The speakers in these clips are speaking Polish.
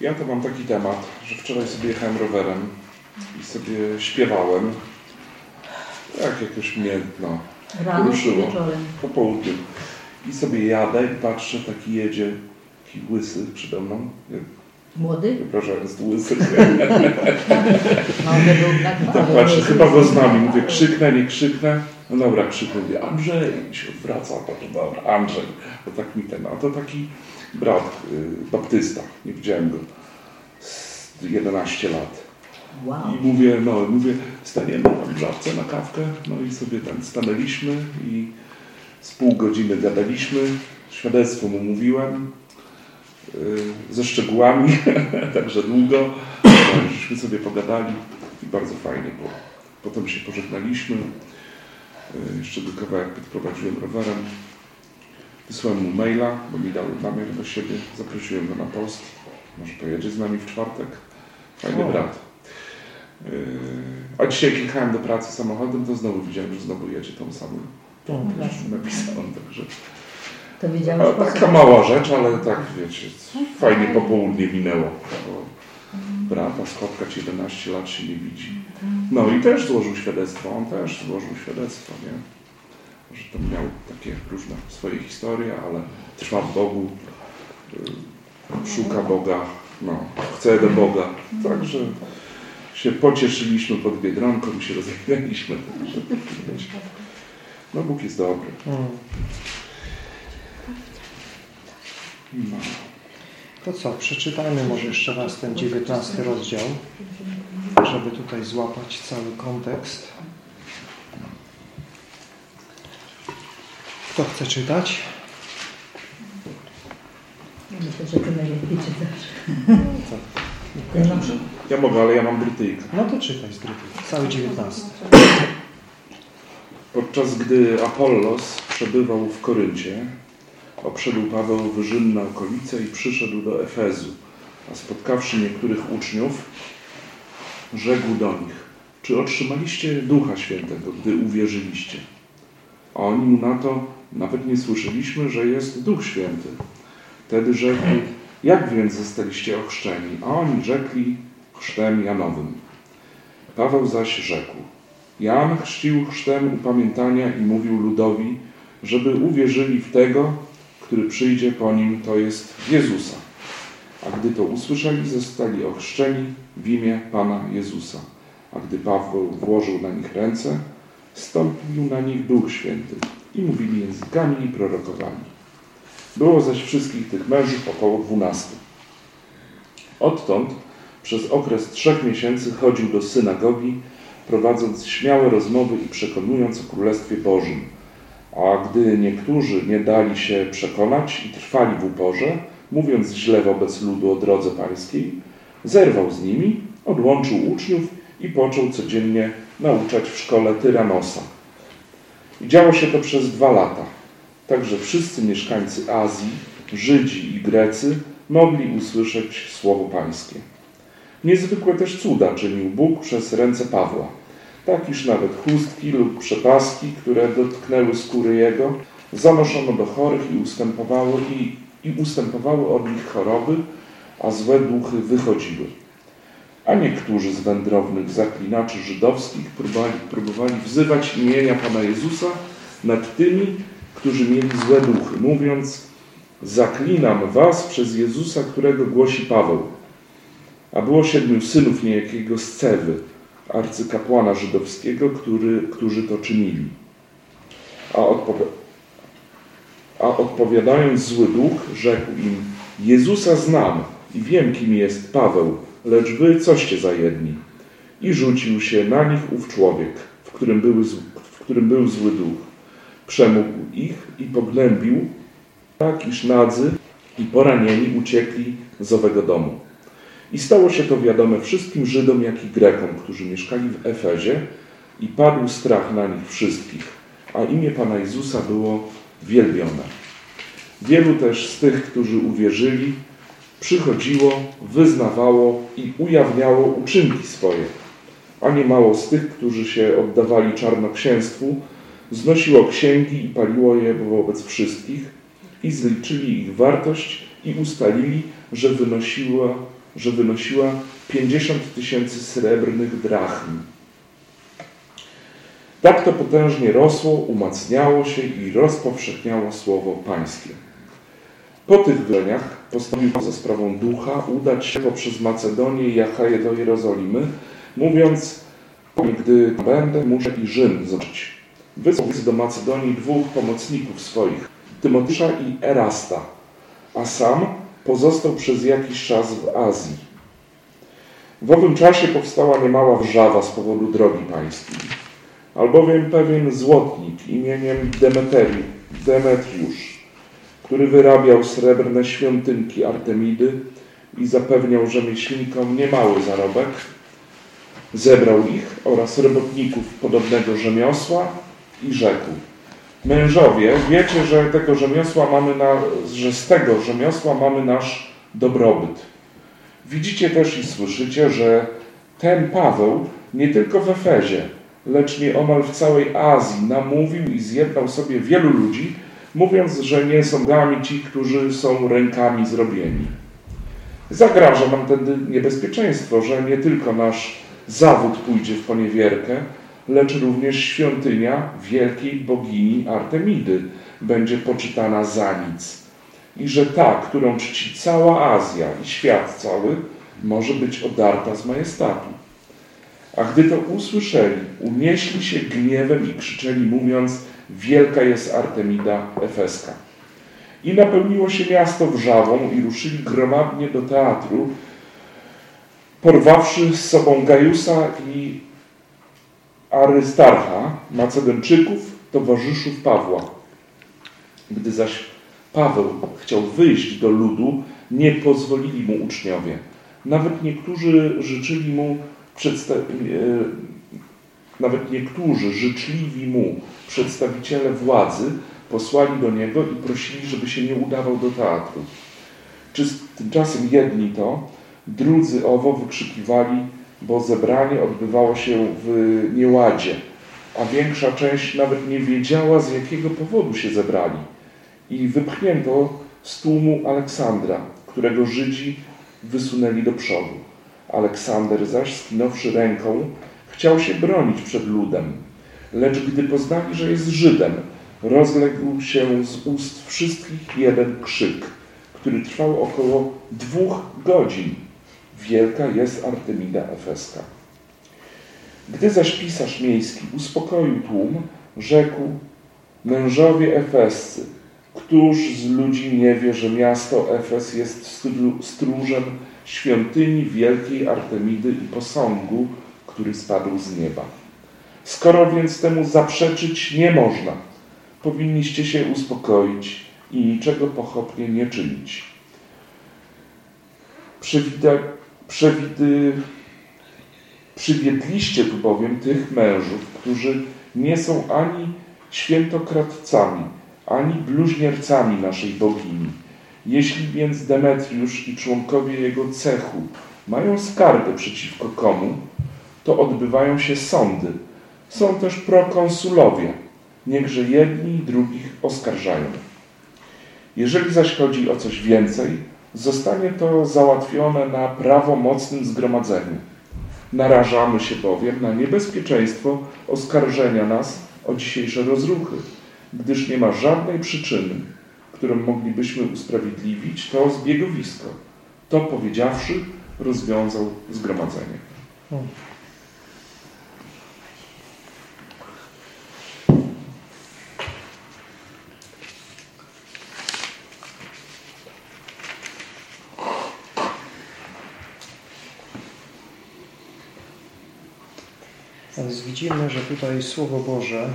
Ja to mam taki temat, że wczoraj sobie jechałem rowerem i sobie śpiewałem. Jak jakoś mnie no, Rano ruszyło. wieczorem? Po południu. I sobie jadę i patrzę, taki jedzie, taki łysy przede mną. Młody? Przepraszam, jest łysy. On był tak Tak patrzę, chyba go z nami. Mówię, krzyknę, nie krzyknę. No dobra, krzyknę. Mówię, Andrzej. I się odwraca, patrzę, dobra, Andrzej. To tak mi ten, a to taki brat, y, baptysta. Nie widziałem go. Z 11 lat. Wow. I mówię, no, mówię, staniemy tam w żabce na kawkę. No i sobie ten, stanęliśmy i z pół godziny gadaliśmy. Świadectwo mu mówiłem. y, Ze szczegółami, także długo. No, Żeśmy sobie pogadali i bardzo fajnie było. Potem się pożegnaliśmy. Y, Jeszcze go kawałek podprowadziłem rowerem. Wysłałem mu maila, bo mi dał namiar do siebie. Zaprosiłem go na post. Może pojedzie z nami w czwartek. Fajny O. brat. Yy, A dzisiaj jak jechałem do pracy samochodem, to znowu widziałem, że znowu jedzie tą samą. Mm. Napisałem, także. To A, po taka mała rzecz, ale tak wiecie, fajnie popołudnie minęło. Bo brata spotkać 11 lat się nie widzi. No i też złożył świadectwo, on też złożył świadectwo, nie? Że tam miał takie różne swoje historie, ale trwa w Bogu, y, szuka Boga, no, chce do Boga. Także się pocieszyliśmy pod Biedronką się wiecie, no Bóg jest dobry. No. To co, przeczytajmy może jeszcze raz ten 19 rozdział, żeby tutaj złapać cały kontekst. Kto chce czytać? Myślę, że ty najlepiej czytasz. Ja mogę, ale ja mam Brytyjkę. No to czytaj z drugiej. Cały 19. Podczas gdy Apollos przebywał w Koryncie, obszedł Paweł wyżynne okolice i przyszedł do Efezu, a spotkawszy niektórych uczniów, rzekł do nich, czy otrzymaliście Ducha Świętego, gdy uwierzyliście? A oni mu na to, nawet nie słyszeliśmy, że jest Duch Święty. Wtedy rzekł, jak więc zostaliście ochrzczeni? A oni rzekli, chrztem Janowym. Paweł zaś rzekł, Jan chrzcił chrztem upamiętania i mówił ludowi, żeby uwierzyli w tego, który przyjdzie po nim, to jest Jezusa. A gdy to usłyszeli, zostali ochrzczeni w imię Pana Jezusa. A gdy Paweł włożył na nich ręce, stąpił na nich Duch Święty i mówili językami i prorokowali. Było zaś wszystkich tych mężów około dwunastu. Odtąd przez okres trzech miesięcy chodził do synagogi, prowadząc śmiałe rozmowy i przekonując o Królestwie Bożym. A gdy niektórzy nie dali się przekonać i trwali w uporze, mówiąc źle wobec ludu o drodze pańskiej, zerwał z nimi, odłączył uczniów i począł codziennie nauczać w szkole Tyranosa. Działo się to przez dwa lata. Także wszyscy mieszkańcy Azji, Żydzi i Grecy mogli usłyszeć słowo pańskie. Niezwykłe też cuda czynił Bóg przez ręce Pawła, tak iż nawet chustki lub przepaski, które dotknęły skóry jego, zanoszono do chorych i ustępowały, i, i ustępowały od nich choroby, a złe duchy wychodziły. A niektórzy z wędrownych zaklinaczy żydowskich próbowali, próbowali wzywać imienia Pana Jezusa nad tymi, którzy mieli złe duchy, mówiąc Zaklinam was przez Jezusa, którego głosi Paweł. A było siedmiu synów niejakiego Scewy, arcykapłana żydowskiego, który, którzy to czynili. A, odpowi a odpowiadając zły duch, rzekł im, Jezusa znam i wiem, kim jest Paweł, lecz wy coście za jedni. I rzucił się na nich ów człowiek, w którym, były, w którym był zły duch. Przemógł ich i pognębił, tak iż nadzy i poranieni uciekli z owego domu. I stało się to wiadome wszystkim Żydom, jak i Grekom, którzy mieszkali w Efezie i padł strach na nich wszystkich, a imię Pana Jezusa było wielbione. Wielu też z tych, którzy uwierzyli, przychodziło, wyznawało i ujawniało uczynki swoje, a niemało z tych, którzy się oddawali czarnoksięstwu, znosiło księgi i paliło je wobec wszystkich i zliczyli ich wartość i ustalili, że wynosiła, że wynosiła 50 tysięcy srebrnych drachm. Tak to potężnie rosło, umacniało się i rozpowszechniało słowo pańskie. Po tych wydarzeniach postanowił za sprawą ducha udać się poprzez Macedonię i Achaję do Jerozolimy, mówiąc, gdy będę, muszę i Rzym zobaczyć. Wysłał do Macedonii dwóch pomocników swoich, Tymoteusza i Erasta, a sam pozostał przez jakiś czas w Azji. W owym czasie powstała niemała wrzawa z powodu drogi pańskiej, albowiem pewien złotnik imieniem Demeteri, Demetriusz, który wyrabiał srebrne świątynki Artemidy i zapewniał rzemieślnikom niemały zarobek, zebrał ich oraz robotników podobnego rzemiosła i rzekł Mężowie, wiecie, że tego rzemiosła mamy na, że z tego rzemiosła mamy nasz dobrobyt. Widzicie też i słyszycie, że ten Paweł nie tylko w Efezie, lecz nieomal w całej Azji namówił i zjednał sobie wielu ludzi, mówiąc, że nie są dami ci, którzy są rękami zrobieni. Zagraża nam wtedy niebezpieczeństwo, że nie tylko nasz zawód pójdzie w poniewierkę, lecz również świątynia wielkiej bogini Artemidy będzie poczytana za nic. I że ta, którą czci cała Azja i świat cały, może być odarta z majestatu. A gdy to usłyszeli, unieśli się gniewem i krzyczeli, mówiąc, wielka jest Artemida Efeska. I napełniło się miasto wrzawą i ruszyli gromadnie do teatru, porwawszy z sobą Gajusa i Arystarcha, Macedończyków, towarzyszów Pawła. Gdy zaś Paweł chciał wyjść do ludu, nie pozwolili mu uczniowie. Nawet niektórzy życzyli mu przedstawić nawet niektórzy życzliwi mu przedstawiciele władzy posłali do niego i prosili, żeby się nie udawał do teatru. Czy tymczasem jedni to, drudzy owo wykrzykiwali, bo zebranie odbywało się w nieładzie, a większa część nawet nie wiedziała, z jakiego powodu się zebrali. I wypchnięto z tłumu Aleksandra, którego Żydzi wysunęli do przodu. Aleksander zaś, skinąwszy ręką, Chciał się bronić przed ludem, lecz gdy poznali, że jest Żydem, rozległ się z ust wszystkich jeden krzyk, który trwał około dwóch godzin. Wielka jest Artemida Efeska. Gdy zaś pisarz miejski uspokoił tłum, rzekł mężowie Efescy, któż z ludzi nie wie, że miasto Efes jest stróżem świątyni wielkiej Artemidy i posągu, który spadł z nieba. Skoro więc temu zaprzeczyć nie można, powinniście się uspokoić i niczego pochopnie nie czynić. Przewida, przewidy, przywiedliście tu bowiem tych mężów, którzy nie są ani świętokradcami, ani bluźniercami naszej bogini. Jeśli więc Demetriusz i członkowie jego cechu mają skargę przeciwko komu, to odbywają się sądy. Są też prokonsulowie. Niechże jedni i drugich oskarżają. Jeżeli zaś chodzi o coś więcej, zostanie to załatwione na prawomocnym zgromadzeniu. Narażamy się bowiem na niebezpieczeństwo oskarżenia nas o dzisiejsze rozruchy, gdyż nie ma żadnej przyczyny, którą moglibyśmy usprawiedliwić to zbiegowisko. To powiedziawszy, rozwiązał zgromadzenie. Więc widzimy, że tutaj Słowo Boże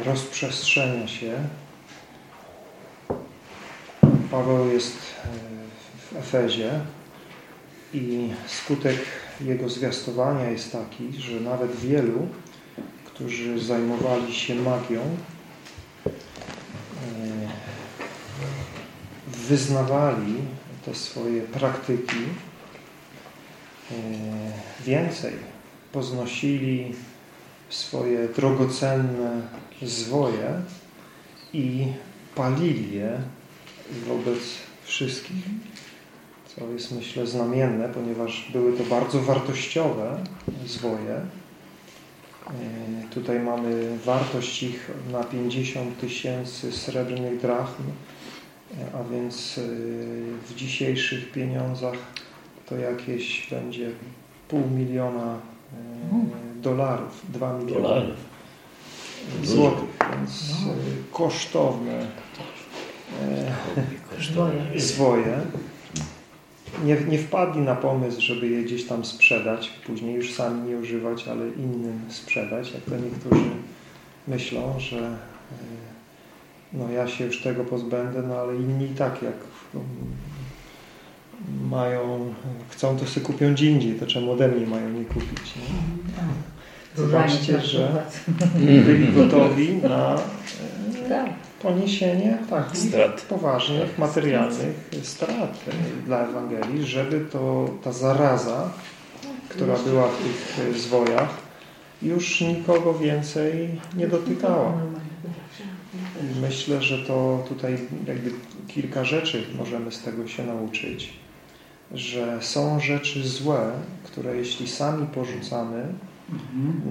e, rozprzestrzenia się. Paweł jest e, w Efezie i skutek jego zwiastowania jest taki, że nawet wielu, którzy zajmowali się magią, e, wyznawali te swoje praktyki więcej, poznosili swoje drogocenne zwoje i palili je wobec wszystkich, co jest myślę znamienne, ponieważ były to bardzo wartościowe zwoje. E, tutaj mamy wartość ich na 50 tysięcy srebrnych drachm, e, a więc e, w dzisiejszych pieniądzach to jakieś będzie pół miliona dolarów, dwa miliony Dolarów. złotych, więc kosztowne Zwoje. zwoje. Nie, nie wpadli na pomysł, żeby je gdzieś tam sprzedać, później już sami nie używać, ale innym sprzedać, jak to niektórzy myślą, że e, no ja się już tego pozbędę, no ale inni i tak jak no, mają, chcą to sobie kupią gdzie indziej, to czemu ode mnie mają nie kupić. Nie? Zobaczcie, że byli gotowi na e, Tak. poniesienie tak, Strat. poważnych, materialnych strat e, dla Ewangelii, żeby to ta zaraza, która była w tych e, zwojach, już nikogo więcej nie dotykała. I myślę, że to tutaj jakby kilka rzeczy możemy z tego się nauczyć, że są rzeczy złe, które jeśli sami porzucamy,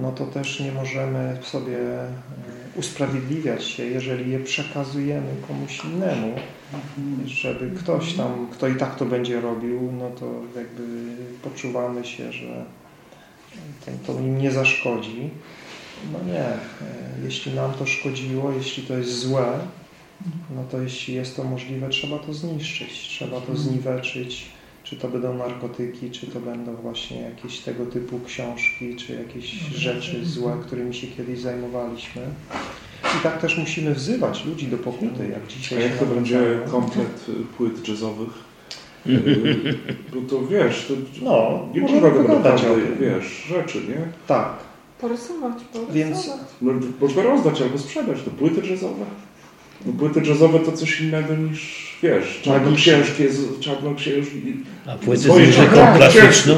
no to też nie możemy sobie e, usprawiedliwiać się, jeżeli je przekazujemy komuś innemu, żeby ktoś tam, kto i tak to będzie robił, no to jakby poczuwamy się, że to, to im nie zaszkodzi. No nie, e, jeśli nam to szkodziło, jeśli to jest złe, no to jeśli jest to możliwe, trzeba to zniszczyć, trzeba to zniweczyć, czy to będą narkotyki, czy to będą właśnie jakieś tego typu książki, czy jakieś rzeczy złe, którymi się kiedyś zajmowaliśmy. I tak też musimy wzywać ludzi do pokuty, jak A dzisiaj jak się to będzie komplet y, płyt jazzowych? No to wiesz, to No, nie można go naprawdę, wiesz, rzeczy, nie? Tak, Porysować, porysować. Więc- No, można rozdać albo sprzedać. To płyty jazzowe. No, płyty jazzowe to coś innego niż, wiesz, czarnoksiężkie, z- czarnoksiężki, A płyty z muzyką klasyczną?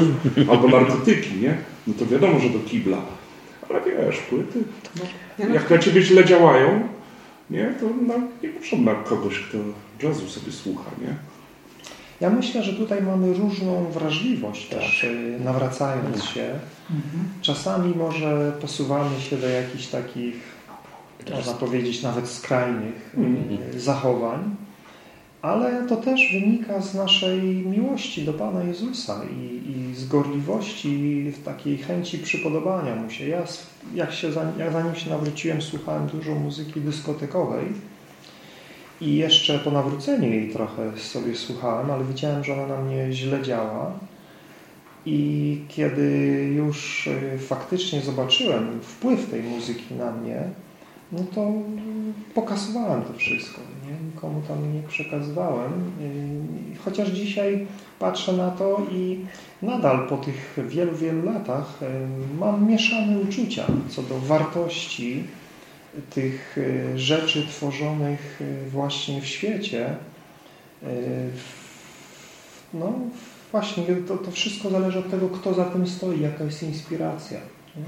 albo narkotyki, nie? No to wiadomo, że do kibla. Ale wiesz, płyty, no, na jak na ciebie źle działają, nie? To no, nie potrzebna kogoś, kto jazzu sobie słucha, nie? Ja myślę, że tutaj mamy różną wrażliwość też, y, nawracając się. Czasami może posuwamy się do jakichś takich, można powiedzieć, nawet skrajnych y, zachowań, ale to też wynika z naszej miłości do Pana Jezusa i, i z gorliwości, w takiej chęci przypodobania Mu się. Ja, jak się, jak zanim się nawróciłem, słuchałem dużo muzyki dyskotekowej i jeszcze po nawróceniu jej trochę sobie słuchałem, ale widziałem, że ona na mnie źle działa. I kiedy już y, faktycznie zobaczyłem wpływ tej muzyki na mnie, no to pokasowałem to wszystko. Nie? Nikomu tam nie przekazywałem. Chociaż dzisiaj patrzę na to i nadal po tych wielu, wielu latach y, mam mieszane uczucia co do wartości tych y, rzeczy tworzonych y, właśnie w świecie. No właśnie, to, to wszystko zależy od tego, kto za tym stoi, jaka jest inspiracja. Nie?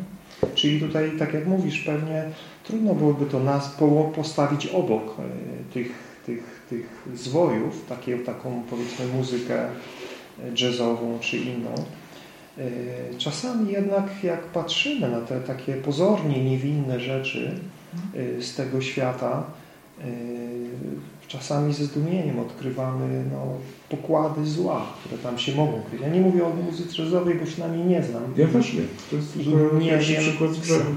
Czyli tutaj, tak jak mówisz, pewnie trudno byłoby to nas po- postawić obok y, tych, tych, tych zwojów, takie, taką powiedzmy muzykę jazzową czy inną. Y, Czasami jednak jak patrzymy na te takie pozornie niewinne rzeczy y, z tego świata, czasami ze zdumieniem odkrywamy no, pokłady zła, które tam się mogą kryć. Ja nie mówię o muzyce jazzowej, bo się na niej nie znam. Ja też nie. To jest I nie wiem, przykład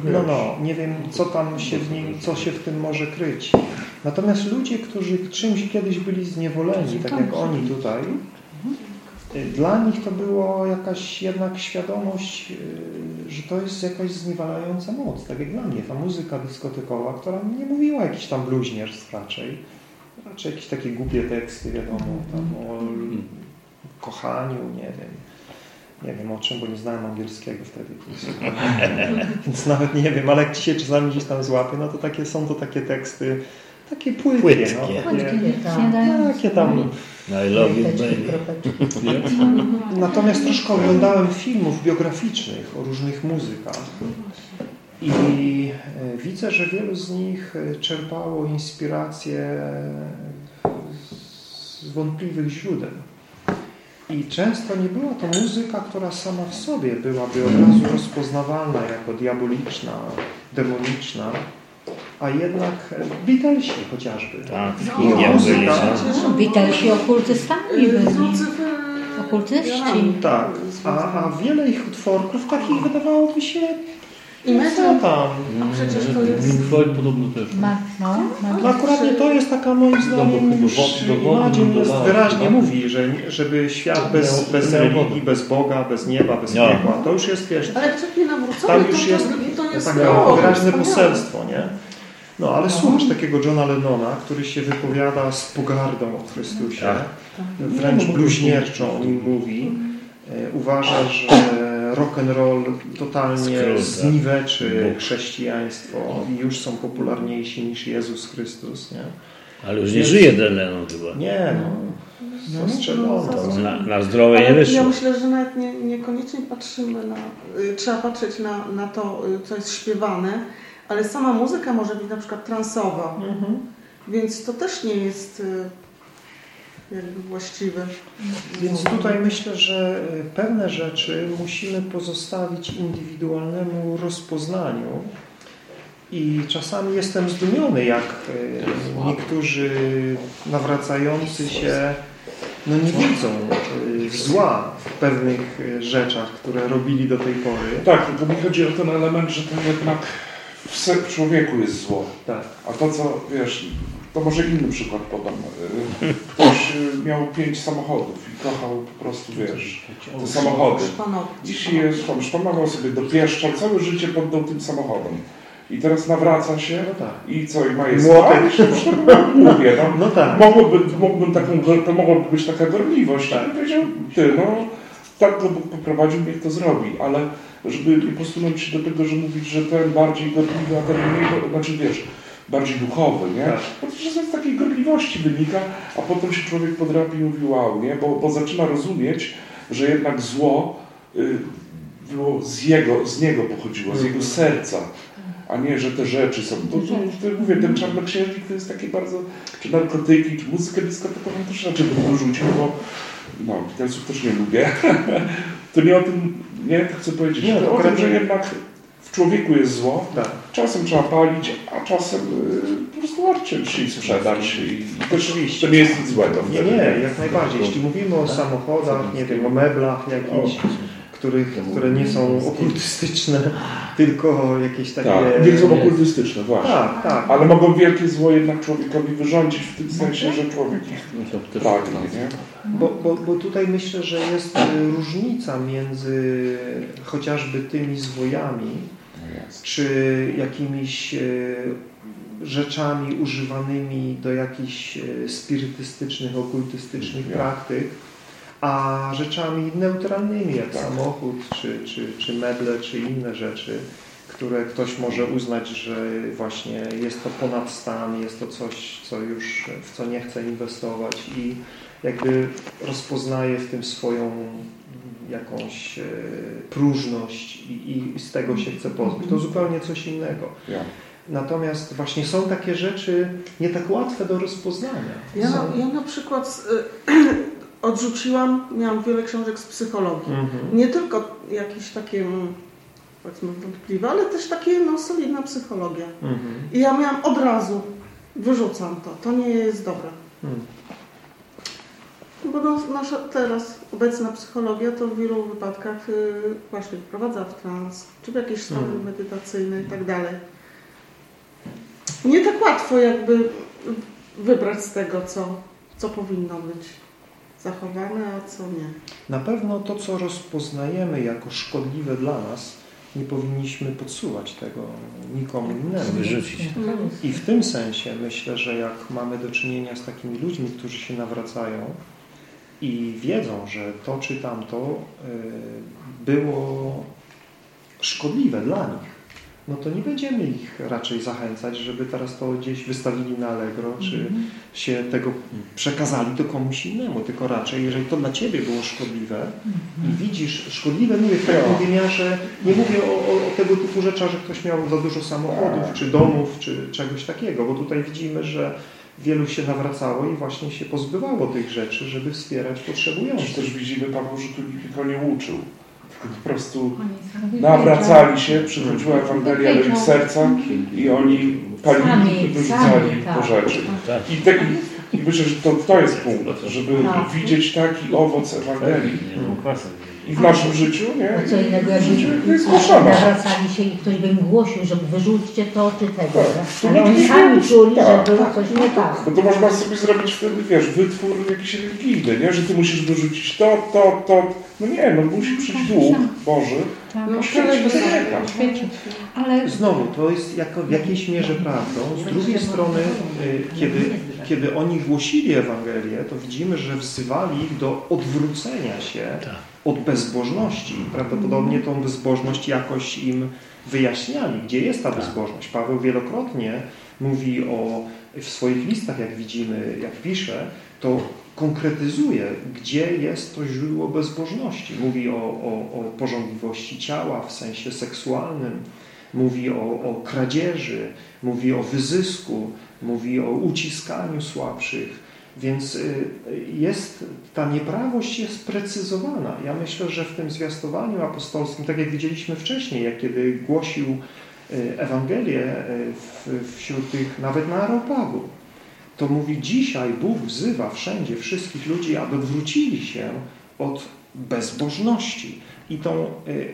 no, no, nie wiem, co tam się w nim, co się w tym może kryć. Natomiast ludzie, którzy czymś kiedyś byli zniewoleni, tak jak oni tutaj, y, dla nich to było jakaś jednak świadomość, y, że to jest jakaś zniewalająca moc, tak jak dla mnie. Ta muzyka dyskotekowa, która nie mówiła jakiś tam bluźnierstw raczej, raczej jakieś takie głupie teksty, wiadomo, tam o kochaniu, nie wiem. Nie wiem o czym, bo nie znałem angielskiego wtedy. Więc nawet nie wiem, ale jak ci się czasami gdzieś tam złapie, no to takie są to takie teksty, takie płytkie. Płytkie. No, Płytkie, takie, tak. takie tam. I love you, baby. Natomiast troszkę oglądałem filmów biograficznych o różnych muzykach i e, widzę, że wielu z nich e, czerpało inspirację z wątpliwych źródeł. I często nie była to muzyka, która sama w sobie byłaby od razu rozpoznawalna jako diaboliczna, demoniczna, a jednak Beatlesi chociażby. Tak, I India muzyka- byli. No, Beatlesi okultystami byli. Okultyści. Tak, a, a wiele ich utworków takich wydawałoby się I no co tam. A przecież to jest... Pink Floyd podobno też. Ma, no, ma, No akurat to jest taka moim zdaniem już Imagine jest wyraźnie tak? mówi, że żeby świat bez, Miał- bez religii, bez Boga, bez nieba, bez No. piekła, to już jest wiesz, Ale czeknie nawrócony, tam to, już to, jest to nie jest takie wyraźne poselstwo, nie? No ale słuchasz takiego Johna Lennona, który się wypowiada z pogardą o Chrystusie, Tak. wręcz bluźnierczo o nim mówi. E, Uważa, że rock and roll totalnie Skrót, tak. zniweczy Bóg. chrześcijaństwo i już są popularniejsi niż Jezus Chrystus, nie? Ale już nie żyje Lennon chyba. Nie, no. Zastrzelony. No, Na, na zdrowie nie Ale ja wyszło. myślę, że nawet nie, niekoniecznie patrzymy na... Y, trzeba patrzeć na, na to, y, co jest śpiewane, ale sama muzyka może być na przykład transowa, Mhm. więc to też nie jest y, jakby właściwe. Więc tutaj myślę, że y, pewne rzeczy musimy pozostawić indywidualnemu rozpoznaniu i czasami jestem zdumiony, jak y, niektórzy nawracający się no nie widzą y, zła w pewnych rzeczach, które robili do tej pory. Tak, tylko mi chodzi o ten element, że to jednak w, se- w człowieku jest zło. Tak. A to co, wiesz, to może inny przykład podam. Ktoś y, miał pięć samochodów i kochał po prostu, wiesz, te samochody. Dziś jest, tam szpanował sobie, dopieszczał, całe życie poddał tym samochodom. I teraz nawraca się No tak. i co, i ma jest Młotek. Mówię, no, No tak. Mogłoby, mógłbym taką, to mogłaby być taka gorliwość. Tak. Tak. powiedział, ty, no, tak to Bóg poprowadził, niech to zrobi, ale żeby nie posunąć się do tego, że mówić, że ten bardziej gorliwy, a ten mniej, go- znaczy wiesz, bardziej duchowy, nie? Tak. To z takiej gorliwości wynika, a potem się człowiek podrapi i mówi, wow, nie? Bo, bo zaczyna rozumieć, że jednak zło y, było z jego, z niego pochodziło, z jego serca. A nie, że te rzeczy są. To, to, to mówię, ten czarnoksiężnik to jest takie bardzo. Czy narkotyki, czy muzykę dyskotekową też raczej bym wyrzucił, bo no, Beatlesów też nie lubię. to nie o tym, nie, to chcę powiedzieć. Nie, to o tym, że jednak człowieku jest zło. Tak. Czasem trzeba palić, a czasem y, po prostu się i sprzedać. I, też to nie jest nic złego. Nie, nie, jak najbardziej. Jeśli mówimy o samochodach, nie wiem, o meblach jakichś, których, które nie są okultystyczne, tylko jakieś takie... Tak, nie są okultystyczne, właśnie. Tak, tak. Ale mogą wielkie zło jednak człowiekowi wyrządzić w tym sensie, że człowiek ich No też pragnie, nie? Bo, bo, bo tutaj myślę, że jest y, różnica między chociażby tymi zwojami. Czy jakimiś y, rzeczami używanymi do jakichś y, spirytystycznych, okultystycznych praktyk, a rzeczami neutralnymi, jak Tak. samochód, czy, czy, czy meble, czy inne rzeczy, które ktoś może uznać, że właśnie jest to ponad stan, jest to coś, co już, w co nie chce inwestować i jakby rozpoznaje w tym swoją jakąś e, próżność i, i z tego się chce pozbyć. To zupełnie coś innego. Natomiast właśnie są takie rzeczy nie tak łatwe do rozpoznania. Ja, Są- ja na przykład y, odrzuciłam, miałam wiele książek z psychologii. Mhm. Nie tylko jakieś takie mm, powiedzmy wątpliwe, ale też takie no, solidna psychologia. Mhm. I ja miałam od razu, wyrzucam to, to nie jest dobre. Mhm. Bo no, nasza teraz obecna psychologia to w wielu wypadkach y, właśnie wprowadza w trans, czy w jakieś stany Mhm. medytacyjne i tak dalej. Nie tak łatwo jakby wybrać z tego, co, co powinno być zachowane, a co nie. Na pewno to, co rozpoznajemy jako szkodliwe dla nas, nie powinniśmy podsuwać tego nikomu innemu. wyrzucić. I w tym sensie myślę, że jak mamy do czynienia z takimi ludźmi, którzy się nawracają i wiedzą, że to czy tamto y, było szkodliwe dla nich, no to nie będziemy ich raczej zachęcać, żeby teraz to gdzieś wystawili na Allegro, czy się tego przekazali to komuś innemu, tylko raczej, jeżeli to dla Ciebie było szkodliwe i widzisz, szkodliwe mówię w takim wymiarze, nie mówię o, o, o tego typu rzeczach, że ktoś miał za dużo samochodów, czy domów, czy czegoś takiego, bo tutaj widzimy, że wielu się nawracało i właśnie się pozbywało tych rzeczy, żeby wspierać Czy potrzebujących. też widzimy, Paweł, że tu nikogo nie uczył. Tylko po prostu nawracali się, przychodziła Ewangelia do ich serca i oni palili i wyrzucali tak. po rzeczy. Tak. I, tak, I myślę, że to, to jest punkt, żeby Tak. widzieć taki owoc Ewangelii. I w naszym życiu, nie? A co innego, jakby To jest nawracali się i ktoś by im głosił, że wyrzućcie to czy tego. Tak. To Ale oni sami czuli, że Tak. było coś nie tak. No to można sobie zrobić wtedy, wiesz, wytwór jakiś religijny, nie? Że ty musisz wyrzucić to, to, to. No nie, no musi przyjść Duch Boży. Tak. No, świeci. Ale Znowu, to jest jako, w jakiejś mierze prawdą. Z drugiej strony, y, kiedy, kiedy oni głosili Ewangelię, to widzimy, że wzywali ich do odwrócenia się Tak. Od bezbożności. Prawdopodobnie tą bezbożność jakoś im wyjaśniali, gdzie jest ta Tak. bezbożność. Paweł wielokrotnie mówi o, w swoich listach, jak widzimy, jak pisze, to konkretyzuje, gdzie jest to źródło bezbożności. Mówi o, o, o ciała w sensie seksualnym, mówi o, o kradzieży, mówi o wyzysku, mówi o uciskaniu słabszych. Więc y, jest, ta nieprawość jest precyzowana. Ja myślę, że w tym zwiastowaniu apostolskim, tak jak widzieliśmy wcześniej, jak kiedy głosił y, Ewangelię y, wśród tych, nawet na Areopagu, to mówi dzisiaj Bóg wzywa wszędzie wszystkich ludzi, aby wrócili się od bezbożności. I tą,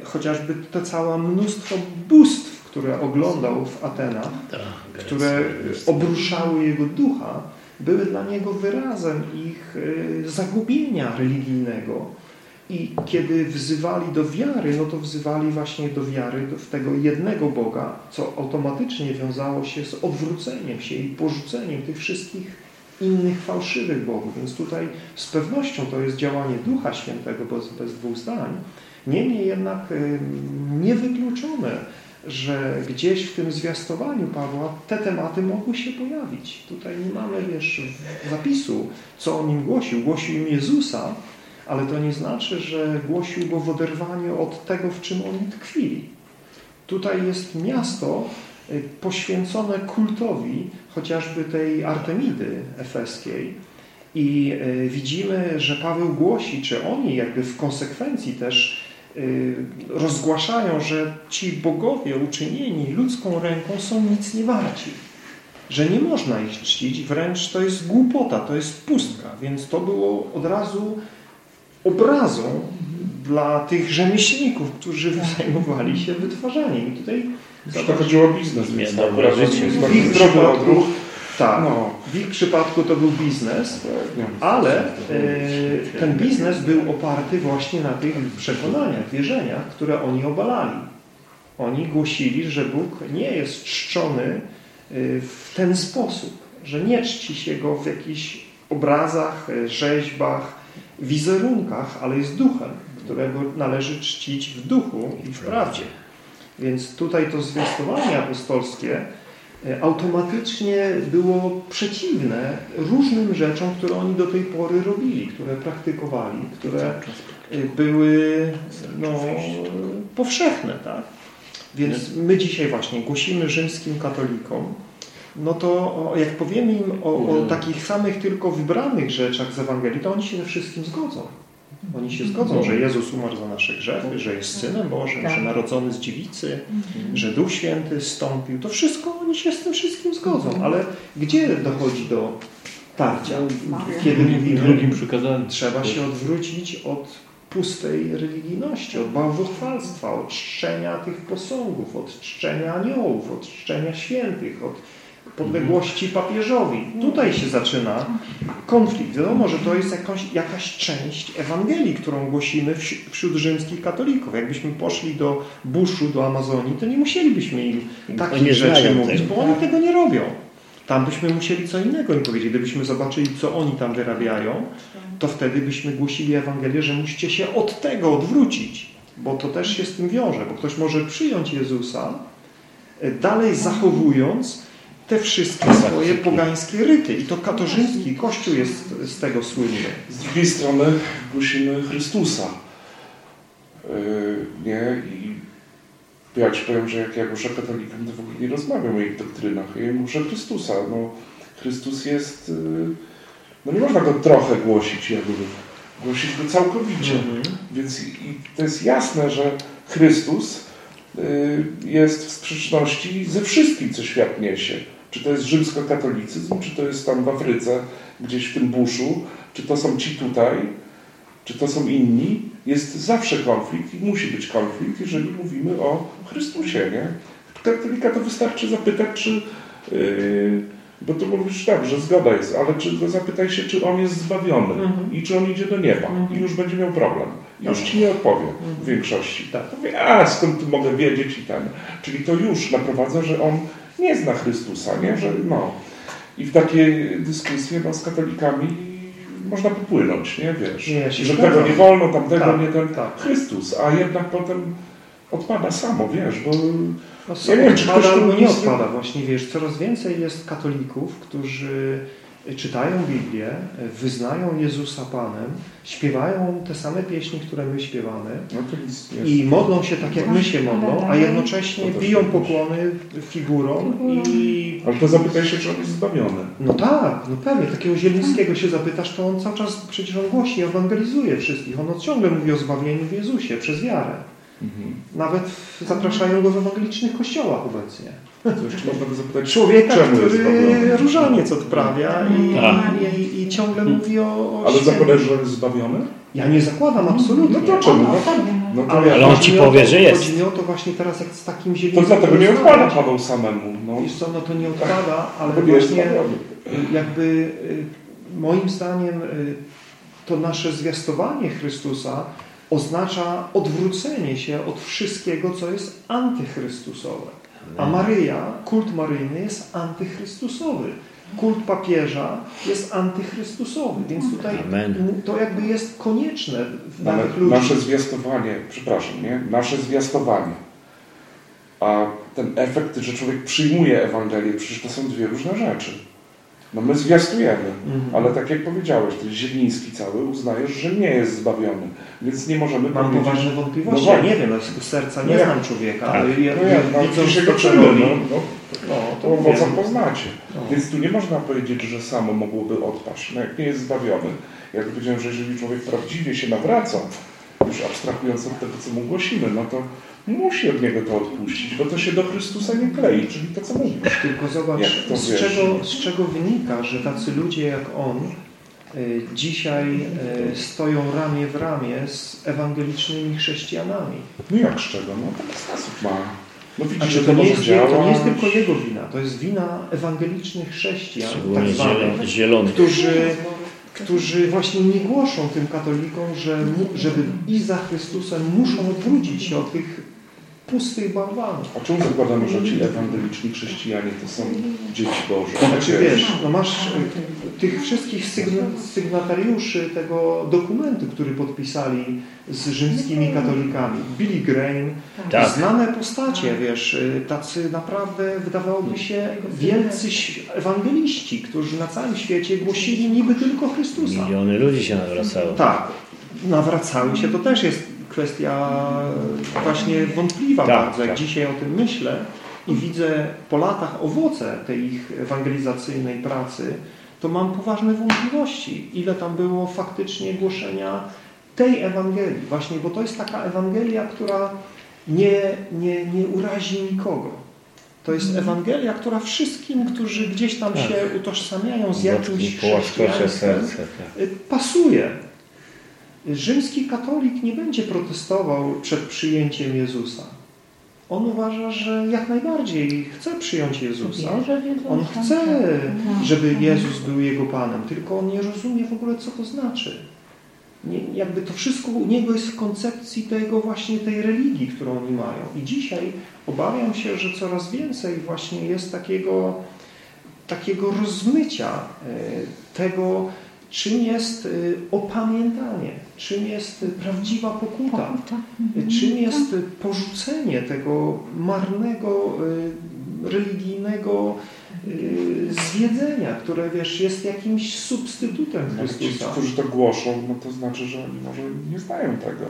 chociażby to całe mnóstwo bóstw, które oglądał w Atenach, Tak. które obruszały jego ducha, były dla niego wyrazem ich y, zagubienia religijnego. I kiedy wzywali do wiary, no to wzywali właśnie do wiary w tego jednego Boga, co automatycznie wiązało się z odwróceniem się i porzuceniem tych wszystkich innych fałszywych bogów. Więc tutaj z pewnością to jest działanie Ducha Świętego bez, bez dwóch zdań. Niemniej jednak y, niewykluczone, że gdzieś w tym zwiastowaniu Pawła te tematy mogły się pojawić. Tutaj nie mamy, wiesz, zapisu, co on im głosił. Głosił im Jezusa, ale to nie znaczy, że głosił go w oderwaniu od tego, w czym oni tkwili. Tutaj jest miasto y, poświęcone kultowi chociażby tej Artemidy efeskiej i y, widzimy, że Paweł głosi, czy oni jakby w konsekwencji też rozgłaszają, że ci bogowie uczynieni ludzką ręką są nic nie warci. Że nie można ich czcić, wręcz to jest głupota, to jest pustka. Więc to było od razu obrazą dla tych rzemieślników, którzy zajmowali się wytwarzaniem. I tutaj Zresztą chodziło o biznes, Nie, akurat jest w ich odruch. Tak, No, w ich przypadku to był biznes, ale e, ten biznes był oparty właśnie na tych przekonaniach, wierzeniach, które oni obalali. Oni głosili, że Bóg nie jest czczony e, w ten sposób, że nie czci się Go w jakichś obrazach, e, rzeźbach, wizerunkach, ale jest duchem, którego należy czcić w duchu i w prawdzie. Więc tutaj to zwiastowanie apostolskie automatycznie było przeciwne różnym rzeczom, które oni do tej pory robili, które praktykowali, które e, były no, powszechne. Tak? Więc my dzisiaj właśnie głosimy rzymskim katolikom, no to jak powiemy im o, o takich samych tylko wybranych rzeczach z Ewangelii, to oni się ze wszystkim zgodzą. Oni się zgodzą, że Jezus umarł za nasze grzechy, że jest Synem Bożym, Tak. że narodzony z dziewicy, że Duch Święty stąpił. To wszystko, oni się z tym wszystkim zgodzą. Ale gdzie dochodzi do tarcia? Kiedy mówimy, Drugim trzeba się odwrócić od pustej religijności, od bałwochwalstwa, od czczenia tych posągów, od czczenia aniołów, od czczenia świętych, od podległości papieżowi. Tutaj się zaczyna konflikt. Wiadomo, że to jest jakaś, jakaś część Ewangelii, którą głosimy wś- wśród rzymskich katolików. Jakbyśmy poszli do buszu, do Amazonii, to nie musielibyśmy im takich rzeczy mówić, bo oni tego nie robią. Tam byśmy musieli co innego im powiedzieć. Gdybyśmy zobaczyli, co oni tam wyrabiają, to wtedy byśmy głosili Ewangelię, że musicie się od tego odwrócić, bo to też się z tym wiąże, bo ktoś może przyjąć Jezusa, e, dalej zachowując te wszystkie swoje pogańskie ryty. I to katorzyński Kościół jest z tego słynny. Z drugiej strony głosimy Chrystusa. Yy, nie? I ja Ci powiem, że jak ja głoszę katolikom, to w ogóle nie rozmawiam o ich doktrynach. Ja im głoszę Chrystusa. No, Chrystus jest, y, no nie można go trochę głosić, jakby głosić go całkowicie. Mhm. Więc i to jest jasne, że Chrystus y, jest w sprzeczności ze wszystkim, co świat niesie. Czy to jest rzymskokatolicyzm, czy to jest tam w Afryce, gdzieś w tym buszu, czy to są ci tutaj, czy to są inni. Jest zawsze konflikt i musi być konflikt, jeżeli mówimy o Chrystusie. Nie? Katolika to wystarczy zapytać, czy. Yy, bo to mówisz tak, że zgoda jest, ale czy, to zapytaj się, czy on jest zbawiony Mhm. i czy on idzie do nieba i już będzie miał problem. I już ci nie odpowie w większości. Tak. Mówię, a skąd tu mogę wiedzieć i ten. Czyli to już naprowadza, że on nie zna Chrystusa, nie? Że, no. I w takie dyskusje no, z katolikami można popłynąć, nie? Wiesz, Nie, że tego nie wolno, tamtego Tak, nie ten tak. Chrystus, a jednak potem odpada samo, wiesz, bo No, Ja nie wiem, czy odpada nie odpada. Właśnie wiesz, coraz więcej jest katolików, którzy czytają Biblię, wyznają Jezusa Panem, śpiewają te same pieśni, które my śpiewamy no i modlą się tak, jak my się modlą, a jednocześnie biją pokłony figurom i Ale to zapytaj się, czy on jest zbawiony. no tak, no pewnie, takiego Zielińskiego się zapytasz, to on cały czas przecież on głosi, ewangelizuje wszystkich. On ciągle mówi o zbawieniu w Jezusie przez wiarę. Mhm. Nawet zapraszają go w ewangelicznych kościołach obecnie. To jeszcze można by zapytać, Człowieka, który różaniec odprawia i, Tak. i, i ciągle mówi o, o Ale zakładasz, że jest zbawiony? Ja nie zakładam absolutnie. No to czemu? No, to, no to, Ale, Ale on ci powie, to, że jest. Chodzi mi o to właśnie teraz jak z takim to zielińskim dlatego nie odpada Paweł samemu. No, Wiesz co, no to nie odpada, ale jest właśnie jakby y, moim zdaniem y, to nasze zwiastowanie Chrystusa oznacza odwrócenie się od wszystkiego, co jest antychrystusowe. A Maryja, kult maryjny jest antychrystusowy. Kult papieża jest antychrystusowy, więc tutaj Amen. to jakby jest konieczne w Ale danych ludzi. nasze zwiastowanie, przepraszam, nie? Nasze zwiastowanie, a ten efekt, że człowiek przyjmuje Ewangelię, przecież to są dwie różne rzeczy. No my zwiastujemy, Mhm. ale tak jak powiedziałeś, ten Zieliński cały uznajesz, że nie jest zbawiony, więc nie możemy Mam powiedzieć... poważne No wątpliwości. ja właśnie. nie wiem, no, z serca nie No jak- znam człowieka, Tak. ale ja, No jak, no, widzisz jego to, robi, no, no, no, to owocem wiem. poznacie. No. Więc tu nie można powiedzieć, że samo mogłoby odpaść. No jak nie jest zbawiony, jak powiedziałem, że jeżeli człowiek prawdziwie się nawraca, już abstrahując od tego, co mu głosimy, no to musi od niego to odpuścić, bo to się do Chrystusa nie klei, czyli to, co mówisz. Tylko zobacz, z czego, z czego wynika, że tacy ludzie jak on y, dzisiaj y, stoją ramię w ramię z ewangelicznymi chrześcijanami. No jak z czego? No taki sposób ma. No widzisz, że to, nie może jest, to nie jest tylko jego wina, to jest wina ewangelicznych chrześcijan, tak zwanych, zielony. zielony. którzy, którzy właśnie nie głoszą tym katolikom, że żeby iść za Chrystusem muszą odwrócić się od tych pustych bałwanów. A czemu zakładamy, że ci ewangeliczni chrześcijanie to są dzieci Boże? Znaczy wiesz, no masz y, tych wszystkich sygn- sygnatariuszy tego dokumentu, który podpisali z rzymskimi katolikami. Billy Graham, Tak. znane postacie, wiesz, y, tacy naprawdę wydawałoby się wielcy ewangeliści, którzy na całym świecie głosili niby tylko Chrystusa. Miliony ludzi się nawracało. Tak, nawracały się, to też jest kwestia właśnie wątpliwa Tak, bardzo. Jak tak. dzisiaj o tym myślę i widzę po latach owoce tej ich ewangelizacyjnej pracy, to mam poważne wątpliwości, ile tam było faktycznie głoszenia tej Ewangelii. Właśnie, bo to jest taka Ewangelia, która nie, nie, nie urazi nikogo. To jest Ewangelia, która wszystkim, którzy gdzieś tam się utożsamiają z jakimś chrześcijaństwem, serce. Tak. Y, pasuje. Rzymski katolik nie będzie protestował przed przyjęciem Jezusa. On uważa, że jak najbardziej chce przyjąć Jezusa. On chce, Tak. żeby Jezus był jego Panem, tylko on nie rozumie w ogóle, co to znaczy. Nie, jakby to wszystko u niego jest w koncepcji tego właśnie tej religii, którą oni mają. I dzisiaj obawiam się, że coraz więcej właśnie jest takiego, takiego rozmycia e, tego, czym jest e, opamiętanie, czym jest e, prawdziwa pokuta, Pokuta. e, czym jest porzucenie tego marnego, religijnego zwiedzenia, które wiesz, jest jakimś substytutem Ale ci, Chrystusa. którzy to głoszą, no to znaczy, że oni może nie znają tego.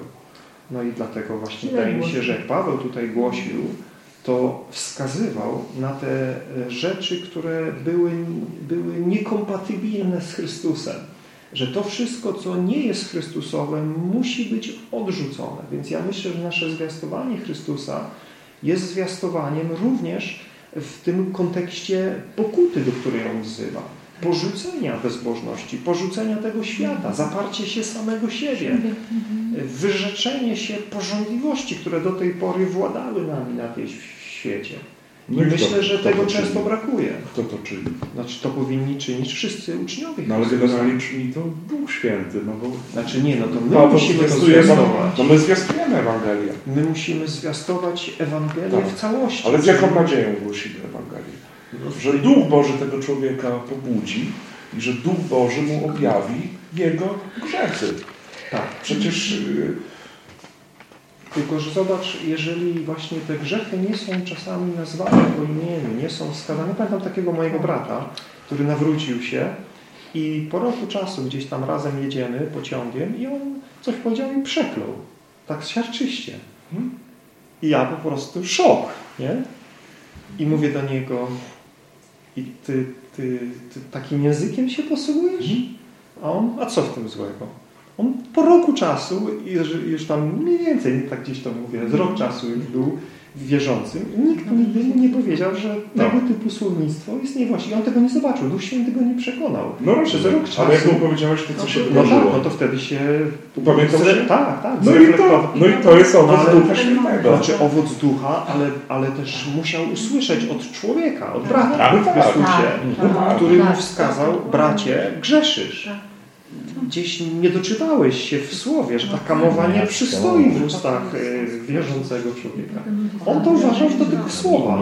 No i dlatego właśnie wydaje mi się, że Paweł tutaj głosił, to wskazywał na te e, rzeczy, które były, były niekompatybilne z Chrystusem. Że to wszystko, co nie jest Chrystusowe, musi być odrzucone. Więc ja myślę, że nasze zwiastowanie Chrystusa jest zwiastowaniem również w tym kontekście pokuty, do której on wzywa. Porzucenia bezbożności, porzucenia tego świata, zaparcie się samego siebie, wyrzeczenie się porządliwości, które do tej pory władały nami na tej świecie. I No i myślę, kto- że kto tego to często czyni? brakuje. Kto to czyni? Znaczy to powinni czynić wszyscy uczniowie No ale generalnie czyni to Duch Święty, no bo Znaczy nie, no to my Paweł musimy to zwiastować. no my zwiastujemy Ewangelię. My musimy zwiastować Ewangelię Tak. w całości. Ale z jaką nadzieją głosimy Ewangelię? Że Duch Boży tego człowieka pobudzi i że Duch Boży mu objawi jego grzechy. Tak. Przecież y, Tylko, że zobacz, jeżeli właśnie te grzechy nie są czasami nazwane po imieniu, nie są wskazane. Pamiętam takiego mojego brata, który nawrócił się i po roku czasu gdzieś tam razem jedziemy pociągiem i on coś powiedział i przeklął. Tak siarczyście. Hmm? I ja po prostu szok, nie? I mówię do niego i ty, ty, ty takim językiem się posługujesz? A on, a co w tym złego? On po roku czasu, już, już tam mniej więcej, tak gdzieś to mówię, z rok czasu już był wierzącym i nikt nigdy mu nie powiedział, że No. tego typu słownictwo jest niewłaściwe. On tego nie zobaczył, Duch Święty go nie przekonał. no Przez rok czasu. ale jak mu powiedziałeś to, co się No tak, wydarzyło. no to wtedy się... Upamiętał się? Tak, tak. No i to, no i to jest owoc Ale- Ducha Świętego. Znaczy owoc ducha, ale, ale też musiał usłyszeć od człowieka, od brata Tak, w tak. Chrystusie, Tak. który mu Tak. wskazał, bracie, grzeszysz. Gdzieś nie doczytałeś się w słowie, że taka mowa nie przystoi w ustach e, wierzącego człowieka. On to uważał, że to tylko słowa.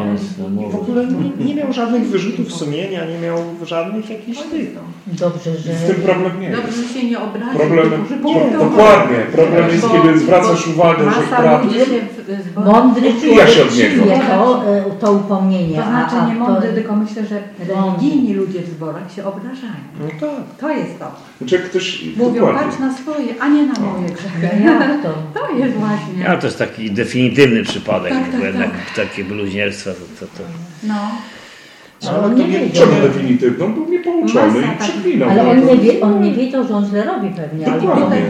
I w ogóle nie, nie miał żadnych wyrzutów sumienia, nie miał żadnych jakichś tych. Dobrze, I w tym że... problem nie Dobrze, jest. że się nie obraził, Problem, że dokładnie. Problem jest, kiedy zwracasz uwagę, że brat... Mądry Odbija się człowiek od niego. to, e, to upomnienie. To znaczy nie mądry, tylko myślę, że religijni ludzie w zborach się obrażają. No tak. To jest to. Ktoś... Mówią, dokładnie. patrz na swoje, a nie na moje grzechy. Jak to? To jest właśnie. A to jest taki definitywny przypadek, Tak, tak, bo jednak tak. takie bluźnierstwa to, to, to. No. Ale on nie wiedział. Czemu definitywny? On był niepouczony Masa i przeklinał. Ale No on to- nie, wie, on nie wiedział, że on źle robi pewnie, ale Dokładnie.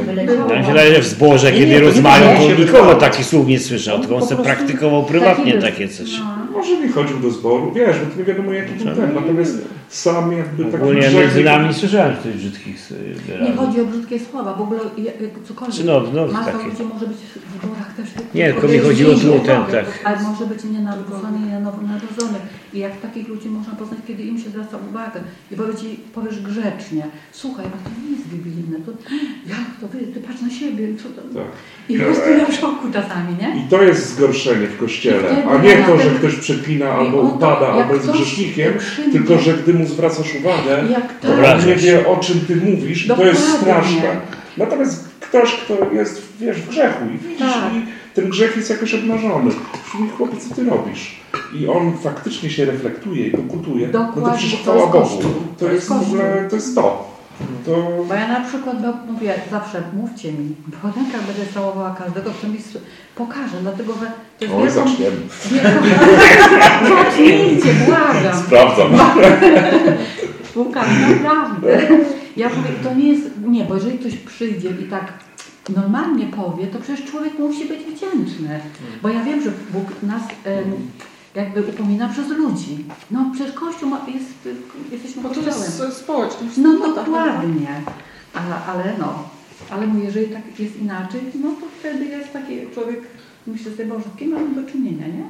mi się wydaje, że w zborze, Nie, kiedy nie, to nie rozmawiał, to nikogo takich słów nie słyszał, tylko on sobie praktykował prywatnie taki takie coś. no. Może nie chodził do zboru, wiesz, bo to nie wiadomo jaki był ten. Natomiast sam jakby taki Ogólnie między nie- nami nie słyszałem tych brzydkich y, Nie wyrazów. chodzi o brzydkie słowa, w ogóle cokolwiek. Czy no, no, Masa takie. ludzi może być w zborach też... Nie, tylko mi chodziło tu o ten, tak. Ale może być nienarodzony, nie nowonarodzony. I jak takich ludzi można poznać, kiedy im się zwraca uwagę i powie ci, powiesz grzecznie, słuchaj, a to nie jest biblijne, to jak to wy, ty patrz na siebie, co to... Tak. I po prostu ja w szoku czasami, nie? I to jest zgorszenie w kościele, a nie na to, że ktoś przekina I albo upada, albo jest grzesznikiem, tylko że gdy mu zwracasz uwagę, to on nie wie o czym ty mówisz i to jest Dokładnie. straszne. Natomiast ktoś, kto jest wiesz, w grzechu i widzisz Tak. i ten grzech jest jakoś obnażony. Mówi, chłopie, co ty robisz? I on faktycznie się reflektuje i pokutuje. No to Dokładnie, przecież to chwała jest Bogu. To jest w ogóle, to jest to. To Bo ja na przykład no, mówię zawsze, mówcie mi, bo w rękach będę całowała każdego, kto mi pokaże, dlatego że to jest Oj, wielką... zaczniemy. Zacznijcie, błagam. Sprawdzam. Łukasz, naprawdę. Ja mówię, to nie jest, nie, bo jeżeli ktoś przyjdzie i tak normalnie powie, to przecież człowiek musi być wdzięczny. Bo ja wiem, że Bóg nas em, jakby upomina przez ludzi. No przecież Kościół ma, jest, jesteśmy Bo to jest społeczność. No dokładnie. A, ale no, ale mówię, jeżeli tak jest inaczej, no to wtedy jest taki człowiek, myślę sobie, Boże, z kim mam do czynienia, nie?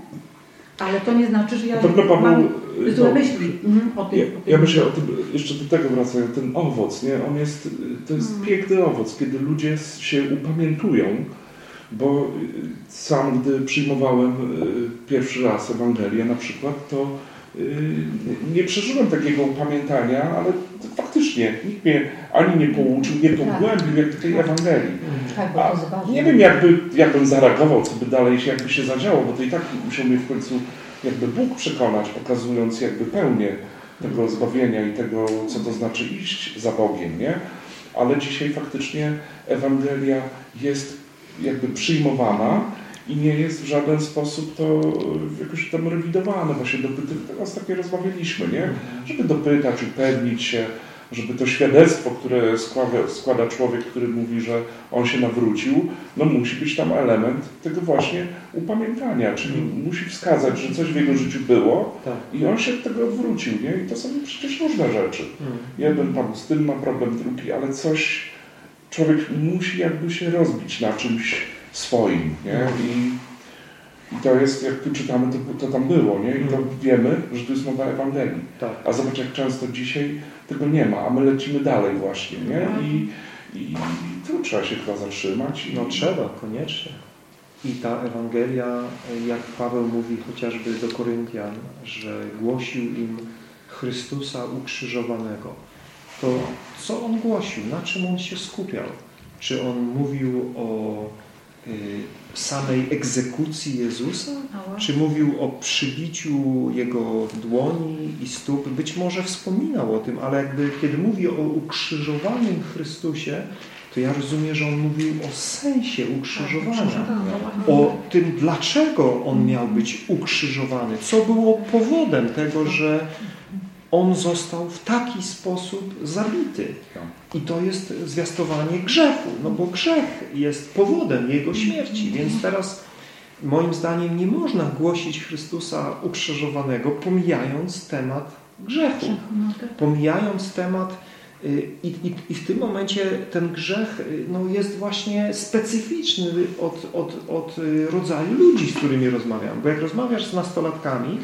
Ale to nie znaczy, że ja Paweł, mam złe to- myśli mhm, o tym. Ja, ja myślę o tym, jeszcze do tego wracając, ten owoc, nie? On jest, to jest Mm. piękny owoc, kiedy ludzie się upamiętują, bo sam, gdy przyjmowałem y, pierwszy raz Ewangelię na przykład, to nie przeżyłem takiego upamiętania, ale faktycznie nikt mnie ani nie pouczył, nie pogłębił jak tej Ewangelii. Tak, to jest A nie wiem, jakby, jakbym zareagował, co by dalej się jakby się zadziało, bo to i tak musiał mnie w końcu jakby Bóg przekonać, pokazując jakby pełnię tego zbawienia i tego, co to znaczy iść za Bogiem, nie? Ale dzisiaj faktycznie Ewangelia jest jakby przyjmowana i nie jest w żaden sposób to jakoś tam rewidowane. Właśnie dopyty, teraz takie rozmawialiśmy, nie? Żeby dopytać, upewnić się, żeby to świadectwo, które składa, składa człowiek, który mówi, że on się nawrócił, no musi być tam element tego właśnie upamiętania, czyli musi wskazać, że coś w jego życiu było Tak. i on się od tego odwrócił, nie? I to są przecież różne rzeczy. Mm. Jeden tam z tym ma problem, drugi, ale coś człowiek musi jakby się rozbić na czymś swoim, nie? I, i to jest, jak tu czytamy, to, to tam było, nie? I to wiemy, że tu jest mowa Ewangelii. Tak. A zobacz, jak często dzisiaj tego nie ma, a my lecimy dalej właśnie, nie? I, i, i tu trzeba się chyba zatrzymać. I, No trzeba, koniecznie. I ta Ewangelia, jak Paweł mówi chociażby do Koryntian, że głosił im Chrystusa ukrzyżowanego, to co on głosił? Na czym on się skupiał? Czy on mówił o samej egzekucji Jezusa? Czy mówił o przybiciu jego dłoni i stóp? Być może wspominał o tym, ale jakby kiedy mówi o ukrzyżowanym Chrystusie, to ja rozumiem, że on mówił o sensie ukrzyżowania. O tym, dlaczego on miał być ukrzyżowany. Co było powodem tego, że on został w taki sposób zabity. I to jest zwiastowanie grzechu, no bo grzech jest powodem jego śmierci. Więc teraz moim zdaniem nie można głosić Chrystusa ukrzyżowanego, pomijając temat grzechu. No tak. Pomijając temat y, i, i, i w tym momencie ten grzech y, no, jest właśnie specyficzny od, od, od y, rodzaju ludzi, z którymi rozmawiam. Bo jak rozmawiasz z nastolatkami,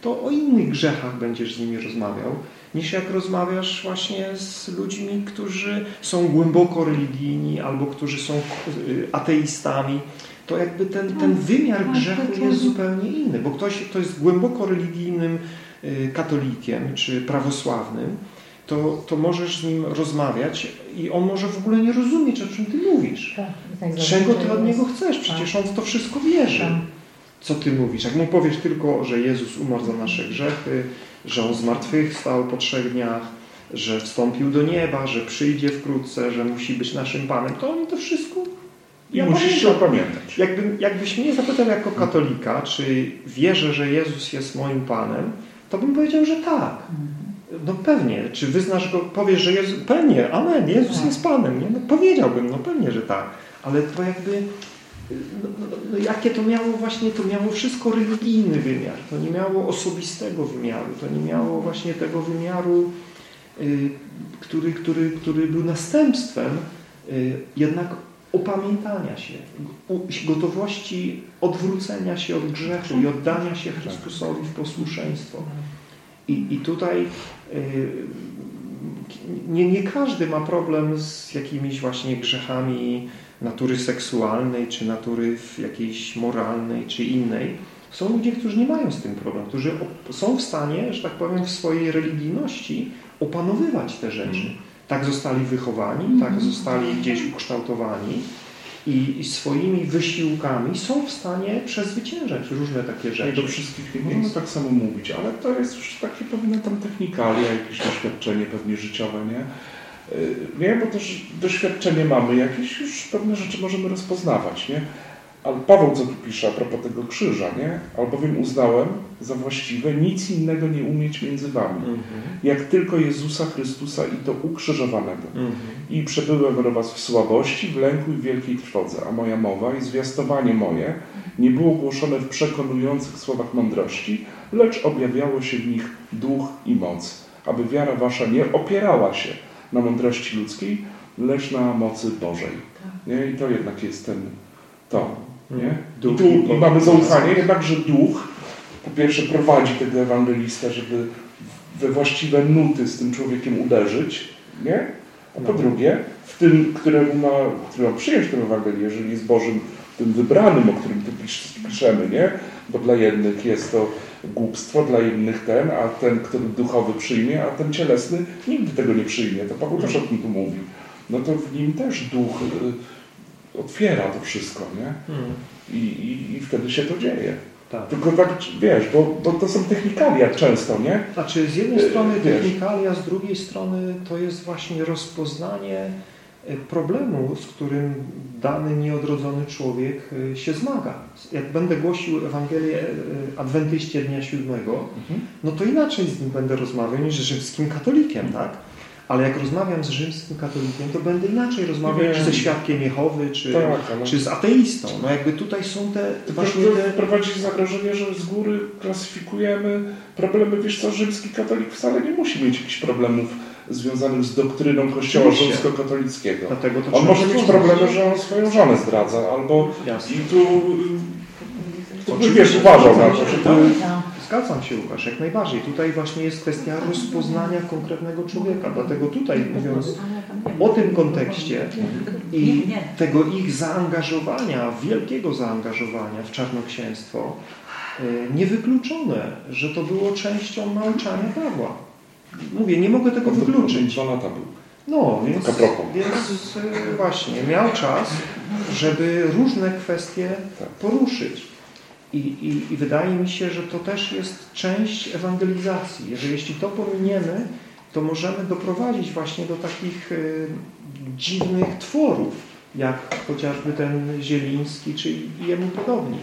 to o innych grzechach będziesz z nimi rozmawiał, niż jak rozmawiasz właśnie z ludźmi, którzy są głęboko religijni albo którzy są y, ateistami. To jakby ten, ten wymiar grzechu jest zupełnie inny, bo ktoś, kto jest głęboko religijnym y, katolikiem czy prawosławnym, to, to możesz z nim rozmawiać i on może w ogóle nie rozumieć, o czym ty mówisz. Tak, tak Czego ty od niego chcesz? Przecież on w to wszystko wierzy. Tak. Co ty mówisz? Jak mu powiesz tylko, że Jezus umarł za nasze grzechy, że on zmartwychwstał po trzech dniach, że wstąpił do nieba, że przyjdzie wkrótce, że musi być naszym Panem, to oni to wszystko... I musisz się pamiętam. opamiętać. Jakby, jakbyś mnie zapytał jako katolika, czy wierzę, że Jezus jest moim Panem, to bym powiedział, że tak. No pewnie. Czy wyznasz go, powiesz, że Jezus... Pewnie, amen, Jezus Tak. jest Panem. Nie? No powiedziałbym, no pewnie, że tak. Ale to jakby... No, no, no, jakie to miało właśnie, to miało wszystko religijny wymiar. To nie miało osobistego wymiaru. To nie miało właśnie tego wymiaru, y, który, który, który był następstwem y, jednak opamiętania się, gotowości odwrócenia się od grzechu i oddania się Chrystusowi w posłuszeństwo. I, i tutaj y, nie, nie każdy ma problem z jakimiś właśnie grzechami natury seksualnej, czy natury w jakiejś moralnej, czy innej. Są ludzie, którzy nie mają z tym problemu, którzy są w stanie, że tak powiem, w swojej religijności opanowywać te rzeczy. Tak zostali wychowani, tak zostali gdzieś ukształtowani i, i swoimi wysiłkami są w stanie przezwyciężać różne takie I do rzeczy. wszystkich nie możemy tak samo mówić, ale to jest już takie pewne tam technikalia, jakieś doświadczenie pewnie życiowe, nie? Yy, Nie, bo też doświadczenie mamy jakieś, już pewne rzeczy możemy rozpoznawać, nie? Ale Paweł co tu pisze a propos tego krzyża, nie? Albowiem uznałem za właściwe nic innego nie umieć między wami, Mhm. jak tylko Jezusa Chrystusa i to ukrzyżowanego. Mhm. I przebyłem do was w słabości, w lęku i wielkiej trwodze, a moja mowa i zwiastowanie moje nie było głoszone w przekonujących słowach mądrości, lecz objawiało się w nich duch i moc, aby wiara wasza nie opierała się na mądrości ludzkiej, lecz na mocy Bożej. Nie? I to jednak jest ten, to. Nie? I Duch tu i i moc. mamy zaufanie, jednakże duch po pierwsze prowadzi tego ewangelista, żeby we właściwe nuty z tym człowiekiem uderzyć, nie? A po No. drugie, w tym, któremu ma, który ma przyjąć tę Ewangelię, jeżeli jest Bożym, tym wybranym, o którym tu pisz- piszemy, nie? Bo dla jednych jest to głupstwo, dla innych ten, a ten, który duchowy przyjmie, a ten cielesny nigdy tego nie przyjmie. To Paweł też o tym tu mówi. No to w nim też duch y, otwiera to wszystko, nie? Mhm. I, i, I wtedy się to dzieje. Tak. Tylko tak, wiesz, bo, bo to są technikalia często, nie? Znaczy z jednej strony wiesz. technikalia, z drugiej strony to jest właśnie rozpoznanie problemu, z którym dany nieodrodzony człowiek e, się zmaga. Jak będę głosił Ewangelię e, Adwentyście Dnia Siódmego, no to inaczej z nim będę rozmawiał niż z rzymskim katolikiem, tak? Ale jak rozmawiam z rzymskim katolikiem, to będę inaczej rozmawiał niż ze świadkiem Jehowy, czy, Tak, ale- czy z ateistą. No jakby tutaj są te właśnie to prowadzi zagrożenie, że z góry klasyfikujemy problemy. Wiesz co, rzymski katolik wcale nie musi mieć jakichś problemów związanych z doktryną kościoła Oczywiście. rzymskokatolickiego. Dlatego to On może mieć problemy, że on swoją żonę zdradza, albo Jasne. i tu, czy wiesz, uważał na to, że to Zgadzam się, Łukasz, jak najbardziej. Tutaj właśnie jest kwestia rozpoznania konkretnego człowieka. Dlatego tutaj, mówiąc o tym kontekście i tego ich zaangażowania, wielkiego zaangażowania w czarnoksięstwo, y, niewykluczone, że to było częścią nauczania Pawła. Mówię, nie mogę tego wykluczyć. Dwa lata był. No, więc, więc y, właśnie miał czas, żeby różne kwestie Tak. poruszyć. I, i, I wydaje mi się, że to też jest część ewangelizacji, że jeśli to pominiemy, to możemy doprowadzić właśnie do takich y, dziwnych tworów, jak chociażby ten Zieliński, czy jemu podobni,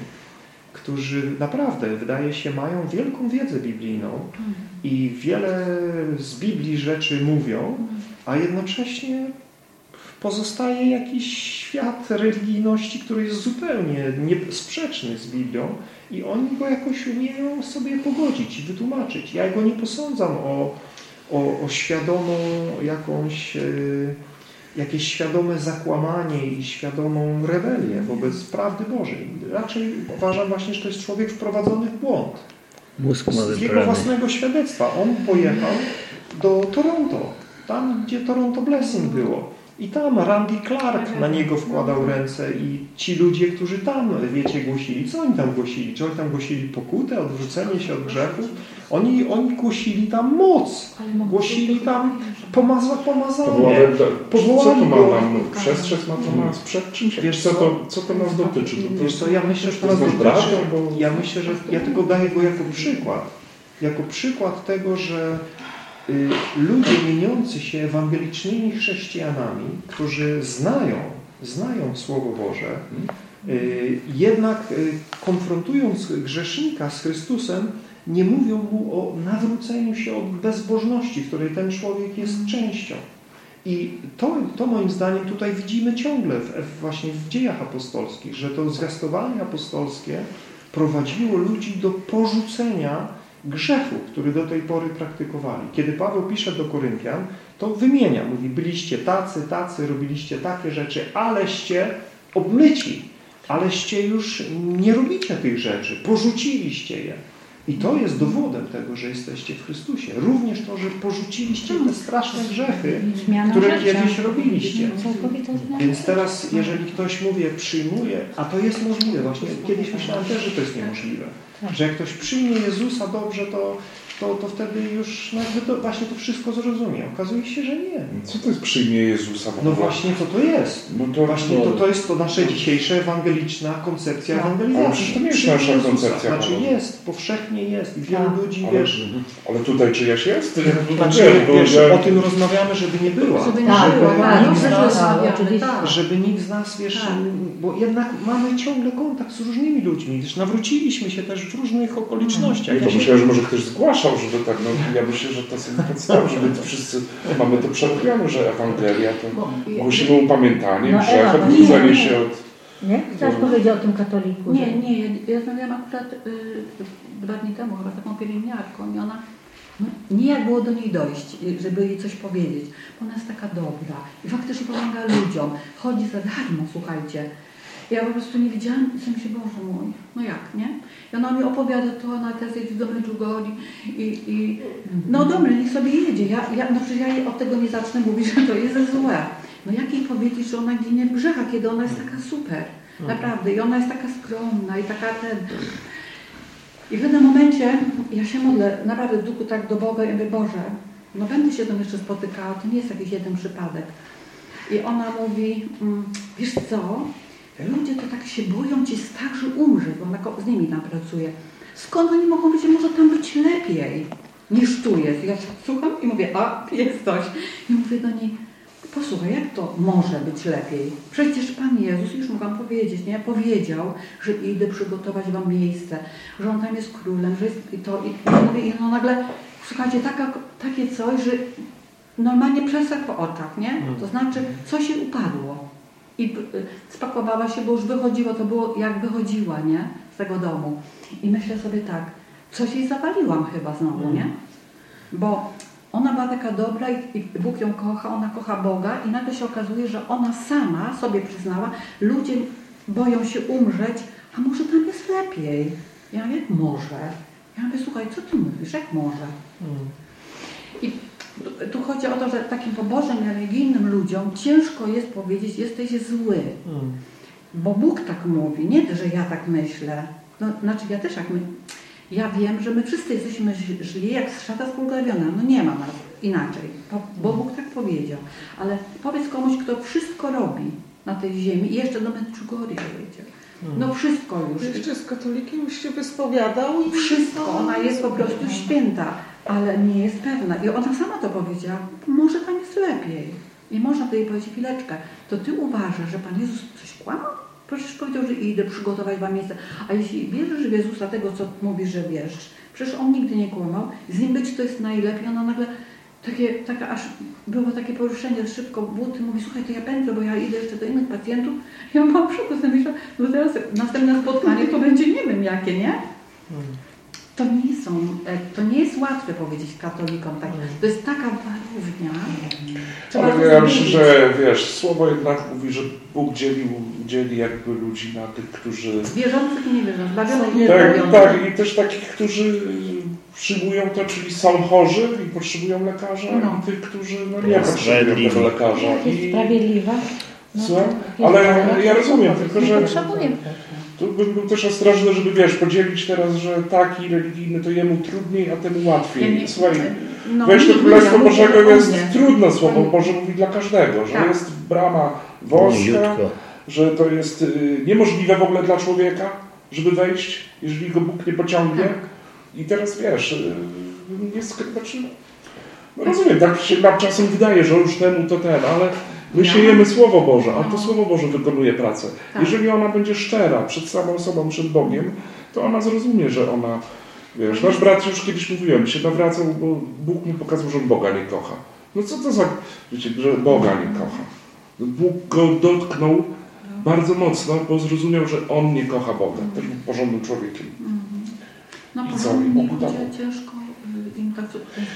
którzy naprawdę, wydaje się, mają wielką wiedzę biblijną i wiele z Biblii rzeczy mówią, a jednocześnie pozostaje jakiś świat religijności, który jest zupełnie nie- sprzeczny z Biblią i oni go jakoś umieją sobie pogodzić i wytłumaczyć. Ja go nie posądzam o, o, o świadomą jakąś, e, jakieś świadome zakłamanie i świadomą rebelię wobec prawdy Bożej. Raczej uważam właśnie, że to jest człowiek wprowadzony w błąd. Mózg ma Z jego własnego świadectwa. On pojechał do Toronto, tam gdzie Toronto Blessing było. I tam Randy Clark na niego wkładał ręce i ci ludzie, którzy tam, wiecie, głosili, co oni tam głosili? Czy oni tam głosili pokutę, odwrócenie się od grzechów? Oni, oni głosili tam moc, głosili tam pomaza, pomazanie. Powołane, co to ma nam przestrzec na temat? Przed czym się, Wiesz co, co? to, co to nas dotyczy? To, to Wiesz co, ja myślę, że to to nas dotyczy. Ja myślę, że ja tylko daję go jako przykład. Jako przykład tego, że ludzie mieniący się ewangelicznymi chrześcijanami, którzy znają, znają Słowo Boże, y, jednak y, konfrontując grzesznika z Chrystusem, nie mówią mu o nawróceniu się od bezbożności, której ten człowiek jest częścią. I to, to moim zdaniem tutaj widzimy ciągle w, właśnie w dziejach apostolskich, że to zwiastowanie apostolskie prowadziło ludzi do porzucenia grzechu, który do tej pory praktykowali. Kiedy Paweł pisze do Koryntian, to wymienia, mówi, byliście tacy, tacy, robiliście takie rzeczy, aleście obmyci, aleście już nie robicie tych rzeczy, porzuciliście je. I to jest dowodem tego, że jesteście w Chrystusie. Również to, że porzuciliście te straszne grzechy, Zmiana które kiedyś robiliście. Więc teraz, jeżeli ktoś, mówię, przyjmuje, a to jest możliwe, właśnie kiedyś myślałem też, że to jest niemożliwe, że jak ktoś przyjmie Jezusa dobrze, to, to, to wtedy już no jakby to, właśnie to wszystko zrozumie. Okazuje się, że nie. Co to jest przyjmie Jezusa? No właśnie co to jest. No to, Właśnie no, to, to jest to nasza dzisiejsza ewangeliczna koncepcja. Ale ewangelizacji. to nie jest nasza Jezusa. koncepcja, Znaczy jest, powszechnie jest. I wielu Tak. ludzi, ale, wiesz, ale tutaj czyjaś jest? Ja tu znaczy, wiesz, ja- o tym rozmawiamy, żeby nie była. Żeby nie Tak, było, tak, dobrze, no, tak, tak. żeby nikt z nas, wiesz, Tak. bo jednak mamy ciągle kontakt z różnymi ludźmi, wiesz, nawróciliśmy się też w różnych okolicznościach. Ja myślałem, że może ktoś żeby tak, no ja myślę, że to są podstawy, żeby to wszyscy mamy to przerobione, że Ewangelia to ja- głosimy upamiętanie, No, grzech, no odwrócenie nie, się od... Nie? Chcesz powiedzieć o tym katoliku? Nie, że- nie, ja, ja rozmawiałam akurat y, dwa dni temu chyba z taką pielęgniarką i ona, no, nie jak było do niej dojść, y, żeby jej coś powiedzieć, bo ona jest taka dobra i faktycznie pomaga ludziom, chodzi za darmo, słuchajcie. Ja po prostu nie wiedziałam, co mi się, Boże mój, no jak, nie? I ona mi opowiada to, ona teraz jedzie do Medjugorje i, i no dobra, niech sobie jedzie. Ja, ja, no przecież ja jej od tego nie zacznę mówić, że to jest złe. No jak jej powiedzieć, że ona ginie w grzechach, kiedy ona jest taka super. Naprawdę. I ona jest taka skromna i taka ten... I w pewnym momencie ja się modlę naprawdę w duchu tak do Boga i mówię, Boże, no będę się tam jeszcze spotykała, to nie jest jakiś jeden przypadek. I ona mówi, mm, wiesz co, ludzie to tak się boją ci tak, że umrzeć, bo ona z nimi tam pracuje. Skąd oni mogą być, może tam być lepiej niż tu jest? Ja tak słucham i mówię, a jest coś. I mówię do niej, posłuchaj, jak to może być lepiej? Przecież Pan Jezus, już mogłam powiedzieć, nie? Powiedział, że idę przygotować Wam miejsce, że On tam jest królem, że jest i to, i, mówię, i no nagle, słuchajcie, taka, takie coś, że normalnie przesek po oczach, nie? To znaczy, coś się upadło. I spakowała się, bo już wychodziła, to było jak wychodziła, nie? Z tego domu. I myślę sobie tak, coś jej zawaliłam chyba znowu, nie? Bo ona była taka dobra i, i Bóg ją kocha, ona kocha Boga i nagle się okazuje, że ona sama sobie przyznała, ludzie boją się umrzeć, a może tam jest lepiej. Ja mówię, może. Ja mówię, słuchaj, co ty mówisz, jak może? I tu chodzi o to, że takim pobożnym, religijnym ludziom ciężko jest powiedzieć, jesteś zły. Bo Bóg tak mówi, nie, że ja tak myślę. No, znaczy ja też tak myślę. Ja wiem, że my wszyscy jesteśmy źli, jak szata spulgawiona. No nie ma nas inaczej, bo, bo Bóg tak powiedział. Ale powiedz komuś, kto wszystko robi na tej ziemi i jeszcze do Medjugorje jedzie. No wszystko już. Jeszcze z katolikiem już się wyspowiadał i Wszystko, ona jest po prostu święta, ale nie jest pewna. I ona sama to powiedziała, może tam jest lepiej. I można tutaj powiedzieć, chwileczkę, to ty uważasz, że Pan Jezus coś kłamał? Przecież powiedział, że idę przygotować wam miejsce. A jeśli wierzysz w Jezusa, tego co mówisz, że wierzysz, przecież On nigdy nie kłamał, z Nim być to jest najlepiej. Ona nagle takie, taka aż było takie poruszenie, szybko buty, mówi, słuchaj, to ja pędzę, bo ja idę jeszcze do innych pacjentów. Ja mam przykład, myślę, no teraz następne spotkanie to będzie nie wiem jakie, nie? To nie są, e, to nie jest łatwe powiedzieć katolikom tak. To jest taka to Ale ja myślę, zrobić. że wiesz, słowo jednak mówi, że Bóg dzielił, dzieli jakby ludzi na tych, którzy... Wierzących i niewierzących, bawionych i Tak, niebawionych. tak, i też takich, którzy przyjmują to, czyli są chorzy i potrzebują lekarza, No. i tych, którzy no, nie potrzebują tego lekarza. Jest I, sprawiedliwa. No, Słucham? jest Ale ja rozumiem, tylko że- potrzebuje tu bym był też ostrożny, żeby wiesz, podzielić teraz, że taki religijny to jemu trudniej, a temu łatwiej. Ja nie- Słuchaj, no, wejść do nie, Królestwa Bożego jest mnie. trudno, Słowo. Boże mówi dla każdego, że Tak. jest brama wąska, że to jest y, niemożliwe w ogóle dla człowieka, żeby wejść, jeżeli go Bóg nie pociągnie. Tak. I teraz wiesz, y, jest, znaczy, no rozumiem, tak się nam czasem wydaje, że już temu to ten, ale my No. siejemy Słowo Boże, a to No. Słowo Boże wykonuje pracę. Tak. Jeżeli ona będzie szczera przed samą sobą, przed Bogiem, to ona zrozumie, że ona, wiesz, nasz brat już kiedyś mówiłem, się nawracał, bo Bóg mu pokazał, że on Boga nie kocha. No co to za, wiecie, że Boga nie kocha. Bóg go dotknął bardzo mocno, bo zrozumiał, że on nie kocha Boga. Też był porządnym człowiekiem. No I co? ciężko tak,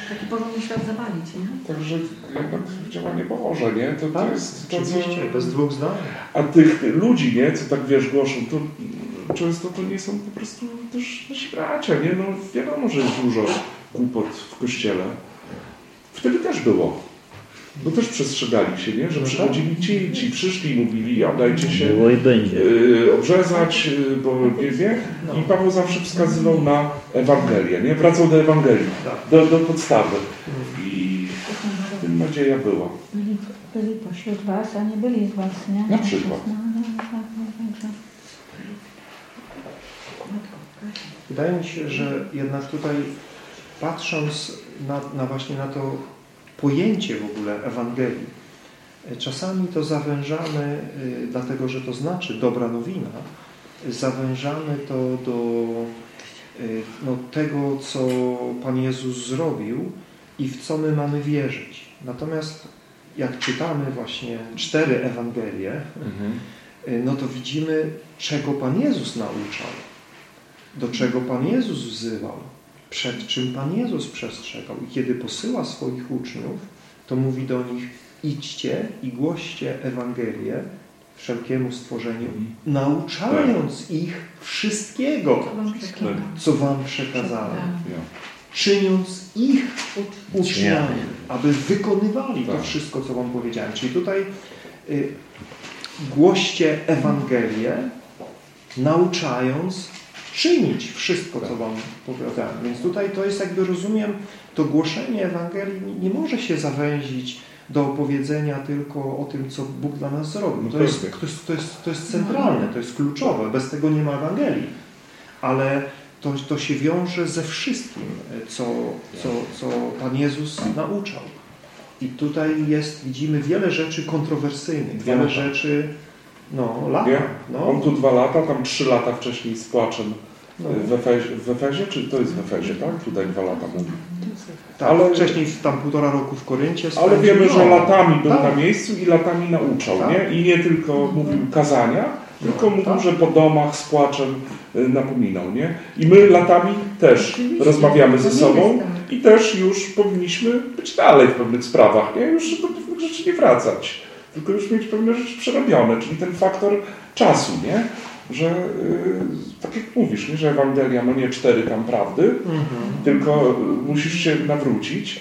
taki porządny świat zawalić, nie? Także jednak działanie Boże, nie? To, to Tak, jest to, oczywiście, bez dwóch zdań. A tych ludzi, nie, co tak wiesz, głoszą, to często to nie są po prostu też nasi bracia, nie? No wiadomo, że jest dużo głupot w kościele. Wtedy też było. Bo też przestrzegali się, nie? Że No przychodzili ci, ci przyszli i mówili, a dajcie się Było i będzie. y, obrzezać, y, bo nie wie. I Paweł zawsze wskazywał na Ewangelię, nie? Wracał do Ewangelii, Tak. do, do podstawy. I w tym nadzieja była. Byli, byli pośród was, a nie byli z was, nie? Na przykład. No, no, tak, no. Wydaje mi się, że jednak tutaj patrząc na, na właśnie na to pojęcie w ogóle Ewangelii, czasami to zawężamy, y, dlatego że to znaczy dobra nowina, zawężamy to do y, no, tego, co Pan Jezus zrobił i w co my mamy wierzyć. Natomiast jak czytamy właśnie cztery Ewangelie, y, no to widzimy, czego Pan Jezus nauczał, do czego Pan Jezus wzywał, przed czym Pan Jezus przestrzegał. I kiedy posyła swoich uczniów, to mówi do nich, idźcie i głoście Ewangelię wszelkiemu stworzeniu, nauczając ich wszystkiego, co Wam przekazałem, Ja. czyniąc ich uczniami, aby wykonywali to Tak. wszystko, co Wam powiedziałem. Czyli tutaj y, głoście Ewangelię, nauczając czynić wszystko, co Wam powiadałem. Więc tutaj to jest jakby, rozumiem, to głoszenie Ewangelii nie- może się zawęzić do opowiedzenia tylko o tym, co Bóg dla nas zrobił. No To jest, pewnie. to jest, to jest, to jest centralne, to jest kluczowe. Bez tego nie ma Ewangelii. Ale to, to się wiąże ze wszystkim, co, co, co Pan Jezus nauczał. I tutaj jest, widzimy wiele rzeczy kontrowersyjnych, wiele lata. rzeczy, no, lata. Nie? No, On tu dwa lata, tam trzy lata wcześniej z płaczem no, w, Efezie, w Efezie, czy to jest w Efezie, tak? Tutaj dwa lata mówi. tak, ale- wcześniej tam półtora roku w Koryncie Ale wiemy, że no, latami był tak. na miejscu i latami nauczał, Tak. nie? I nie tylko mówił kazania, tylko mówił, tak. że po domach z płaczem y, napominał, nie? I my latami też rozmawiamy ze nie sobą i też już powinniśmy być dalej w pewnych sprawach, nie? Już do pewnych rzeczy nie wracać, tylko już mieć pewne rzeczy przerobione, czyli ten faktor czasu, nie? Że, y, tak jak mówisz, nie? że Ewangelia, no nie cztery tam prawdy, Mhm. tylko musisz się nawrócić.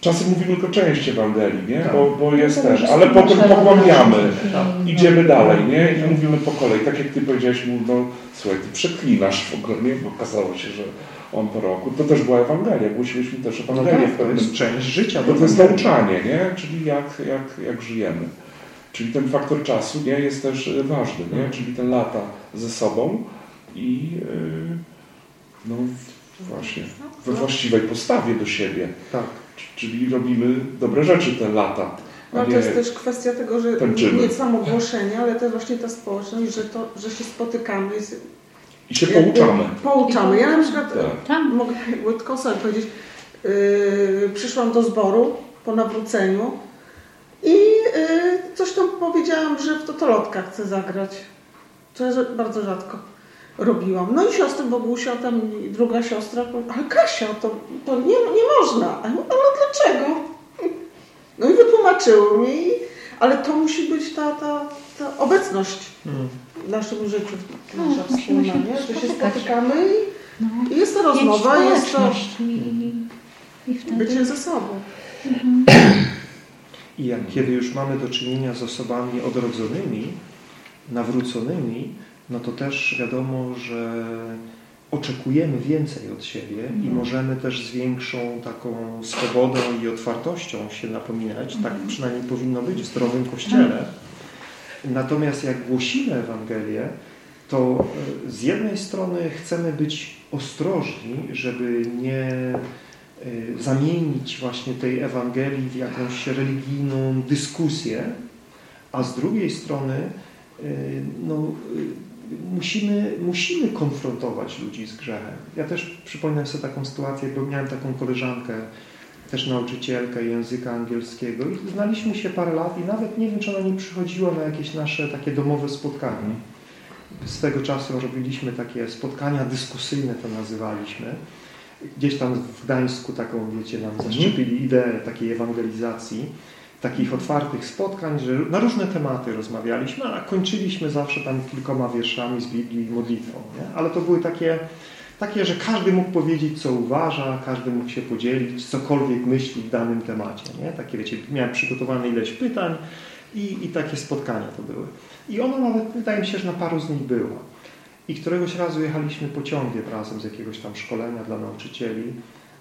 Czasem mówimy tylko część Ewangelii, nie? Tak. Bo, bo jest No to może ale potem pogłębiamy. Tak. Idziemy dalej, nie? I mówimy po kolei. Tak jak ty powiedziałeś mu, no słuchaj, ty przeklinasz w ogóle, nie? Bo okazało się, że on po roku. To też była Ewangelia. Głosiliśmy też No Ewangelię tak, w to jest część życia. bo to jest nauczanie, nie? Czyli jak, jak, jak żyjemy. Czyli ten faktor czasu nie, jest też y, ważny, nie? Czyli te lata ze sobą i yy, no właśnie we właściwej postawie do siebie. Tak. Czyli robimy dobre rzeczy te lata. No to jest też kwestia tego, że Tańczymy. nie samo głoszenie, ale też właśnie ta społeczność, że, to, że się spotykamy. Jest, I się pouczamy. Pouczamy. Ja na przykład Tak. Tam. mogę tylko sobie powiedzieć, yy, przyszłam do zboru po nawróceniu i yy, coś tam powiedziałam, że w totolotka chcę zagrać. Co ja bardzo rzadko robiłam. No i siostry Bogusia, tam i druga siostra, ale Kasia, to, to nie, nie można. A ja mówię, ale dlaczego? No i wytłumaczyły mi, ale to musi być ta, ta, ta obecność Mhm. w naszym życiu, Tak, nasza musimy wspólna, nie? że się spotykamy No. i, i jest to rozmowa, jest to i, i wtedy... bycie ze sobą. I jak kiedy już mamy do czynienia z osobami odrodzonymi, nawróconymi, no to też wiadomo, że oczekujemy więcej od siebie i możemy też z większą taką swobodą i otwartością się napominać. Tak przynajmniej powinno być w zdrowym kościele. Natomiast jak głosimy Ewangelię, to e, z jednej strony chcemy być ostrożni, żeby nie zamienić właśnie tej Ewangelii w jakąś religijną dyskusję, a z drugiej strony e, no, e, musimy, musimy konfrontować ludzi z grzechem. Ja też przypominam sobie taką sytuację, bo miałem taką koleżankę, też nauczycielkę języka angielskiego i znaliśmy się parę lat i nawet nie wiem, czy ona nie przychodziła na jakieś nasze takie domowe spotkania. Swego czasu robiliśmy takie spotkania dyskusyjne, to nazywaliśmy. Gdzieś tam w Gdańsku taką, wiecie, nam zaszczepili ideę takiej ewangelizacji, takich otwartych spotkań, że na różne tematy rozmawialiśmy, a kończyliśmy zawsze tam kilkoma wierszami z Biblii i modlitwą. Nie? Ale to były takie, takie, że każdy mógł powiedzieć, co uważa, każdy mógł się podzielić, cokolwiek myśli w danym temacie. Nie? Takie, wiecie, miałem przygotowane ileś pytań i, i takie spotkania to były. I ona nawet, wydaje mi się, że na paru z nich była. I któregoś razu jechaliśmy pociągiem razem z jakiegoś tam szkolenia dla nauczycieli.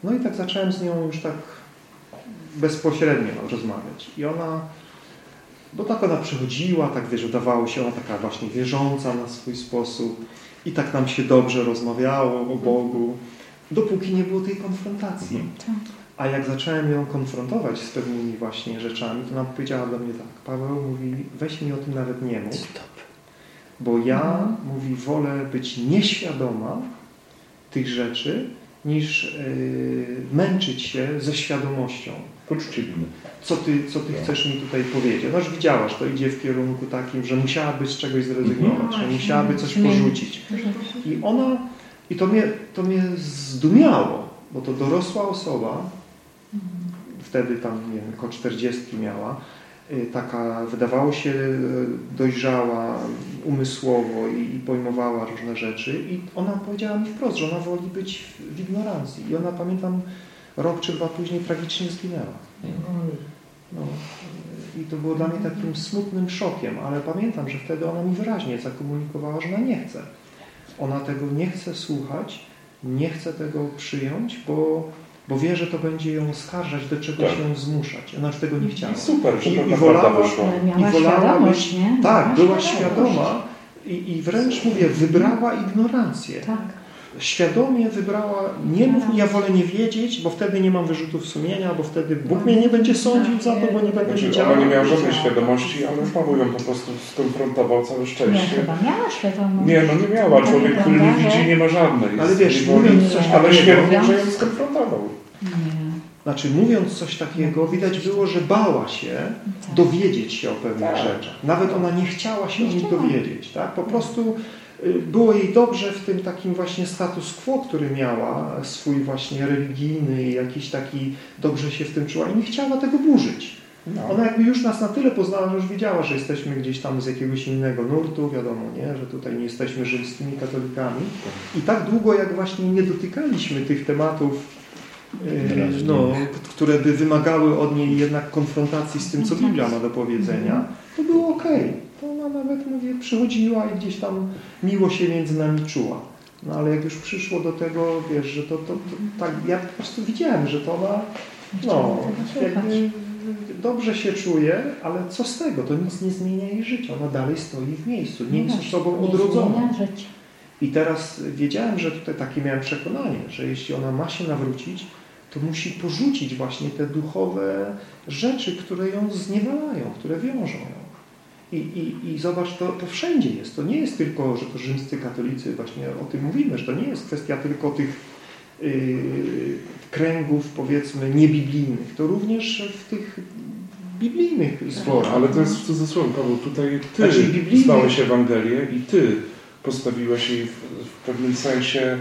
No i tak zacząłem z nią już tak bezpośrednio rozmawiać. I ona, bo tak ona przychodziła, tak wiesz, wydawało się ona taka właśnie wierząca na swój sposób i tak nam się dobrze rozmawiało o Bogu, dopóki nie było tej konfrontacji. A jak zacząłem ją konfrontować z pewnymi właśnie rzeczami, to ona powiedziała do mnie tak, Paweł mówi, weź mi o tym nawet nie mów, bo ja, mówi, wolę być nieświadoma tych rzeczy, niż yy, męczyć się ze świadomością. Poczucie winy. Co ty, co ty chcesz mi tutaj powiedzieć? No już widziałaś, to idzie w kierunku takim, że musiałaby z czegoś zrezygnować, że musiałaby coś porzucić. I ona, i to mnie, to mnie zdumiało, bo to dorosła osoba, wtedy tam, nie wiem, około 40 miała, taka, wydawało się y, dojrzała umysłowo i, i pojmowała różne rzeczy i ona powiedziała mi wprost, że ona woli być w, ignorancji i ona, pamiętam, rok czy dwa później tragicznie zginęła. No, y, I to było dla mnie takim smutnym szokiem, ale pamiętam, że wtedy ona mi wyraźnie zakomunikowała, że ona nie chce. Ona tego nie chce słuchać, nie chce tego przyjąć, bo, bo wie, że to będzie ją oskarżać, do czegoś Tak. ją zmuszać. Ona już tego nie chciała. I super, że I- to i naprawdę wolała- miała I wolała świadomość, być- nie? Tak, Miała była świadomość. świadoma i, i wręcz mówię, wybrała ignorancję. Tak. świadomie wybrała, nie mów mi, ja wolę nie wiedzieć, bo wtedy nie mam wyrzutów sumienia, bo wtedy Bóg mnie nie będzie sądził za to, bo nie będę Znaczy, wiedziała. ona nie miała żadnej świadomości, ale Paweł ją po prostu skonfrontował całe Nie, szczęście. chyba miała świadomość. Nie, no nie miała. Człowiek, który nie widzi, nie ma żadnej. Ale wiesz, Nie woli, mówiąc coś ale świetnie, że ją skonfrontował. Nie. Znaczy, mówiąc coś takiego, widać było, że bała się dowiedzieć się o pewnych Tak. rzeczach. Nawet ona nie chciała się o nich chciała. dowiedzieć. Tak? Po prostu y, było jej dobrze w tym takim właśnie status quo, który miała, swój właśnie religijny, jakiś taki, dobrze się w tym czuła i nie chciała tego burzyć. No. Ona jakby już nas na tyle poznała, że już wiedziała, że jesteśmy gdzieś tam z jakiegoś innego nurtu, wiadomo, nie? że tutaj nie jesteśmy rzymskimi katolikami. I tak długo, jak właśnie nie dotykaliśmy tych tematów, no, które by wymagały od niej jednak konfrontacji z tym, co Biblia ma do powiedzenia, to było okej. To ona nawet, mówię, przychodziła i gdzieś tam miło się między nami czuła. No ale jak już przyszło do tego, wiesz, że to, to, to tak, ja po prostu widziałem, że to ona, no, jakby dobrze się czuje, ale co z tego? To nic nie zmienia jej życia. Ona dalej stoi w miejscu, nie jest osobą odrodzoną. I teraz wiedziałem, że tutaj takie miałem przekonanie, że jeśli ona ma się nawrócić, to musi porzucić właśnie te duchowe rzeczy, które ją zniewalają, które wiążą ją. I, i, i zobacz, to, to wszędzie jest. To nie jest tylko, że to rzymscy katolicy, właśnie o tym mówimy, że to nie jest kwestia tylko tych yy, kręgów, powiedzmy, niebiblijnych. To również w tych biblijnych zborach. Ale to jest w cudzysłowie, Paweł. Tutaj ty Znaczy, biblijny- znałeś Ewangelię i ty postawiłeś jej w, w pewnym sensie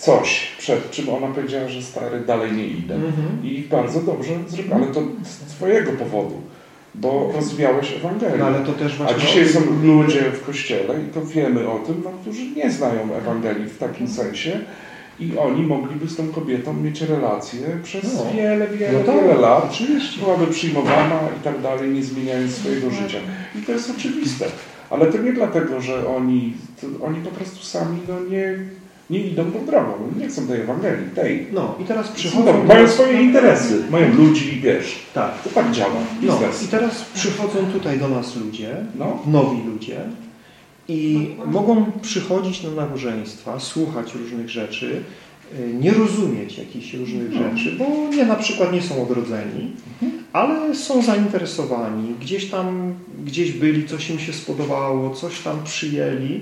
coś, przed czym ona powiedziała, że stary, dalej nie idę. Mhm. I bardzo dobrze zrobiła, ale to z twojego powodu, bo rozwiałeś Ewangelię. No, ale to też A właśnie dzisiaj o tym są ludzie w kościele i to wiemy o tym, no, którzy nie znają Ewangelii w takim sensie i oni mogliby z tą kobietą mieć relacje przez No. wiele, wiele, No tak, wiele lat. oczywiście. Byłaby przyjmowana i tak dalej, nie zmieniając swojego życia. I to jest oczywiste. Ale to nie dlatego, że oni, oni po prostu sami no, nie, nie idą tą drogą. Nie chcą tej Ewangelii, tej. No i teraz Przychodzą, przychodzą... mają swoje interesy, mają ludzi, wiesz. Tak. To tak działa. No i teraz przychodzą tutaj do nas ludzie, No. nowi ludzie i mogą przychodzić na nabożeństwa, słuchać różnych rzeczy, y, nie rozumieć jakichś różnych rzeczy, bo nie na przykład nie są odrodzeni, ale są zainteresowani, gdzieś tam, gdzieś byli, coś im się spodobało, coś tam przyjęli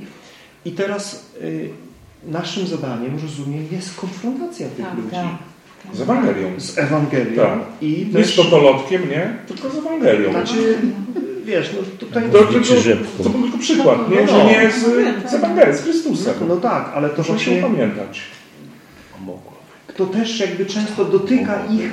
i teraz y, naszym zadaniem, rozumiem, jest konfrontacja tych Tak, ludzi tak. Z Ewangelią. z Ewangelią Tak. i Nie z też, totolotkiem, nie? Tylko z Ewangelią. znaczy, wiesz, no tutaj To, to, to, to był tylko przykład, nie? No, że no. nie z, z Ewangelii, z Chrystusem. No tak, ale to Proszę się właśnie pamiętać. to też jakby często dotyka ich,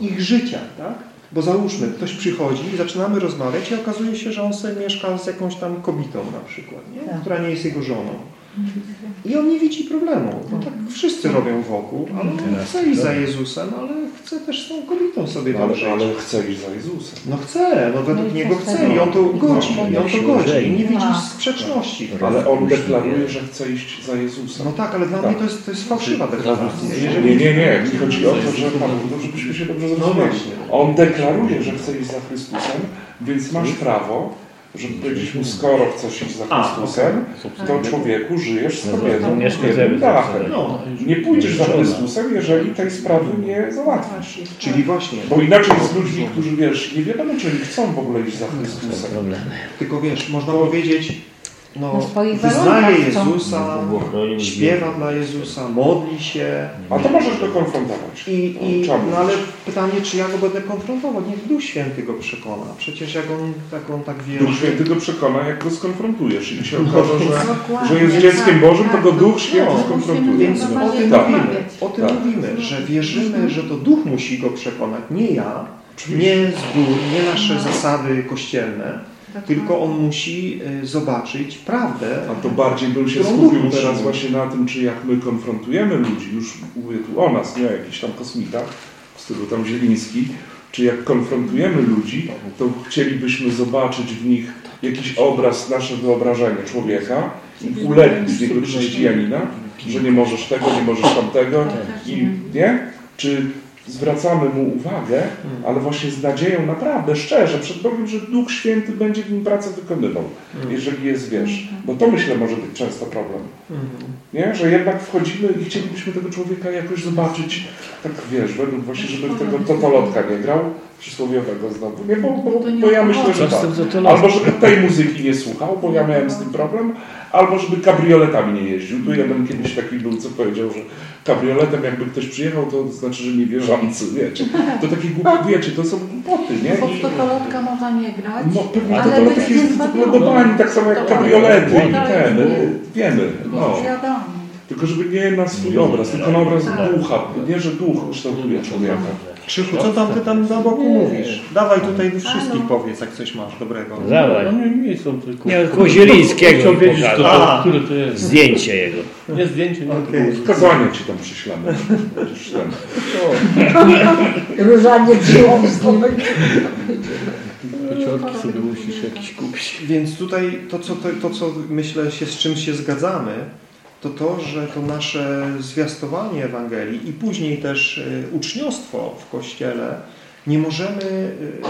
ich życia, tak? Bo załóżmy, ktoś przychodzi i zaczynamy rozmawiać i okazuje się, że on sobie mieszka z jakąś tam kobietą na przykład, nie? Tak. która nie jest jego żoną. I on nie widzi problemu, bo tak wszyscy robią wokół, ale on Teraz chce iść za robię. Jezusem, ale chce też z tą kobietą sobie No, ale, chce iść za Jezusem. No chce, no według No niego chce. i on to godzi, No, i on to godzi i nie widzi Tak. sprzeczności. Ale on deklaruje, że chce iść za Jezusem. No tak, ale dla Tak. mnie to jest, to jest fałszywa deklaracja. Jeżeli Nie, nie, nie. Chodzi o to, że to żebyśmy się dobrze No zrozumieli. On deklaruje, że chce iść za Chrystusem, więc masz prawo, żeby powiedzieć mu, skoro chcesz iść za Chrystusem, to człowieku żyjesz z No, kobietą pod jednym dachem. No, Nie pójdziesz za Chrystusem, jeżeli tej sprawy nie załatwisz. czyli właśnie, Bo inaczej z ludźmi, którzy wiesz, nie wiadomo, czy oni chcą w ogóle iść za Chrystusem. Tylko wiesz, można powiedzieć, no, wyznaje. Jezusa, chronił śpiewa dla Jezusa, modli się A to możesz go konfrontować. i, i no ale pytanie, czy ja go będę konfrontował? Niech Duch Święty go przekona. Przecież jak on tak, on tak Duch wierzy, Święty go przekona, jak go skonfrontujesz. I się No, okaże, że, że jest tak, dzieckiem Bożym, to tak, go Duch Święty No, skonfrontuje. Więc No, o tym tak. mówimy, o tym Tak. mówimy, że wierzymy, że to Duch musi go przekonać, nie ja, Oczywiście. nie z góry, nie nasze zasady kościelne, Tak, tylko on musi y, zobaczyć prawdę. A to bardziej bym się skupił teraz właśnie na tym, czy jak my konfrontujemy ludzi, już mówię tu o nas, nie o jakichś tam kosmitach, w stylu tam Zieliński, czy jak konfrontujemy ludzi, to chcielibyśmy zobaczyć w nich jakiś obraz, nasze wyobrażenie człowieka i ulegli z niego chrześcijanina, że nie możesz tego, nie możesz tamtego i nie? Czy zwracamy mu uwagę, ale właśnie z nadzieją, naprawdę, szczerze, przed Bogiem, że Duch Święty będzie w nim pracę wykonywał, jeżeli jest, wiesz, bo to myślę może być często problem. Nie? Że jednak wchodzimy i chcielibyśmy tego człowieka jakoś zobaczyć, tak wiesz, według właśnie, żeby w tego totolotka nie grał, przysłowiowego znowu, nie? Bo, bo, bo ja myślę, że tak. Albo żeby tej muzyki nie słuchał, bo ja miałem z tym problem, albo żeby kabrioletami nie jeździł. Tu jeden kiedyś taki był, co powiedział, że kabrioletem jakby ktoś przyjechał, to znaczy, że niewierzący, wiecie. To takie głupie, wiecie, to są głupoty, nie? Bo w totolotka można nie grać, no pewnie ale totolotek być jest niezbawiony. do bani, tak samo jak Tak. kabriolety i Tak. ten, wiemy, no. Wiadomo. Tylko żeby nie na swój obraz, tylko na obraz ducha, nie, że duch kształtuje człowieka. Krzychu, co tam ty tam na boku mówisz? Dawaj tutaj do wszystkich powiedz, jak coś masz dobrego. Dawaj. No nie, nie są tylko... Nie, Kozielińskiego Chciał mi wiedzieć, to, A. który to jest. Zdjęcie jego. Nie zdjęcie, nie Okej. tylko- Kazanie ci tam przyślemy. Różanie przyłom z nim. Pociotki sobie musisz jakieś kupić. Więc tutaj to co, to, to, co myślę, się, z czym się zgadzamy, to to, że to nasze zwiastowanie Ewangelii i później też y, uczniostwo w Kościele nie możemy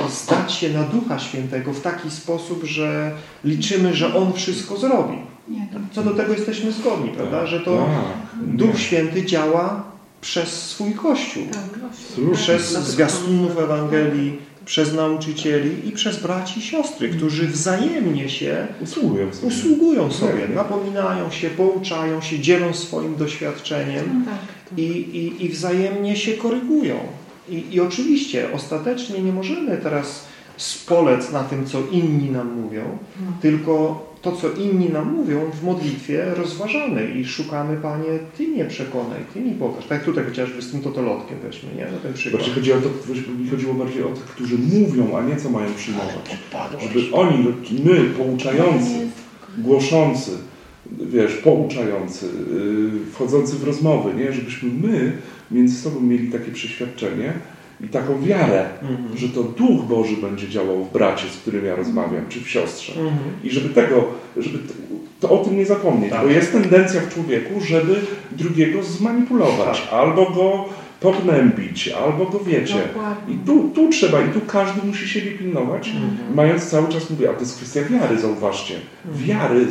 y, zdać się na Ducha Świętego w taki sposób, że liczymy, że On wszystko zrobi. Co do tego jesteśmy zgodni, prawda? Że to Tak, Duch Święty działa przez swój Kościół. tak, przez zwiastunów Ewangelii, przez nauczycieli i przez braci i siostry, którzy wzajemnie się Usługują sobie. usługują sobie, napominają się, pouczają się, dzielą swoim doświadczeniem tak. i, i, i wzajemnie się korygują. I, I oczywiście ostatecznie nie możemy teraz spolec na tym, co inni nam mówią, tylko to, co inni nam mówią w modlitwie rozważamy i szukamy, Panie, Ty mnie przekonaj, Ty mi pokaż. Tak jak tutaj chociażby z tym totolotkiem weźmy, nie? Na ten przykład. Bardziej chodzi o to, chodziło bardziej o tych, którzy mówią, a nie co mają przyjmować. Żeby oni, my, pouczający, głoszący, wiesz, pouczający, yy, wchodzący w rozmowy, nie? Żebyśmy my między sobą mieli takie przeświadczenie i taką wiarę, Mhm. że to Duch Boży będzie działał w bracie, z którym ja rozmawiam, czy w siostrze. Mhm. I żeby tego, żeby to o tym nie zapomnieć, Tak. bo jest tendencja w człowieku, żeby drugiego zmanipulować, Tak. albo go pognębić, albo go wiecie. Dokładnie. I tu, tu trzeba, i tu każdy musi siebie pilnować, Mhm. mając cały czas, mówię, a to jest kwestia wiary, zauważcie. Wiary,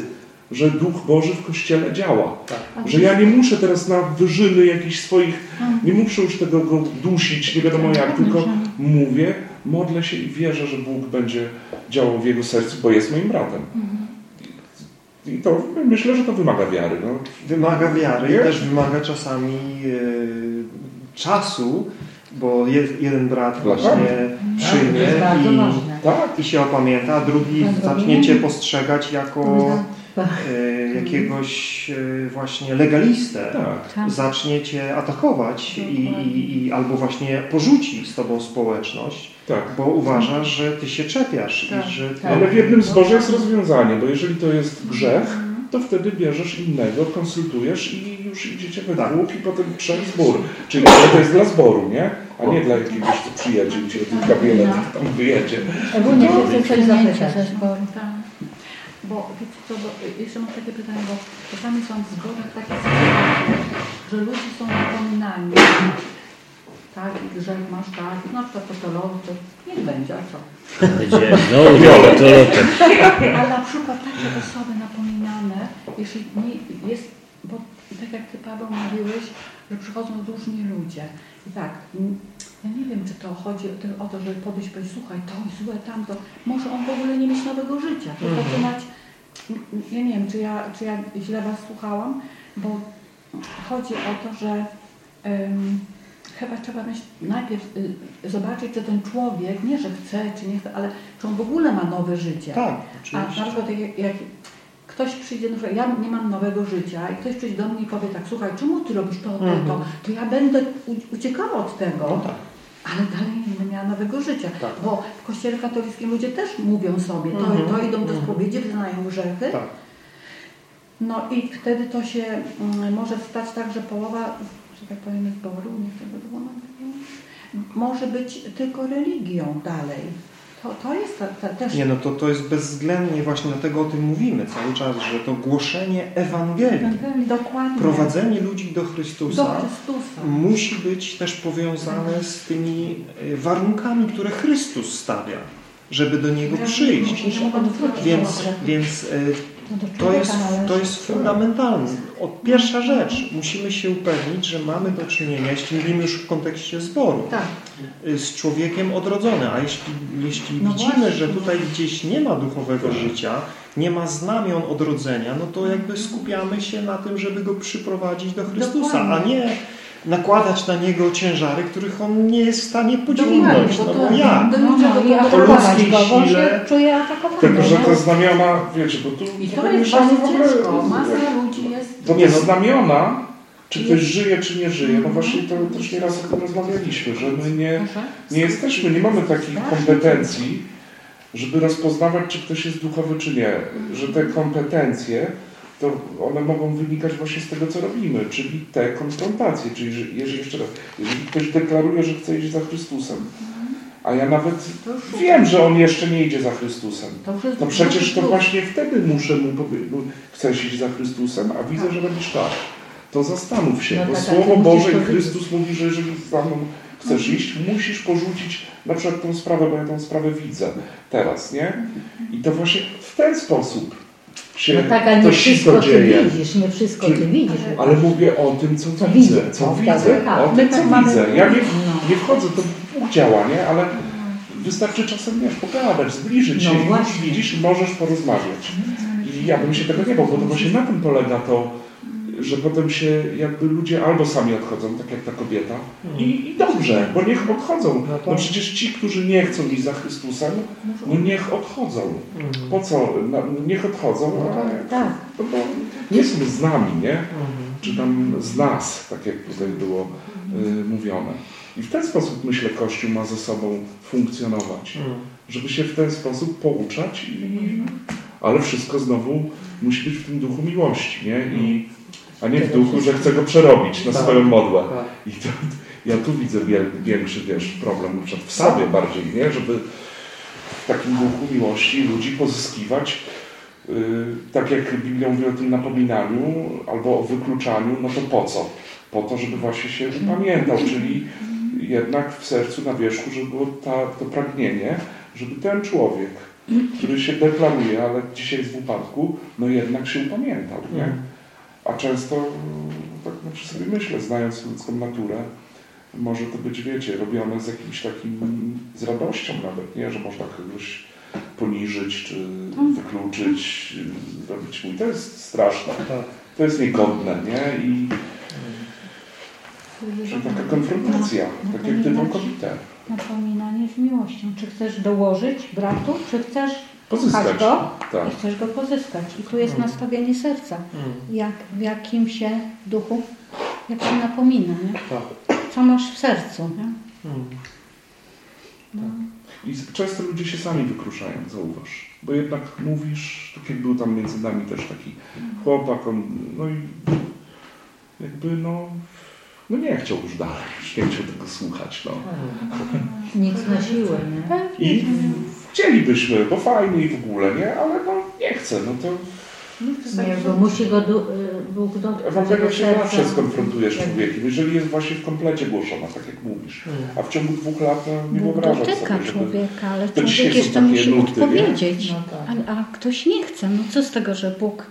że Duch Boży w Kościele działa. Tak. Że ja nie muszę teraz na wyżyny jakichś swoich, nie muszę już tego go dusić, nie wiadomo jak, tylko mówię, modlę się i wierzę, że Bóg będzie działał w jego sercu, bo jest moim bratem. I to myślę, że to wymaga wiary. No. Wymaga wiary Nie? i też wymaga czasami e, czasu, bo je, jeden brat właśnie przyjmie To jest bardzo i. Tak, i się opamięta, a drugi Tak, zacznie. Cię postrzegać jako Tak. e, jakiegoś e, właśnie legalistę. tak. Tak. Zacznie Cię atakować i, i, i albo właśnie porzuci z Tobą społeczność, tak. bo uważa, że Ty się czepiasz Tak, i że Ty... tak. Ale w jednym zborze jest rozwiązanie, bo jeżeli to jest grzech, to wtedy bierzesz innego, konsultujesz i już idziecie we Tak. dwóch i potem trzech zbór. Czyli to jest dla zboru, nie? A nie dla jakiegoś, co przyjedzie i cię o tych kabinetach tam wyjedzie. Ogólnie chcę coś Przyjęcie zapytać. Bo wiecie co, bo jeszcze mam takie pytanie, bo czasami są w zborach takie sytuacje, że ludzie są napominani. Tak, i grzech masz tak, na przykład patology, niech będzie, a co? Będzie znowu totolotem. Ale na przykład takie osoby napominane, jeśli nie jest, bo tak jak Ty Paweł mówiłeś, że przychodzą różni ludzie. I tak, ja nie wiem, czy to chodzi o to, to żeby podejść i powiedzieć, słuchaj, to jest złe, tamto. Może on w ogóle nie mieć nowego życia. To Mhm. zaczynać, ja nie wiem, czy ja, czy ja źle Was słuchałam, bo chodzi o to, że em, chyba trzeba myśl, najpierw y, zobaczyć, czy ten człowiek, nie że chce, czy nie chce, ale czy on w ogóle ma nowe życie. Tak, A na oczywiście. przykład jak, jak ktoś przyjdzie, przykład ja nie mam nowego życia i ktoś przyjdzie do mnie i powie tak, słuchaj, czemu ty robisz to, to, Mhm. to, to ja będę uciekała od tego, No tak. Ale dalej nie będę miała nowego życia. Tak. Bo w kościele katolickim ludzie też mówią sobie, to Mhm. to, idą do Mhm. spowiedzi, wyznają grzechy. Tak. No i wtedy to się mm, może stać tak, że połowa, że tak powiem, zboru, nie chcę go dwunąć, może być tylko religią dalej. To, to jest ta, ta, też... Nie, no to, to jest bezwzględnie właśnie dlatego o tym mówimy cały czas, że to głoszenie Ewangelii, Ewangelii, Dokładnie. prowadzenie ludzi do do Chrystusa Chrystusa. musi być też powiązane z tymi e, warunkami, które Chrystus stawia, żeby do Niego przyjść. Więc, więc e, to człowieka jest, to jest fundamentalne. Pierwsza rzecz, musimy się upewnić, że mamy do czynienia, jeśli mówimy już w kontekście zboru, Tak. y, z człowiekiem odrodzonym. A jeśli, jeśli No widzimy, właśnie. że tutaj gdzieś nie ma duchowego życia, nie ma znamion odrodzenia, no to jakby skupiamy się na tym, żeby go przyprowadzić do Chrystusa, a Dokładnie. nie nakładać na niego ciężary, których on nie jest w stanie podźwignąć. No bo bo No, no, to atakować ludzkiej bo sile- się czuje atakowany. Tylko, że te znamiona, wiecie, bo tu I to jest bardzo ciężko. Masa ludzi jest... To nie znamiona, czy ktoś żyje, czy nie żyje. No właśnie to też nieraz o tym rozmawialiśmy, że my nie, nie jesteśmy, nie mamy takich kompetencji, żeby rozpoznawać, czy ktoś jest duchowy, czy nie. Że te kompetencje, to one mogą wynikać właśnie z tego, co robimy, czyli te konfrontacje. Czyli że, jeżeli jeszcze raz, jeżeli ktoś deklaruje, że chce iść za Chrystusem, a ja nawet wiem, że on jeszcze nie idzie za Chrystusem, To to przecież to właśnie wtedy muszę mu powiedzieć, chcesz iść za Chrystusem, a widzę, że robisz tak. To zastanów się, No bo tak, Słowo Boże i. Chrystus mówi, że jeżeli za mną chcesz iść, musisz porzucić na przykład tą sprawę, bo ja tą sprawę widzę teraz, nie? I to właśnie w ten sposób się No tak, ale to nie wszystko sito ty dzieje. widzisz, nie wszystko Czy- ty widzisz. Ale mówię o tym, co, Co widzę, co no, widzę, tak, o tym, tak co mamy- widzę. Ja nie, No. nie wchodzę, to Bóg działa, nie? Ale wystarczy czasem, wiesz, pogadać, zbliżyć No się właśnie. widzisz możesz porozmawiać. I ja bym się tego nie bał, bo to właśnie na tym polega to, że potem się jakby ludzie albo sami odchodzą, tak jak ta kobieta, i, i dobrze, bo niech odchodzą. No to- No przecież ci, którzy nie chcą iść za Chrystusem, no niech odchodzą. Mhm. Po co? No, niech odchodzą, a Tak. no bo nie są z nami, nie? Mhm. Czy tam z nas, tak jak tutaj było y, mówione. I w ten sposób, myślę, Kościół ma ze sobą funkcjonować. Mhm. Żeby się w ten sposób pouczać, i, ale wszystko znowu musi być w tym duchu miłości, nie? I, a nie w duchu, że chcę go przerobić na Tak. swoją modłę. Tak. I to, ja tu widzę większy, wiesz, problem na przykład w sobie bardziej, nie? Żeby w takim duchu miłości ludzi pozyskiwać, yy, tak jak Biblia mówi o tym napominaniu albo o wykluczaniu, no to po co? Po to, żeby właśnie się upamiętał, czyli jednak w sercu na wierzchu, żeby było ta, to pragnienie, żeby ten człowiek, który się deklaruje, ale dzisiaj jest w upadku, no jednak się upamiętał, nie? Mhm. A często, mm, tak znaczy sobie myślę, znając ludzką naturę, może to być, wiecie, robione z jakimś takim, z radością nawet, nie? Że można kogoś poniżyć, czy wykluczyć, y, zrobić mu. I to jest straszne. Tak. To jest niegodne, nie? I że taka konfrontacja, tak jak kobietę. Napominanie z miłością. Czy chcesz dołożyć bratu, czy chcesz Pozyskać. go Tak. i chcesz go pozyskać. I tu jest nastawienie serca. Mhm. Jak, w jakim się duchu, jak się napomina, nie? Tak. Co masz w sercu, nie? Mhm. I często ludzie się sami wykruszają, zauważ. Bo jednak mówisz, tak jak był tam między nami też taki chłopak, on, no i jakby no, no nie chciał już dalej, już nie chciał tego słuchać, no. Nic na siłę, nie? I chcielibyśmy, bo fajnie i w ogóle, nie? Ale no nie chcę, no to Nie, bo musi go y, Bóg dotknąć Ewangelia tego się zawsze skonfrontuje z człowiekiem, jeżeli jest właśnie w komplecie głoszona, tak jak mówisz. A w ciągu dwóch lat no, nie Bóg wyobrażam dotyka sobie, żeby... człowieka, ale człowiek jeszcze musi nuty, odpowiedzieć. No tak. A, a ktoś nie chce. No co z tego, że Bóg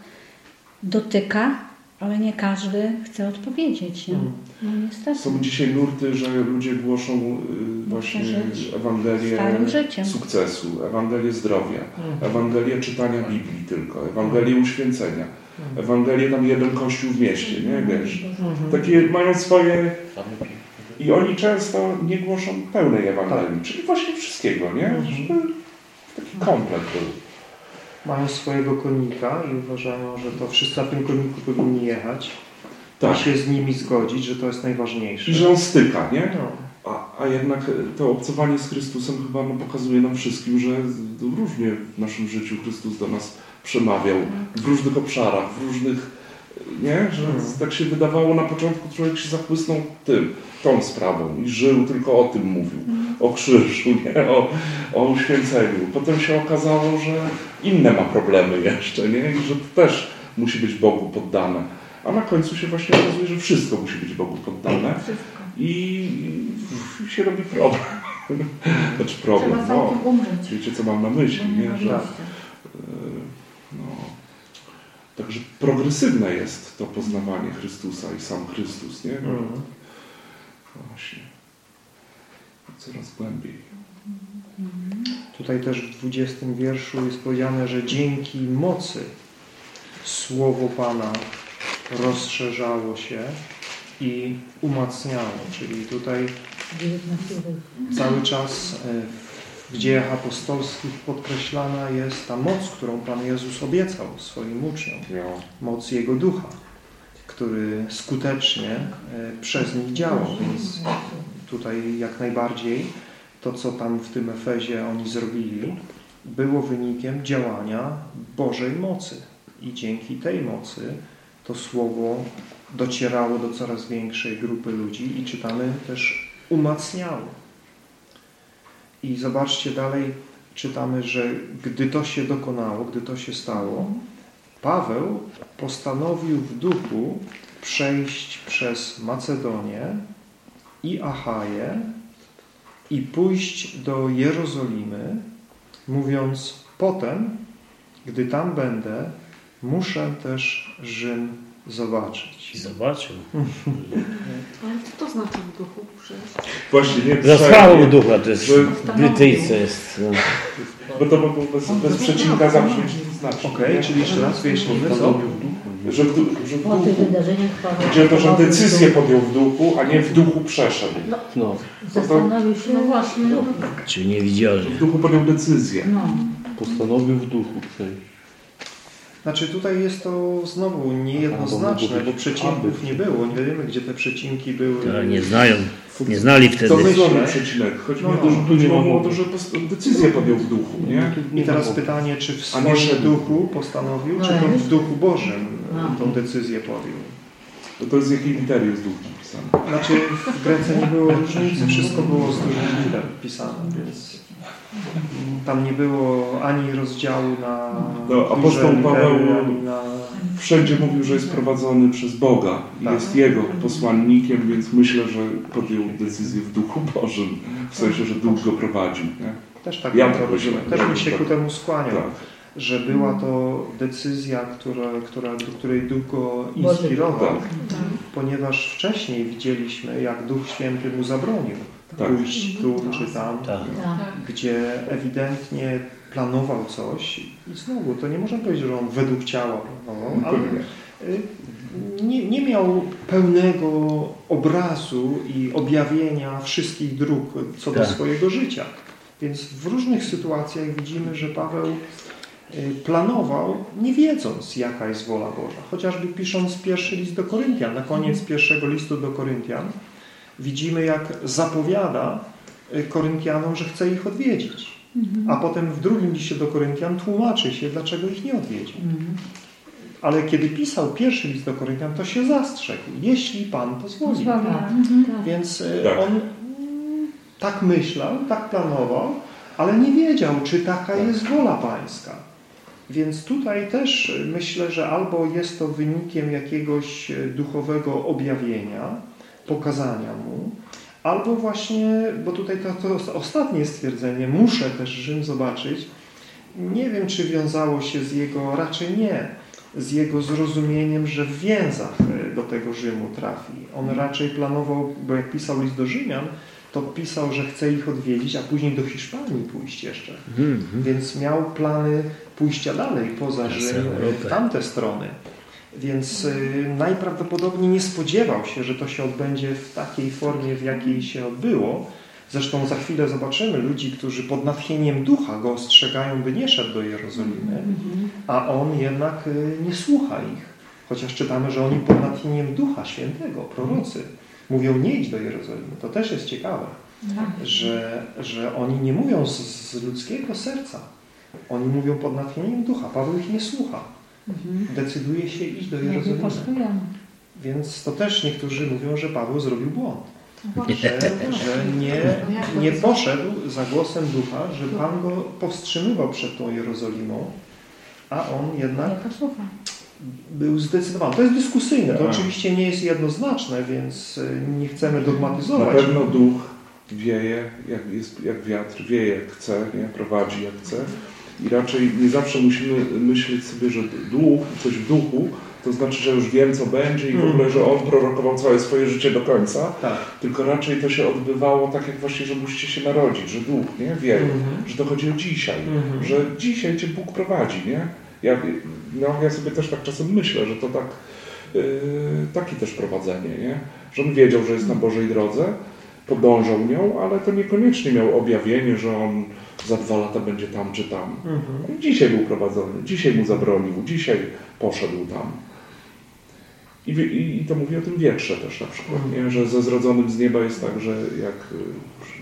dotyka, ale nie każdy chce odpowiedzieć. Nie? Mhm. No. Są dzisiaj nurty, że ludzie głoszą y, właśnie Ewangelię sukcesu, Ewangelię zdrowia, Mhm. Ewangelię czytania Biblii tylko, Ewangelię uświęcenia, Ewangelię tam jeden kościół w mieście, nie wiesz. Mhm. Takie mają swoje i oni często nie głoszą pełnej Ewangelii, czyli właśnie wszystkiego, nie? Mhm. Żeby taki komplet był. Mają swojego konika i uważają, że to wszyscy na tym koniku powinni jechać. Tak. I się z nimi zgodzić, że to jest najważniejsze. I że on styka, nie? No. A, a jednak to obcowanie z Chrystusem chyba no, pokazuje nam wszystkim, że różnie w naszym życiu Chrystus do nas przemawiał w różnych obszarach, w różnych, nie? Że tak się wydawało na początku, człowiek się zachłysnął tym, tą sprawą i żył, tylko o tym mówił, o krzyżu, nie? O, o uświęceniu. Potem się okazało, że inne ma problemy jeszcze, nie? I że to też musi być Bogu poddane. A na końcu się właśnie okazuje, że wszystko musi być Bogu poddane i, i się robi problem. Znaczy problem, Trzeba no. umrzeć. Wiecie, co mam na myśli, nie Że, wyjścia. no, także progresywne jest to poznawanie Chrystusa i sam Chrystus, nie? No, Mhm. Właśnie. Coraz głębiej. Tutaj też w 20 wierszu jest powiedziane, że dzięki mocy słowo Pana rozszerzało się i umacniało. Czyli tutaj cały czas e, w dziejach apostolskich podkreślana jest ta moc, którą Pan Jezus obiecał swoim uczniom. Moc Jego Ducha, który skutecznie e, przez nich działał. Więc tutaj jak najbardziej to, co tam w tym Efezie oni zrobili, było wynikiem działania Bożej mocy. I dzięki tej mocy to słowo docierało do coraz większej grupy ludzi i czytamy też umacniało. I zobaczcie dalej, czytamy, że gdy to się dokonało, gdy to się stało, Paweł postanowił w duchu przejść przez Macedonię i Achaję i pójść do Jerozolimy, mówiąc potem, gdy tam będę, muszę też Rzym zobaczyć. Zobaczył. Ale co to znaczy w duchu przejść? Właśnie, nie? Zasłał nie, ducha, to jest w Brytyjce jest. No. Bo to mogło bez, bez przecinka zabrzmieć nie znaczy. Okej, nie? czyli jeszcze raz wyjaśnimy, co? Że w, du- że w tych duchu, chodzi o to, że decyzję podjął w duchu, a nie w duchu przeszedł. No, Zastanowił się No właśnie. duchu. Czy nie widział, W duchu podjął decyzję. No. postanowił w duchu przejść. Znaczy tutaj jest to znowu niejednoznaczne, bo przecinków nie było. Nie wiemy, gdzie te przecinki były. to nie znają, nie znali wtedy. To myślę- przecinek. Chodzi No, mi o to, no, że tu nie ma mu o to, że decyzję podjął w duchu, nie? I teraz pytanie, czy w nie swoim duchu postanowił, No, czy to w duchu Bożym No. tą decyzję podjął. To, to jest z jakiej litery jest duch napisany. Znaczy w Grece nie było różnicy, wszystko było z dużych liter pisane, więc tam nie było ani rozdziału na No, apostoł Paweł- ani na... Wszędzie mówił, że jest prowadzony przez Boga i Tak. jest Jego posłannikiem, więc myślę, że podjął decyzję w duchu Bożym. W sensie, że duch go prowadził. Nie? Też tak Ja tak to myślę. myślę. Też bym się ku temu skłaniał, Tak. że była to decyzja, która, która, do której Duch go inspirował, Tak. ponieważ wcześniej widzieliśmy, jak Duch Święty mu zabronił Tak. pójść tu czy tam, Tak. Tak. gdzie ewidentnie planował coś i znowu, to nie można powiedzieć, że on według ciała planował, ale Pewnie. y, nie, nie miał pełnego obrazu i objawienia wszystkich dróg co do Tak. swojego życia. Więc w różnych sytuacjach widzimy, że Paweł y, planował, nie wiedząc, jaka jest wola Boża. Chociażby pisząc pierwszy list do Koryntian, na koniec pierwszego listu do Koryntian, widzimy, jak zapowiada y, Koryntianom, że chce ich odwiedzić. A potem w drugim liście do Koryntian tłumaczy się, dlaczego ich nie odwiedził. Ale kiedy pisał pierwszy list do Koryntian, to się zastrzegł. Jeśli Pan pozwoli. Pozwala. Tak. Więc y, Tak. on tak myślał, tak planował, ale nie wiedział, czy taka jest wola Pańska. Więc tutaj też y, myślę, że albo jest to wynikiem jakiegoś duchowego objawienia, pokazania mu, albo właśnie, bo tutaj to, to ostatnie stwierdzenie, muszę też Rzym zobaczyć, nie wiem, czy wiązało się z jego, raczej nie, z jego zrozumieniem, że w więzach y, do tego Rzymu trafi. On raczej planował, bo jak pisał list do Rzymian, to pisał, że chce ich odwiedzić, a później do Hiszpanii pójść jeszcze. Mhm. Więc miał plany pójścia dalej poza Rzym, w tamte strony. Więc y, najprawdopodobniej nie spodziewał się, że to się odbędzie w takiej formie, w jakiej się odbyło. Zresztą za chwilę zobaczymy ludzi, którzy pod natchnieniem ducha go ostrzegają, by nie szedł do Jerozolimy, a on jednak y, nie słucha ich. Chociaż czytamy, że oni pod natchnieniem ducha świętego, prorocy, mówią nie idź do Jerozolimy. To też jest ciekawe, że, że oni nie mówią z, z ludzkiego serca. Oni mówią pod natchnieniem ducha. Paweł ich nie słucha. Decyduje się iść do Jerozolimy. Więc to też niektórzy mówią, że Paweł zrobił błąd. Właśnie. Że, że nie, nie poszedł za głosem ducha, że Pan go powstrzymywał przed tą Jerozolimą, a on jednak był zdecydowany. To jest dyskusyjne, to Tak. oczywiście nie jest jednoznaczne, więc y, nie chcemy Na dogmatyzować. pewno duch wieje, jak, jest, jak wiatr, wieje jak chce, nie? prowadzi jak chce. I raczej nie zawsze musimy myśleć sobie, że duch, coś w duchu, to znaczy, że już wiem, co będzie i w Mhm. ogóle, że on prorokował całe swoje życie do końca. Tak. Tylko raczej to się odbywało tak, jak właśnie, że musicie się narodzić, że duch, nie? Wieje, Mhm. że to chodzi o dzisiaj, Mhm. że dzisiaj Cię Bóg prowadzi, nie? Ja, no, ja sobie też tak czasem myślę, że to tak, yy, takie też prowadzenie, nie? Że on wiedział, że jest na Bożej drodze, podążał nią, ale to niekoniecznie miał objawienie, że on za dwa lata będzie tam czy tam. Mhm. Dzisiaj był prowadzony, dzisiaj mu zabronił, dzisiaj poszedł tam. I, i, I to mówi o tym wietrze też na przykład, nie? że ze zrodzonym z nieba jest tak, że jak,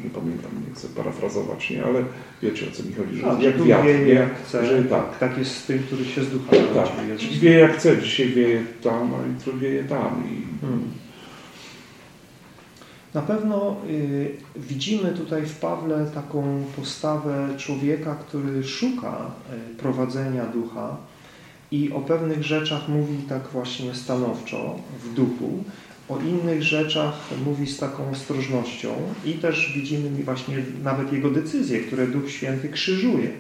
nie pamiętam, nie chcę parafrazować, nie? ale wiecie o co mi chodzi, że Tak, jak tu wiatr, wieje nie? jak chce. że tak, Tak jest z tym, który się z ducha tak, Czyli wieje jak chce, dzisiaj wieje tam, a jutro wieje tam. I, Hmm. Na pewno y, widzimy tutaj w Pawle taką postawę człowieka, który szuka y, prowadzenia ducha i o pewnych rzeczach mówi tak właśnie stanowczo w duchu, o innych rzeczach mówi z taką ostrożnością i też widzimy właśnie nawet jego decyzje, które Duch Święty krzyżuje.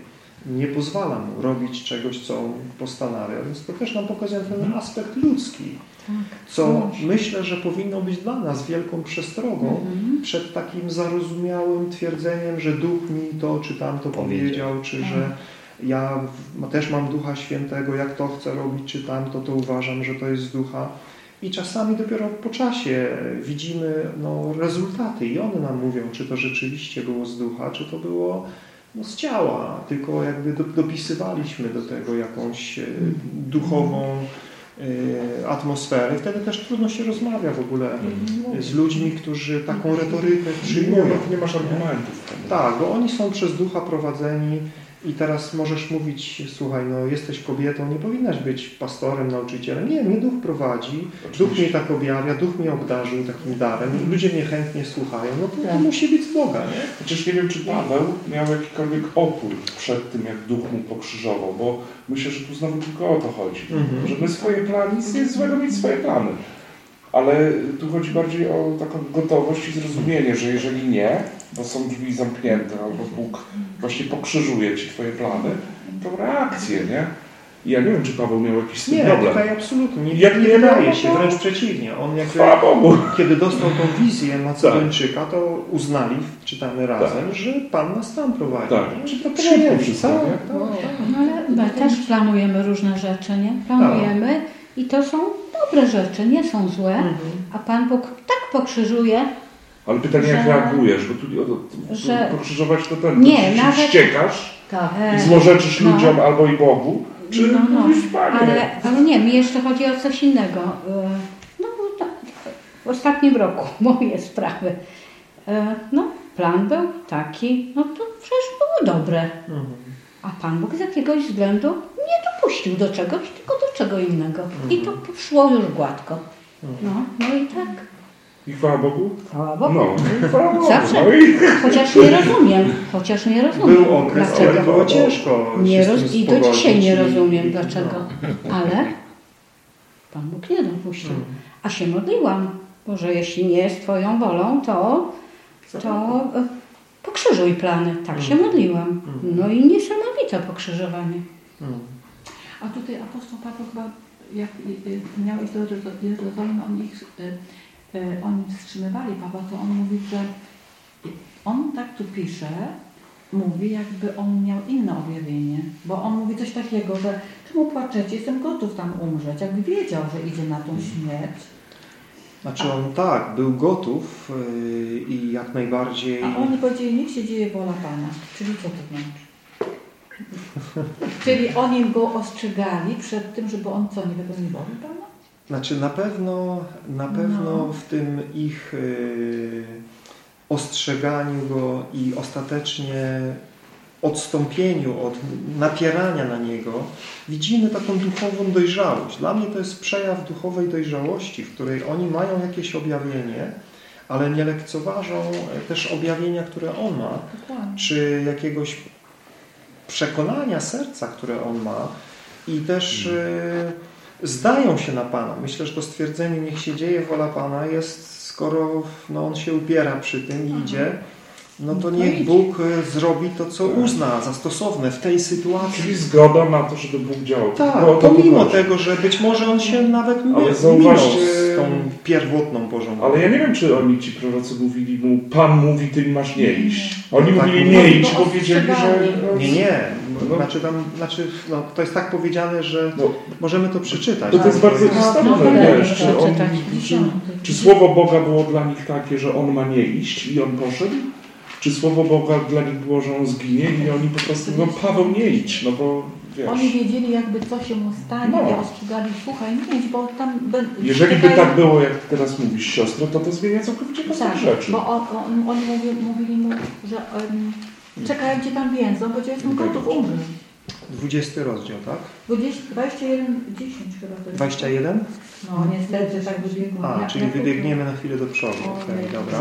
Nie pozwala mu robić czegoś, co postanawia, więc to też nam pokazuje ten aspekt ludzki. Co myślę, że powinno być dla nas wielką przestrogą Mhm. przed takim zarozumiałym twierdzeniem, że Duch mi to czy tamto Powiedział. powiedział, czy Tak. że ja w- też mam Ducha Świętego, jak to chcę robić, czy tamto, to uważam, że to jest z Ducha. I czasami dopiero po czasie widzimy no, rezultaty i one nam mówią, czy to rzeczywiście było z Ducha, czy to było no, z ciała, tylko jakby do, dopisywaliśmy do tego jakąś e, duchową atmosferę. Wtedy też trudno się rozmawia w ogóle z ludźmi, którzy taką retorykę przyjmują. nie masz argumentów. Tak, bo oni są przez ducha prowadzeni i teraz możesz mówić, słuchaj, no jesteś kobietą, nie powinnaś być pastorem, nauczycielem. Nie, mnie duch prowadzi, duch mnie tak objawia, duch mnie obdarzył takim darem ludzie mnie chętnie słuchają. No to, to musi być z Boga, nie? Chociaż nie wiem, czy Paweł miał jakikolwiek opór przed tym, jak duch mu pokrzyżował, bo myślę, że tu znowu tylko o to chodzi. Mhm. Że my swoje plany, nic nie jest złego mieć swoje plany. Ale tu chodzi bardziej o taką gotowość i zrozumienie, że jeżeli nie, bo są drzwi zamknięte, albo Bóg właśnie pokrzyżuje ci twoje plany, to reakcje, nie? I ja nie wiem, czy Paweł miał jakiś z tym Nie, problem. tutaj absolutnie nie, Jak nie nie wydaje miał, się, to- wręcz przeciwnie. On jakby, kiedy dostał tą wizję Macedończyka, to uznali, czytamy razem, że Pan nas tam prowadzi. Tak. nie? Że to przyjęli. wszystko, Tak, nie? tak, tak. No ale my też planujemy różne rzeczy, nie? Planujemy i to są dobre rzeczy, nie są złe, Mhm. a Pan Bóg tak pokrzyżuje, Ale pytanie, jak Że- reagujesz, bo tu, to- tu, że- pokrzyżować to ten, Nie, nawet- wściekasz tak, i złorzeczysz no. ludziom albo i Bogu, czy No, no. mówisz, Panie, ale, ale nie, mi jeszcze chodzi o coś innego. E, No bo tak, w ostatnim roku moje sprawy. E, No, plan był taki, no to przecież było dobre. Mhm. A Pan Bóg z jakiegoś względu nie dopuścił do czegoś, tylko do czego innego. I to szło już gładko. No, no i tak. i chwała Bogu? Chwała Bogu. No, i chwała Bogu. Zawsze. No i Chociaż nie rozumiem, chociaż nie rozumiem. Był okres, dlaczego. ale było ciężko Nie roz... I do dzisiaj nie rozumiem i- dlaczego. no. Ale Pan Bóg nie dopuścił. Mhm. A się modliłam, Boże, jeśli nie jest Twoją wolą, to, to pokrzyżuj plany. Tak się Mhm. modliłam. Mhm. No i niesamowite pokrzyżowanie. Mhm. A tutaj apostoł Paweł chyba, jak y, y, miał iść do Jerozo- Jerozolimy, oni, ich, y, oni wstrzymywali Pawła, to on mówi, że on tak tu pisze, mówi jakby on miał inne objawienie, bo on mówi coś takiego, że czemu płaczecie, jestem gotów tam umrzeć, jakby wiedział, że idzie na tą śmierć. Znaczy on tak, był gotów yy, i jak najbardziej... A oni powiedzieli, niech się dzieje wola Pana. Czyli co to znaczy? Czyli oni go ostrzegali przed tym, żeby on co, nie wypełnił woli Pana? Znaczy na pewno, na pewno No. w tym ich yy, ostrzeganiu go i ostatecznie odstąpieniu od napierania na Niego, widzimy taką duchową dojrzałość. Dla mnie to jest przejaw duchowej dojrzałości, w której oni mają jakieś objawienie, ale nie lekceważą też objawienia, które On ma, Dokładnie. czy jakiegoś przekonania serca, które On ma i też y, zdają się na Pana. Myślę, że to stwierdzenie niech się dzieje wola Pana jest, skoro no, On się upiera przy tym i idzie, no to niech Bóg y, zrobi to, co uzna za stosowne w tej sytuacji. Czyli zgoda na to, żeby Bóg działał. Tak, Tylko o to tu pomimo tego, że być może on się nawet Ale zauważcie- minął z tą pierwotną Bożą Ale ja nie wiem, czy oni, ci prorocy, mówili mu, Pan mówi, ty masz nie iść. Oni Tak, mówili no, nie no, iść, no, powiedzieli, że... Nie, nie. No. Znaczy, tam, znaczy no, to jest tak powiedziane, że No, możemy to przeczytać. to, to jest bardzo jest- istotne, no, wiesz, no, czy, no, on, czy, czy Słowo Boga było dla nich takie, że On ma nie iść i On poszedł? Czy Słowo Boga dla nich było, że On zginie i oni po prostu, no Paweł nie idź, no bo wiesz... Oni wiedzieli jakby co się mu stanie No. i ostrzegali, słuchaj, nie idź, bo tam... Jeżeli by tak było, jak teraz mówisz, siostro, to to zmienia całkowicie postać Tak, rzeczy. bo on, on, oni mówi, mówili mu, że um, czekają cię tam więcej, on powiedział, jestem gotów umrzeć. 20 rozdział, tak? 20, 21, 10 chyba to jest. 21? No niestety tak wybiegło. A, czyli wybiegniemy na chwilę do przodu. Okej, Ojej, dobra.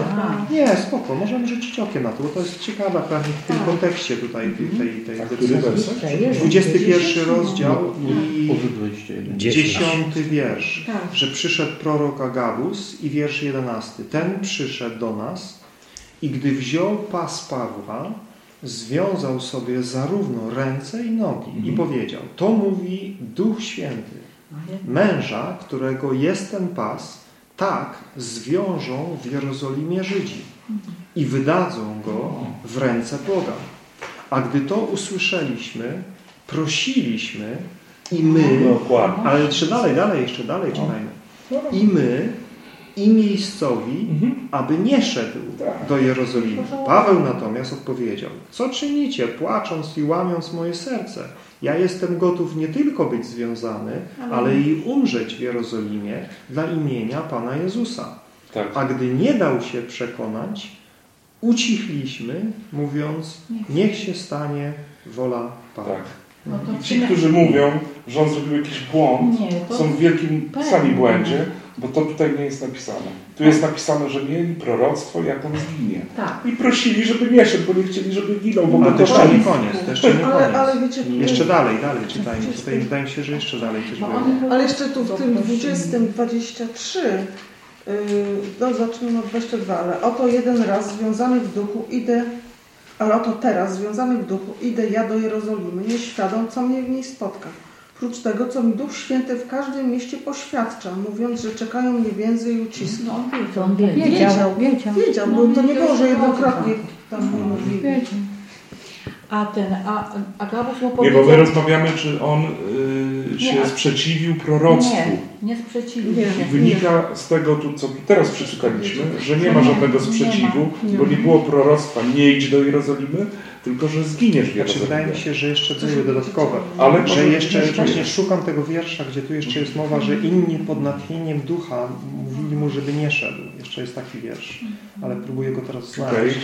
Nie, spoko, możemy rzucić okiem na to, bo to jest ciekawe pewnie w tym Tak. kontekście tutaj tej, tej, tej A który decyzji. werset? 21 rozdział i Może 21. Dziesięć. 10 wiersz. Tak. że przyszedł prorok Agabus i wiersz 11. Ten przyszedł do nas i gdy wziął pas Pawła, związał sobie zarówno ręce i nogi i powiedział, to mówi Duch Święty, męża, którego jest ten pas, tak zwiążą w Jerozolimie Żydzi i wydadzą go w ręce Boga. A gdy to usłyszeliśmy, prosiliśmy i my, ale jeszcze dalej, dalej, jeszcze dalej czytajmy. I my, i miejscowi, Mhm. aby nie szedł Tak. do Jerozolimy. Paweł natomiast odpowiedział, co czynicie, płacząc i łamiąc moje serce? Ja jestem gotów nie tylko być związany, ale i umrzeć w Jerozolimie dla imienia Pana Jezusa. Tak. A gdy nie dał się przekonać, ucichliśmy, mówiąc, niech się stanie wola Pana. Tak. No ci, którzy mówią, że on zrobił jakiś błąd, Nie, są w wielkim Pewnie. sami błędzie, bo to tutaj nie jest napisane. Tu jest napisane, że mieli proroctwo, jak on zginie. tak. I prosili, żeby nie szedł, bo nie chcieli, żeby ginął, bo Ale to jeszcze nie koniec, to jeszcze nie Ale, koniec. ale wiecie, Jeszcze dalej, dalej czytajmy. Tutaj wydaje mi się, że jeszcze dalej coś było. ale jeszcze tu w tym Zaprosili. 20, 23, yy, no zacznijmy od 22, ale oto jeden raz związany w duchu idę, ale oto teraz związany w duchu idę ja do Jerozolimy, nie świadom, co mnie w niej spotka. Prócz tego, co mi Duch Święty w każdym mieście poświadcza, mówiąc, że czekają mnie więzy i uciski. No on wiedział. On wiedział, Wiedział, wiedział. Wiedział, No, bo to nie było, że jednokrotnie tam nie mówili. Wiedział. A ten, a, a Gabus mu Nie, powiedział... bo my rozmawiamy, czy on y, się Nie, sprzeciwił proroctwu. Nie, nie sprzeciwił Nie. się. I wynika z tego, tu, co teraz przeczytaliśmy, że nie ma żadnego sprzeciwu, nie bo ma. nie było proroctwa nie idź do Jerozolimy, tylko że zginiesz w Znaczy, wydaje mi się, że jeszcze były dodatkowe. Ale Że jeszcze, właśnie nie. szukam tego wiersza, gdzie tu jeszcze jest mowa, że inni pod natchnieniem ducha mówili mu, żeby nie szedł. Jeszcze jest taki wiersz, ale próbuję go teraz znaleźć.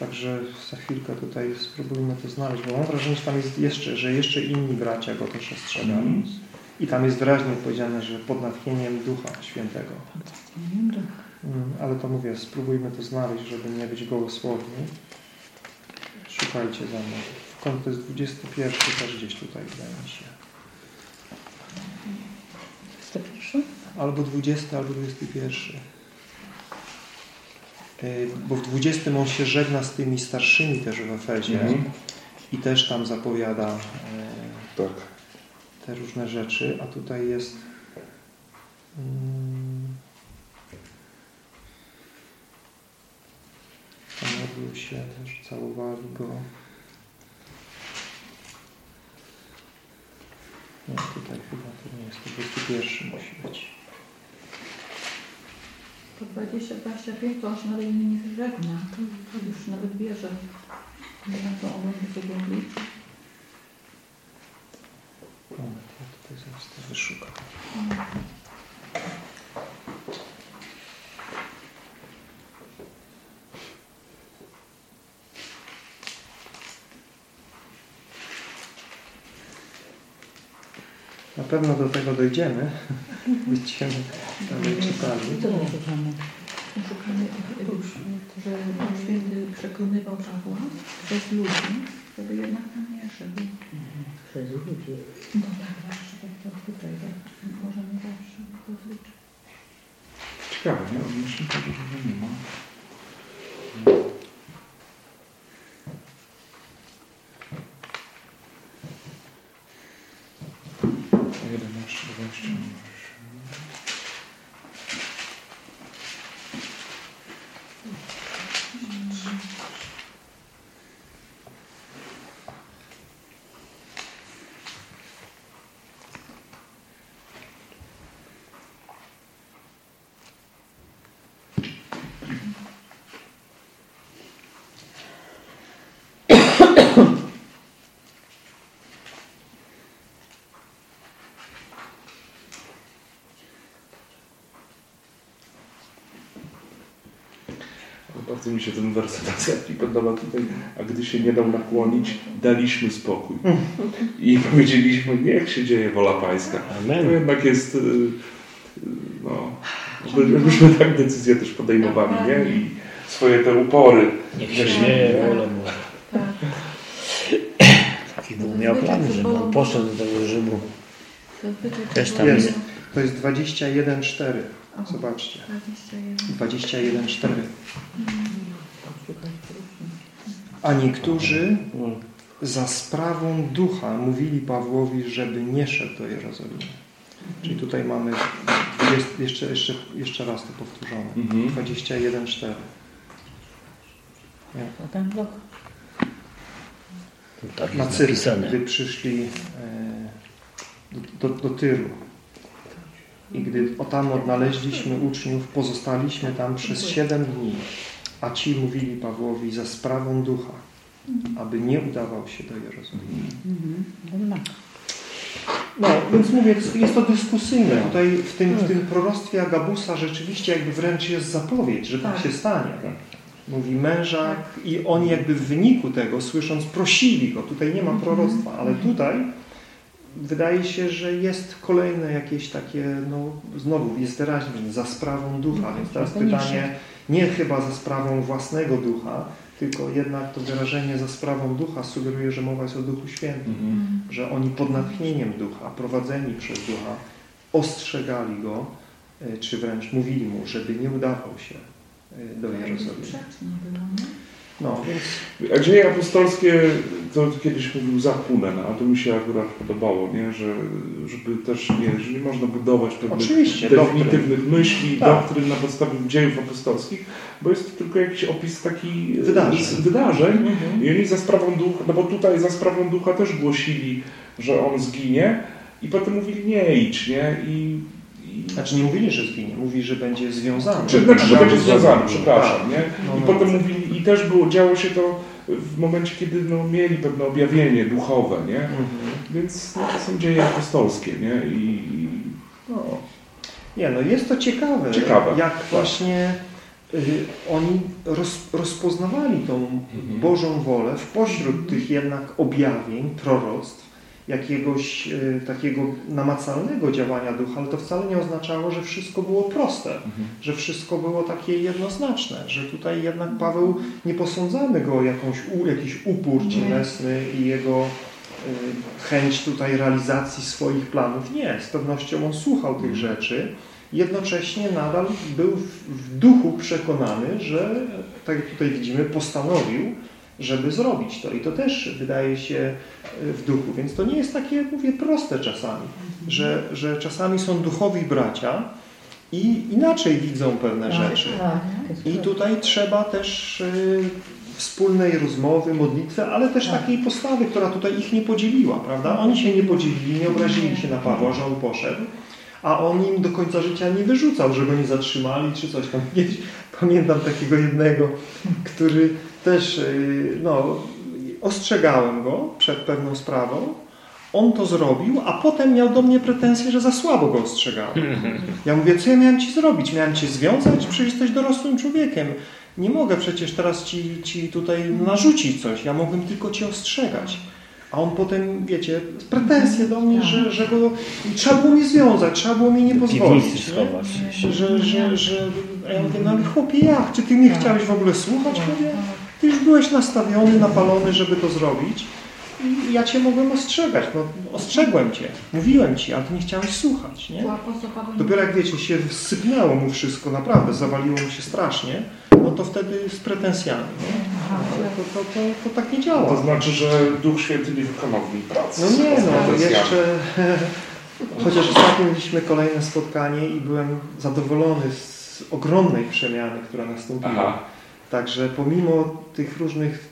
Także za chwilkę tutaj spróbujmy to znaleźć, bo mam wrażenie, że tam jest jeszcze, że jeszcze inni bracia go też ostrzegali. Mhm. I tam jest wyraźnie powiedziane, że pod natchnieniem Ducha Świętego. Mm, Ale to mówię, spróbujmy to znaleźć, żeby nie być gołosłowni. Szukajcie za mną. W końcu to jest 21 też gdzieś tutaj, wydaje mi się. 101? Albo 20, albo 21. Yy, Bo w 20 on się żegna z tymi starszymi też w Efezie Mhm. i też tam zapowiada e, Tak. te różne rzeczy, a tutaj jest mm, pomodlił się, też całowali go. Nie, tutaj chyba to nie jest, to 21 musi być. Po 20-25 to on się nawet nie żegna. Już nawet wie, że na to on będzie tego liczy. Moment, ja tutaj zaraz to wyszukam. Pewno do tego dojdziemy. Będziemy dalej czytali. Szukamy? Szukamy już, że Święty przekonywał Pawła przez ludzi, żeby jednak tam nie szedł. Przez ludzi. No tak, zawsze tak, tak tutaj, tak. Możemy zawsze rozliczyć. Ciekawe, nie? Odnośnie tego, że nie ma. Jedenaście, dwadzieścia osiem. Bardzo mi się ten werset ostatni podoba tutaj. A gdy się nie dał nakłonić, daliśmy spokój. I powiedzieliśmy, niech się dzieje wola Pańska. To Amen. jednak jest, y, no, żebyśmy tak decyzje też podejmowali, nie? I swoje te upory. Niech się dzieje wola Boża. Taki Bóg miał plan, żeby on poszedł do tego Rzymu. To Też tam Jest. To jest 21.4. Zobaczcie. 21. 21.4. A niektórzy za sprawą ducha mówili Pawłowi, żeby nie szedł do Jerozolimy. Czyli tutaj mamy 20, jeszcze, jeszcze, jeszcze raz to powtórzone. Mhm. 21.4. Potem blok. Tak Na napisane. gdy przyszli e, do, do, do Tyru. I gdy o tam odnaleźliśmy uczniów, pozostaliśmy tam przez siedem dni, a ci mówili Pawłowi za sprawą ducha, aby nie udawał się do Jerozolimy. Mhm. No, więc mówię, jest to dyskusyjne. Tutaj w tym, w tym proroctwie Agabusa rzeczywiście jakby wręcz jest zapowiedź, że tak Tak. się stanie. Mówi mężak i oni jakby w wyniku tego, słysząc, prosili go. Tutaj nie ma proroctwa, ale tutaj wydaje się, że jest kolejne jakieś takie, no znowu jest wyraźnie, za sprawą ducha. Więc teraz pytanie, nie chyba za sprawą własnego ducha, tylko jednak to wyrażenie za sprawą ducha sugeruje, że mowa jest o Duchu Świętym Mhm. że oni pod natchnieniem ducha, prowadzeni przez ducha, ostrzegali go, e, czy wręcz mówili mu, żeby nie udawał się e, do Jerozolimy. No, więc A dzieje apostolskie, to kiedyś mówił Zakunen, a to mi się akurat podobało, nie? Że, żeby też nie, że nie można budować pewnych Oczywiście, definitywnych myśli, Tak. doktryn na podstawie dziejów apostolskich, bo jest to tylko jakiś opis taki Wydarzeń. z wydarzeń. Mhm. I oni za sprawą ducha, no bo tutaj za sprawą ducha też głosili, że on zginie i potem mówili nie idź, nie? I znaczy nie mówili, że zginie, mówi, że będzie związany. czy, znaczy, że będzie związany, przepraszam, Tak. nie? No, I no. potem mówili, i też było, działo się to w momencie, kiedy no, mieli pewne objawienie duchowe, nie? Mhm. Więc no, to są dzieje apostolskie, nie? I, i no, Nie, no jest to ciekawe, Ciekawe, jak tak. właśnie y, oni roz, rozpoznawali tą Mhm. Bożą wolę w pośród tych jednak objawień, proroctw, jakiegoś y, takiego namacalnego działania ducha, ale to wcale nie oznaczało, że wszystko było proste, że wszystko było takie jednoznaczne, że tutaj jednak Paweł, nie posądzamy go o jakąś, u, jakiś upór cielesny i jego y, chęć tutaj realizacji swoich planów. Nie, z pewnością on słuchał tych rzeczy, jednocześnie nadal był w, w duchu przekonany, że, tak jak tutaj widzimy, postanowił, żeby zrobić to. I to też wydaje się y, w duchu. Więc to nie jest takie, mówię, proste czasami, że, że czasami są duchowi bracia i inaczej widzą pewne rzeczy. I tutaj trzeba też y, wspólnej rozmowy, modlitwy, ale też takiej postawy, która tutaj ich nie podzieliła, prawda? Oni się nie podzielili, nie obrazili się na Pawła, że on poszedł, a on im do końca życia nie wyrzucał, że go nie zatrzymali czy coś tam. Pamiętam takiego jednego, który też, y, no, ostrzegałem go przed pewną sprawą, on to zrobił, a potem miał do mnie pretensje, że za słabo go ostrzegałem. Ja mówię, co ja miałem ci zrobić? Miałem cię związać? Przecież jesteś dorosłym człowiekiem. Nie mogę przecież teraz ci, ci tutaj narzucić coś. Ja mogłem tylko cię ostrzegać. A on potem, wiecie, pretensje do mnie, że, że go trzeba było mnie związać, trzeba było mi nie pozwolić. Nie? Że, że, że, a ja mówię, no ale chłopie jak? Czy ty nie chciałeś w ogóle słuchać? Mówię, ty już byłeś nastawiony, napalony, żeby to zrobić. I ja cię mogłem ostrzegać. No, ostrzegłem cię, mówiłem ci, ale ty nie chciałeś słuchać. Nie? Dopiero jak wiecie, się sypnęło mu wszystko, naprawdę, zawaliło mu się strasznie, no to wtedy z pretensjami. Nie? To, to, to, to, to tak nie działa. To znaczy, że Duch Święty nie wykonał w nim pracy. No nie, no jeszcze... Chociaż ostatnio mieliśmy kolejne spotkanie i byłem zadowolony z ogromnej przemiany, która nastąpiła. Aha. Także pomimo tych różnych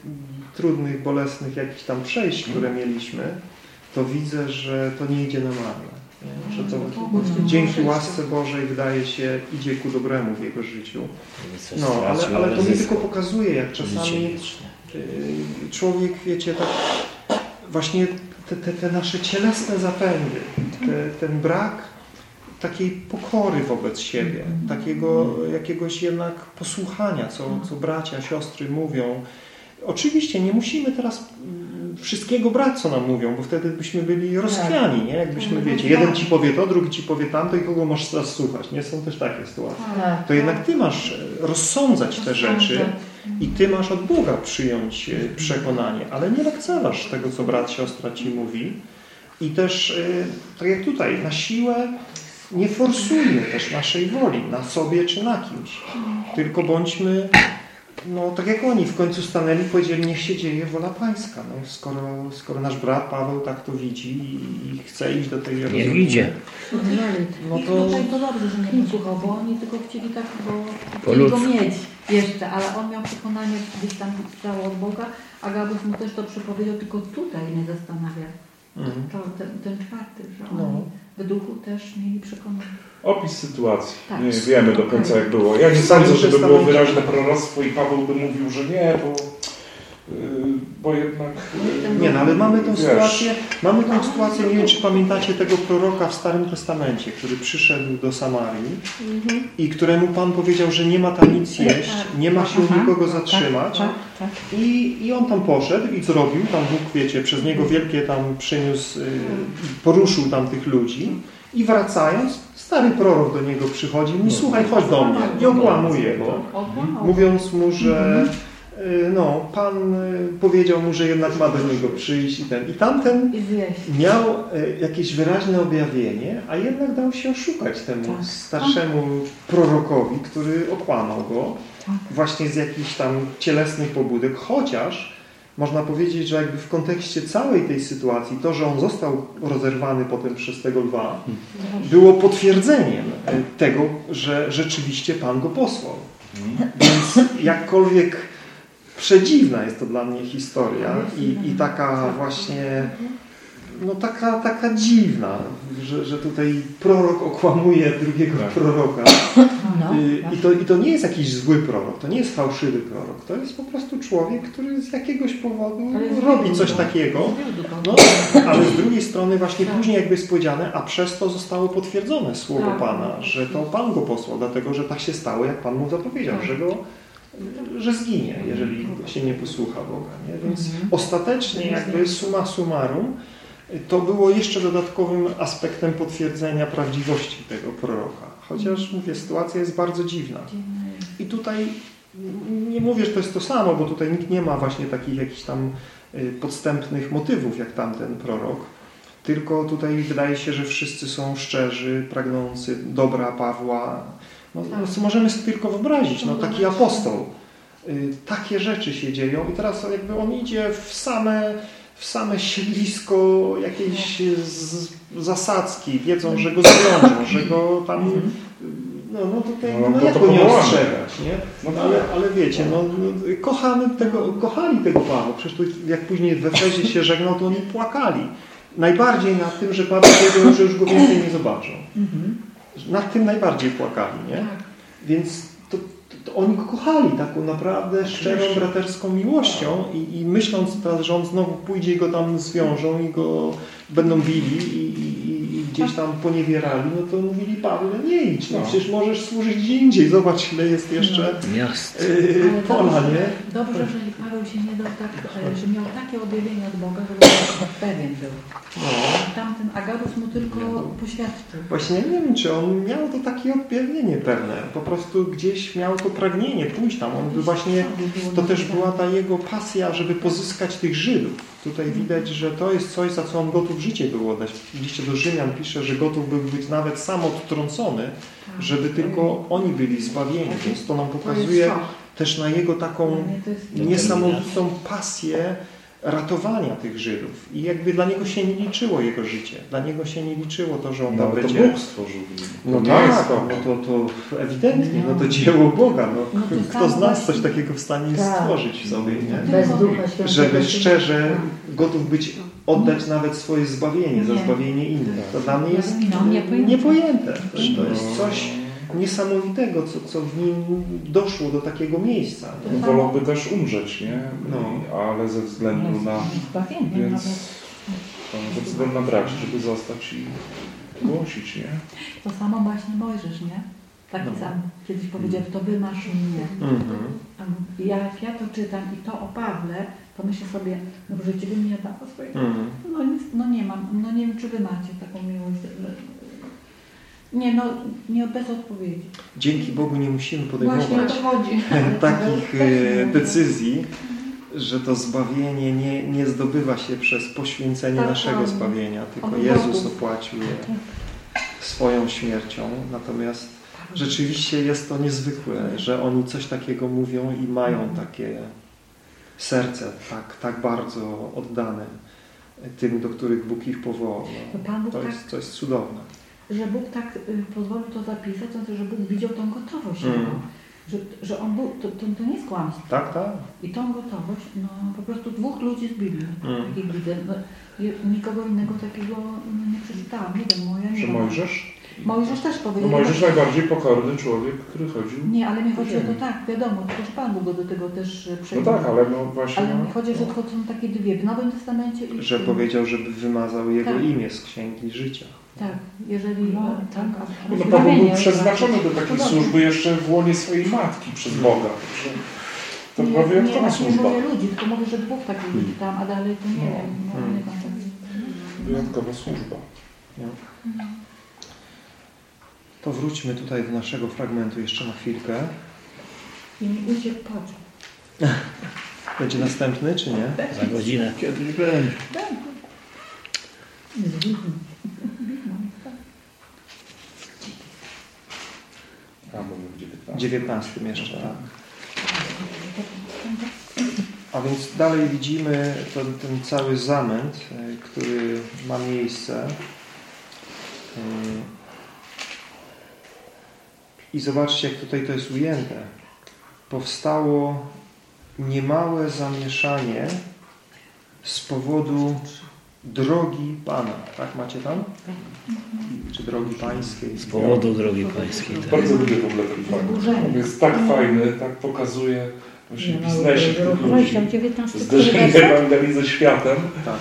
trudnych, bolesnych jakichś tam przejść, które mieliśmy, to widzę, że to nie idzie na marne. nie? Że to dzięki łasce Bożej wydaje się idzie ku dobremu w jego życiu. No, ale, ale to mi tylko pokazuje, jak czasami y, człowiek, wiecie, tak właśnie te, te, te nasze cielesne zapędy, te, ten brak takiej pokory wobec siebie, takiego jakiegoś jednak posłuchania, co, co bracia, siostry mówią. Oczywiście nie musimy teraz wszystkiego brać, co nam mówią, bo wtedy byśmy byli rozchwiani, nie? Jakbyśmy, wiecie, jeden ci powie to, drugi ci powie tamto i kogo masz teraz słuchać, nie? Są też takie sytuacje. To jednak ty masz e, rozsądzać te rzeczy i ty masz od Boga przyjąć e, przekonanie, ale nie lekceważ tego, co brat, siostra ci mówi. I też, e, tak jak tutaj, na siłę nie forsujmy też naszej woli na sobie czy na kimś. Tylko bądźmy, no tak jak oni w końcu stanęli i powiedzieli, niech się dzieje wola Pańska. No, skoro, skoro nasz brat Paweł tak to widzi i, i chce iść do tej Niech Jerozolimy, idzie. No I to tutaj to dobrze, że nie posłuchał, bo oni tylko chcieli tak, bo chcieli go mieć jeszcze, ale on miał przekonanie gdzieś tam stało od Boga, a Gabus mu też to przypowiedział, tylko tutaj mnie zastanawia. Mhm. To, ten, ten czwarty, że No. W duchu też mieli przekonanie. Opis sytuacji. Tak. Nie wiemy do końca jak było. Ja nie sądzę, żeby było wyraźne proroctwo i Paweł by mówił, że nie, bo, bo jednak... yy, Nie, no ale mamy tą wiesz, sytuację, mamy tą sytuację, nie wiem czy pamiętacie tego proroka w Starym Testamencie, który przyszedł do Samarii i któremu Pan powiedział, że nie ma tam nic jeść, nie ma się Aha. nikogo zatrzymać. Tak, tak. i, i on tam poszedł i zrobił, tam Bóg, wiecie, przez niego wielkie tam przyniósł, y, poruszył tam tych ludzi. I wracając, stary prorok do niego przychodzi i mówi, słuchaj, chodź do mnie. I okłamuje go. Mówiąc mu, że y, no, Pan y, powiedział mu, że jednak ma do niego przyjść i ten. I tamten I miał y, jakieś wyraźne objawienie, a jednak dał się oszukać temu Tak. starszemu prorokowi, który okłamał go Tak. właśnie z jakichś tam cielesnych pobudek, chociaż można powiedzieć, że jakby w kontekście całej tej sytuacji, to, że on został rozerwany potem przez tego lwa, było potwierdzeniem tego, że rzeczywiście Pan go posłał. Więc jakkolwiek przedziwna jest to dla mnie historia i, i taka właśnie no taka, taka dziwna, że, że tutaj prorok okłamuje drugiego Tak. proroka. No, Y, I to, I to nie jest jakiś zły prorok, to nie jest fałszywy prorok, to jest po prostu człowiek, który z jakiegoś powodu robi coś takiego. No, ale z drugiej strony właśnie Tak. później jakby jest powiedziane, a przez to zostało potwierdzone słowo Tak. Pana, że to Pan go posłał, dlatego że tak się stało, jak Pan mu zapowiedział, Tak. że go że zginie, jeżeli się nie posłucha Boga. Nie? Więc Mhm. ostatecznie jakby summa summarum to było jeszcze dodatkowym aspektem potwierdzenia prawdziwości tego proroka. Chociaż mówię, sytuacja jest bardzo dziwna. I tutaj nie mówię, że to jest to samo, bo tutaj nikt nie ma właśnie takich jakichś tam y, podstępnych motywów jak tamten prorok. Tylko tutaj wydaje się, że wszyscy są szczerzy, pragnący dobra Pawła. No, no, co możemy sobie tylko wyobrazić, no, taki apostoł. Y, Takie rzeczy się dzieją i teraz jakby on idzie w same, w same siedlisko jakiejś z, zasadzki, wiedzą, że go zwiążą, że go tam no, no tutaj No, no, jak go nie ostrzegać, nie? No No, ale, ale wiecie, no, no, kochamy tego, kochali tego Pawła. Przecież tu, jak później w Efezie się żegnał, to oni płakali. Najbardziej nad tym, że Paweł powiedział, że już go więcej nie zobaczą. Nad tym najbardziej płakali, nie? Tak. Więc to, to, to oni go kochali taką naprawdę szczerą, braterską miłością i, i myśląc teraz, że on znowu pójdzie i go tam zwiążą i go będą bili i, i, i gdzieś tam poniewierali, no to mówili Pawle, nie idź, no No. przecież możesz służyć gdzie indziej, zobacz ile jest jeszcze Miast. yy, pola, dobrze, nie? Dobrze, że Paweł się nie dał tak, e, że miał takie objawienie od Boga, żeby pewien był. Tamten Agatus mu tylko poświadczył. Właśnie ja nie wiem, czy on miał to takie odbiegnienie pewne. Po prostu gdzieś miał to pragnienie pójść tam. On by właśnie, to też była ta jego pasja, żeby pozyskać tych Żydów. Tutaj widać, że to jest coś, za co on gotów życie był oddać. Liście do Rzymian pisze, że gotów był być nawet sam odtrącony, żeby tylko oni byli zbawieni. Więc to nam pokazuje też na jego taką jest niesamowitą pasję ratowania tych Żydów. I jakby dla niego się nie liczyło jego życie. Dla niego się nie liczyło to, że on No tam to będzie... Bóg stworzył. No tak, to. no to, to ewidentnie, no to dzieło Boga. No, No to kto z nas właśnie- coś takiego w stanie Tak. stworzyć w sobie, nie? Bez Ducha Świętego. Żeby szczerze gotów być, oddać nawet swoje zbawienie za Nie. zbawienie innych. To dla mnie jest No, niepojęte. niepojęte. To, to jest No. coś niesamowitego, co, co w nim doszło do takiego miejsca. No, wolałby też umrzeć, nie? No. I- Ale ze względu na... Zbawienie Więc no, ze względu na braci, żeby zostać i głosić, nie? To samo właśnie Mojżesz, nie? Taki No. sam. Kiedyś powiedział, to wymasz mnie. Mhm. A Ja, jak ja to czytam i to o Pawle, to myślę sobie, no w życiu bym nie dała swojego. Mhm. No, nic, no nie mam, no nie wiem, czy wy macie taką miłość. że- Nie, no nie bez odpowiedzi. Dzięki Bogu nie musimy podejmować to chodzi. takich e, decyzji, że to zbawienie nie, nie zdobywa się przez poświęcenie Tak, naszego tak. zbawienia, tylko Jezus opłacił je swoją śmiercią. Natomiast rzeczywiście jest to niezwykłe, że oni coś takiego mówią i mają takie serce tak, tak bardzo oddane tym, do których Bóg ich powołał. To No, to, tak, jest, to jest cudowne. Że Bóg tak y, pozwolił to zapisać, to znaczy, że Bóg widział tą gotowość Mm. jego. Że, że on był, to, to, to nie jest kłamstwo. Tak, tak. I tą gotowość, no po prostu dwóch ludzi z Biblii, Mm. takich widzę. No, nikogo innego takiego no, nie przeczytałam, nie wiem, moja nie ma. Mojżesz? Mojżesz też No powiedział. Mojżesz najbardziej pokorny człowiek, który chodził. Nie, ale mi chodzi o to tak, wiadomo, to też Pan Bóg go do tego też e, No tak, ale no właśnie... Ale no, mi chodzi, że to są takie dwie w Nowym Testamencie i Że powiedział, żeby wymazał jego Tak. imię z księgi życia. Tak, jeżeli... No, No, tak. tak. No Zbawienie, Paweł był tak. przeznaczony do takiej Cudownie. służby jeszcze w łonie swojej matki przez Boga. To nie, nie, to właśnie nie służba. mówię ludzi, tylko mówię, że dwóch takich ludzi tam, a dalej to nie No. wiem. No, Mm. nie pamiętam. Wyjątkowa służba. To wróćmy tutaj do naszego fragmentu jeszcze na chwilkę. I mi uciekł pociąg. Będzie następny, czy nie? Za godzinę. Kiedyś będzie. A, bo my w 19. 19 jeszcze, tak. A więc dalej widzimy ten, ten cały zamęt, e, który ma miejsce. E, I zobaczcie, jak tutaj to jest ujęte. Powstało niemałe zamieszanie z powodu drogi Pana. Tak macie tam? Czy drogi Pańskiej? Z powodu drogi pańskiej. Tak. Bardzo lubię w ogóle ten fragment. Jest tak fajny, tak pokazuje właśnie Nie ma biznesik tych ludzi. rozdział 19 Zderzenie. Ewangelii ze światem Tak.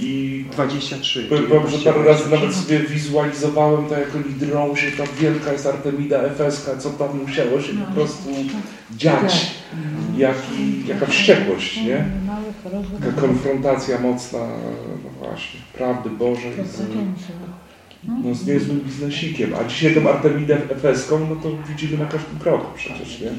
i 23. Powiem wam, że parę razy 19. nawet sobie wizualizowałem to jako lidrą, że ta wielka jest Artemida Efeska, co tam musiało się po prostu dziać. Jaki, jaka wściekłość, nie? Rozwój. konfrontacja mocna, no właśnie, prawdy Bożej z, no, z niezłym biznesikiem. A dzisiaj tą Artemidę Efeską, no to widzimy na każdym kroku przecież, nie?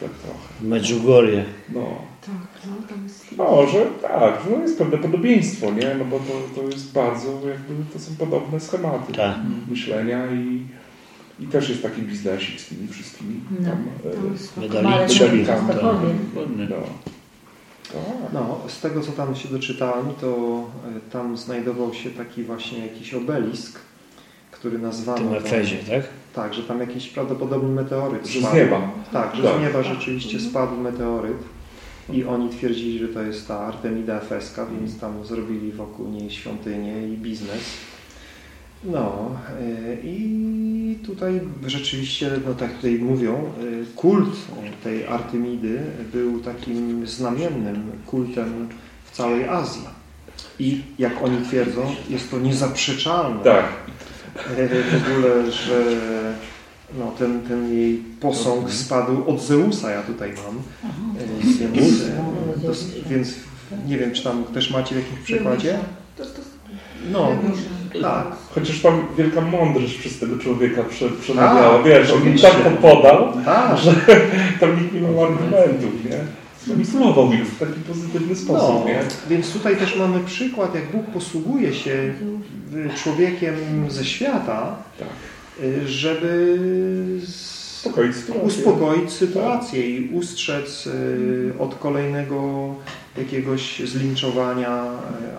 Tak trochę. Medjugorje. No. Tak, no tam jest... No, że tak, no jest pewne podobieństwo, nie? No bo to, to jest bardzo, jakby to są podobne schematy Tak. myślenia i, i też jest taki biznesik z tymi wszystkimi No, tam, tam e. Dokładnie. no. Tak. No, z tego co tam się doczytałem, to e, tam znajdował się taki właśnie jakiś obelisk, który W nazwano... tym tam- Efezie, tak? Tak, że tam jakiś prawdopodobnie meteoryt Że z spadł. nieba. Tak, że Tak. z nieba rzeczywiście spadł meteoryt i oni twierdzili, że to jest ta Artemida Efeska, więc tam zrobili wokół niej świątynię i biznes. No e, i tutaj rzeczywiście, no tak tutaj mówią, e, kult tej Artemidy był takim znamiennym kultem w całej Azji. I jak oni twierdzą, jest to niezaprzeczalne Tak. e, w ogóle, że no, ten, ten jej posąg Mhm. spadł od Zeusa, ja tutaj mam. E, Więc, e, dos- więc nie wiem, czy tam też macie w jakimś przykładzie? No, tak. Chociaż tam wielka mądrość przez tego człowieka prze, przemawiała. Tak, Wiesz, on mi tak to podał, Tak, że tam nikt nie miał argumentów, nie? Manipulował ich w taki pozytywny sposób, No, nie? więc tutaj też mamy przykład, jak Bóg posługuje się y, człowiekiem ze świata, Tak. y, żeby Uspokoić sytuację. uspokoić sytuację i ustrzec y, od kolejnego jakiegoś zlinczowania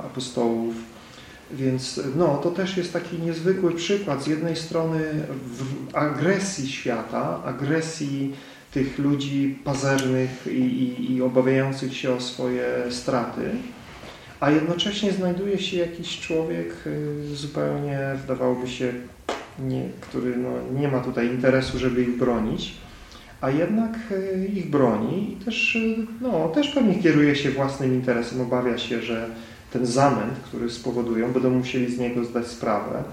apostołów. Więc no, to też jest taki niezwykły przykład. Z jednej strony agresji świata, agresji tych ludzi pazernych i, i, i obawiających się o swoje straty, a jednocześnie znajduje się jakiś człowiek y, zupełnie, wydawałoby się, nie, który no, nie ma tutaj interesu, żeby ich bronić, a jednak y, ich broni i też, y, no, też pewnie kieruje się własnym interesem, obawia się, że ten zamęt, który spowodują, będą musieli z niego zdać sprawę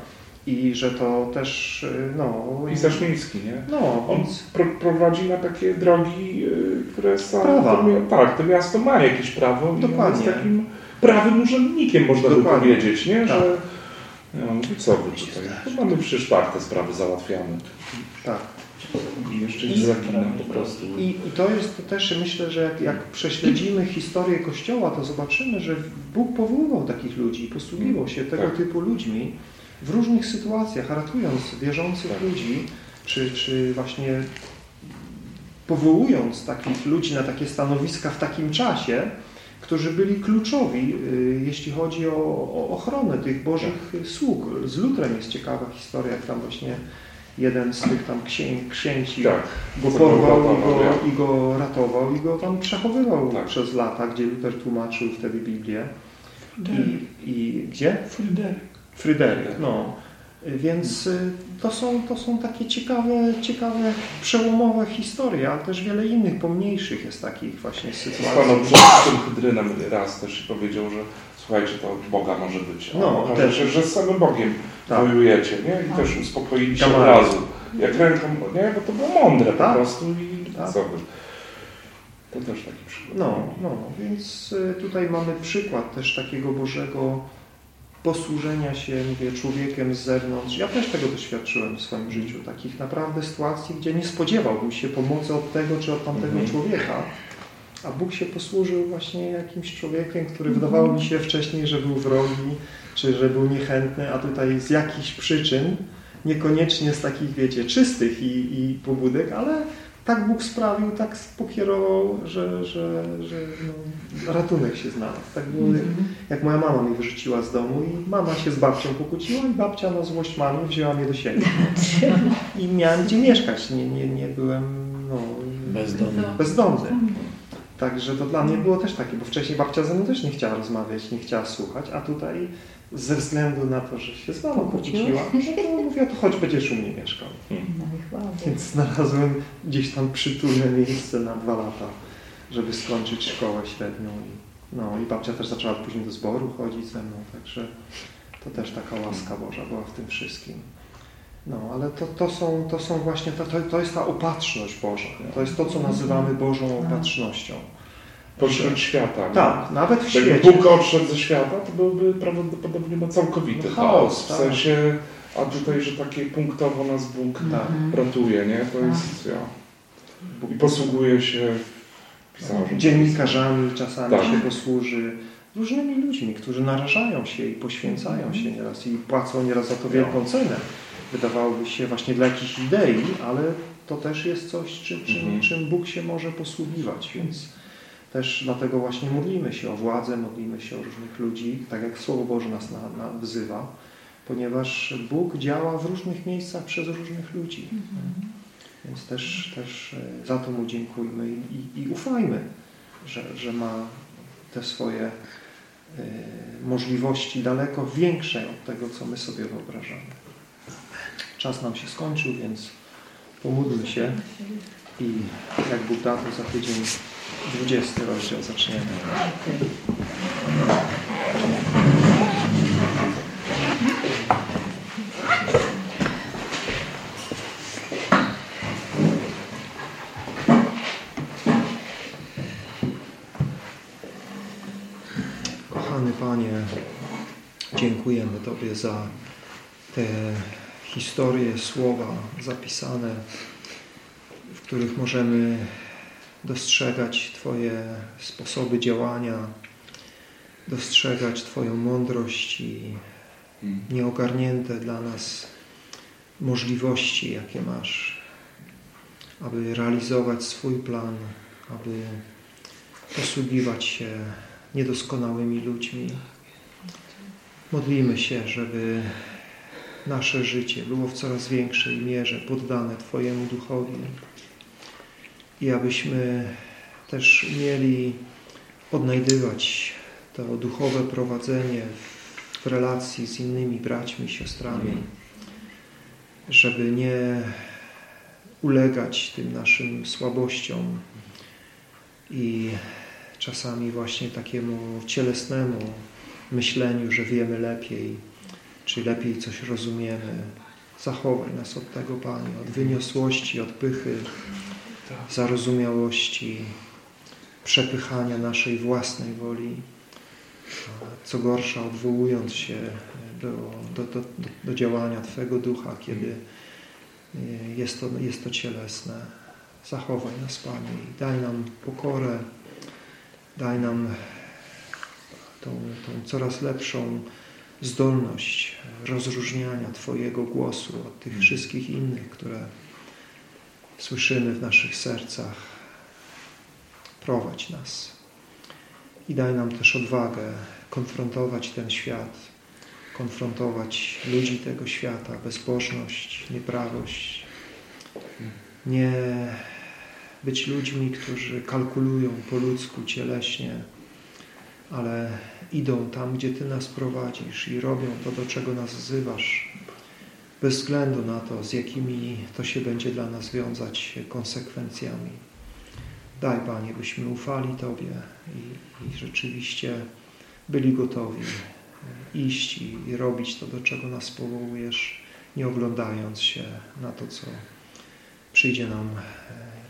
i że to też, y, no... Pisarz miejski, nie? No, On więc, pro, prowadzi na takie drogi, y, które są... Prawa. Tak, to miasto ma jakieś prawo i Dokładnie. jest takim prawym urzędnikiem, można by Dokładnie. powiedzieć, nie? Tak. Że no, i co wy tutaj? Mamy przecież tak te sprawy załatwiane. tak. I jeszcze ich zagina po prostu. I, I to jest to też, myślę, że jak, jak prześledzimy historię Kościoła, to zobaczymy, że Bóg powoływał takich ludzi, posługiwał się tego Tak. typu ludźmi w różnych sytuacjach, ratując wierzących Tak. ludzi, czy, czy właśnie powołując takich ludzi na takie stanowiska w takim czasie, którzy byli kluczowi, y, jeśli chodzi o, o ochronę tych Bożych sług. Z Lutrem jest ciekawa historia, jak tam właśnie jeden z tych tam księ, księci Tak. go porwał i go, i go ratował i go tam przechowywał Tak. przez lata, gdzie Luther tłumaczył wtedy Biblię. I, i gdzie? Fryderyk. Fryderyk, no. Więc y, to są, to są takie ciekawe, ciekawe, przełomowe historie, ale też wiele innych, pomniejszych jest takich właśnie sytuacji. Stanął przed tym Hydrynem raz też powiedział, że słuchajcie, to od Boga może być. A No, okaże też. się, że z samym Bogiem Tak. wojujecie, nie? I też uspokoili się od razu. Jak ręką, nie? Bo to było mądre po Tak. prostu i Tak. co. To też taki przykład. No, no, więc y, tutaj mamy przykład też takiego Bożego posłużenia się, mówię, człowiekiem z zewnątrz. Ja też tego doświadczyłem w swoim życiu, takich naprawdę sytuacji, gdzie nie spodziewałbym się pomocy od tego czy od tamtego Mhm. człowieka, a Bóg się posłużył właśnie jakimś człowiekiem, który wydawało mi się wcześniej, że był wrogi, czy że był niechętny, a tutaj z jakichś przyczyn, niekoniecznie z takich, wiecie, czystych i, i pobudek, ale tak Bóg sprawił, tak pokierował, że, że, że no, ratunek się znalazł. Tak było, jak moja mama mnie wyrzuciła z domu i mama się z babcią pokłóciła i babcia na złość mamy wzięła mnie do siebie. I miałem gdzie mieszkać, nie, nie, nie byłem no, Bezdomny. bezdomny. Także to dla mnie było też takie, bo wcześniej babcia ze mną też nie chciała rozmawiać, nie chciała słuchać, a tutaj ze względu na to, że się z mamą pokłóciła, no to mówiła, to chodź, będziesz u mnie mieszkał. No i chwała Bogu. Więc znalazłem gdzieś tam przytulne miejsce na dwa lata, żeby skończyć szkołę średnią. I, no i babcia też zaczęła później do zboru chodzić ze mną, także to też taka łaska Boża była w tym wszystkim. No, ale to, to, są, to są właśnie, to, to, to jest ta opatrzność Boża. To jest to, co nazywamy Bożą opatrznością. Pośród świata. nie? Tak, nawet w Jakby świecie. Bóg odszedł ze świata, to byłby prawdopodobnie no, całkowity No, chaos. chaos, W tak. sensie, a tutaj, że takie punktowo nas Bóg Tak. ratuje, nie? To jest, ja. I posługuje się pisarzem. Dziennikarzami czasami Tak. się posłuży, różnymi ludźmi, którzy narażają się i poświęcają się nieraz i płacą nieraz za to wielką cenę. Wydawałoby się właśnie dla jakichś idei, ale to też jest coś, czym, czym, Mhm. czym Bóg się może posługiwać, więc też dlatego właśnie modlimy się o władzę, modlimy się o różnych ludzi, tak jak Słowo Boże nas na, na wzywa, ponieważ Bóg działa w różnych miejscach przez różnych ludzi. Więc też, też e, za to Mu dziękujmy i, i, i ufajmy, że, że ma te swoje możliwości daleko większe od tego, co my sobie wyobrażamy. Czas nam się skończył, więc pomódlmy się i jak Bóg da, to za tydzień 20 rozdział zaczniemy. Tobie za te historie, słowa zapisane, w których możemy dostrzegać Twoje sposoby działania, dostrzegać Twoją mądrość i nieogarnięte dla nas możliwości, jakie masz, aby realizować swój plan, aby posługiwać się niedoskonałymi ludźmi. Modlimy się, żeby nasze życie było w coraz większej mierze poddane Twojemu duchowi i abyśmy też mieli odnajdywać to duchowe prowadzenie w relacji z innymi braćmi, siostrami, żeby nie ulegać tym naszym słabościom i czasami właśnie takiemu cielesnemu myśleniu, że wiemy lepiej, czy lepiej coś rozumiemy. Zachowaj nas od tego, Panie, od wyniosłości, od pychy, zarozumiałości, przepychania naszej własnej woli, co gorsza odwołując się do, do, do, do działania Twego Ducha, kiedy jest to, jest to cielesne. Zachowaj nas, Panie, daj nam pokorę, daj nam tą, tą coraz lepszą zdolność rozróżniania Twojego głosu od tych wszystkich innych, które słyszymy w naszych sercach. Prowadź nas. I daj nam też odwagę konfrontować ten świat, konfrontować ludzi tego świata, bezbożność, nieprawość, nie być ludźmi, którzy kalkulują po ludzku, cieleśnie, ale idą tam, gdzie Ty nas prowadzisz i robią to, do czego nas wzywasz, bez względu na to, z jakimi to się będzie dla nas wiązać konsekwencjami. Daj, Panie, byśmy ufali Tobie i, i rzeczywiście byli gotowi iść i, i robić to, do czego nas powołujesz, nie oglądając się na to, co przyjdzie nam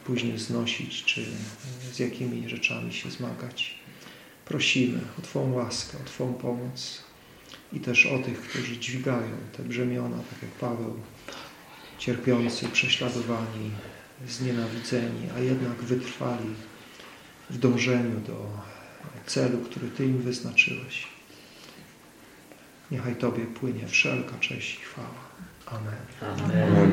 później znosić, czy z jakimi rzeczami się zmagać. Prosimy o Twą łaskę, o Twą pomoc i też o tych, którzy dźwigają te brzemiona, tak jak Paweł, cierpiący, prześladowani, znienawidzeni, a jednak wytrwali w dążeniu do celu, który Ty im wyznaczyłeś. Niechaj Tobie płynie wszelka cześć i chwała. Amen. Amen.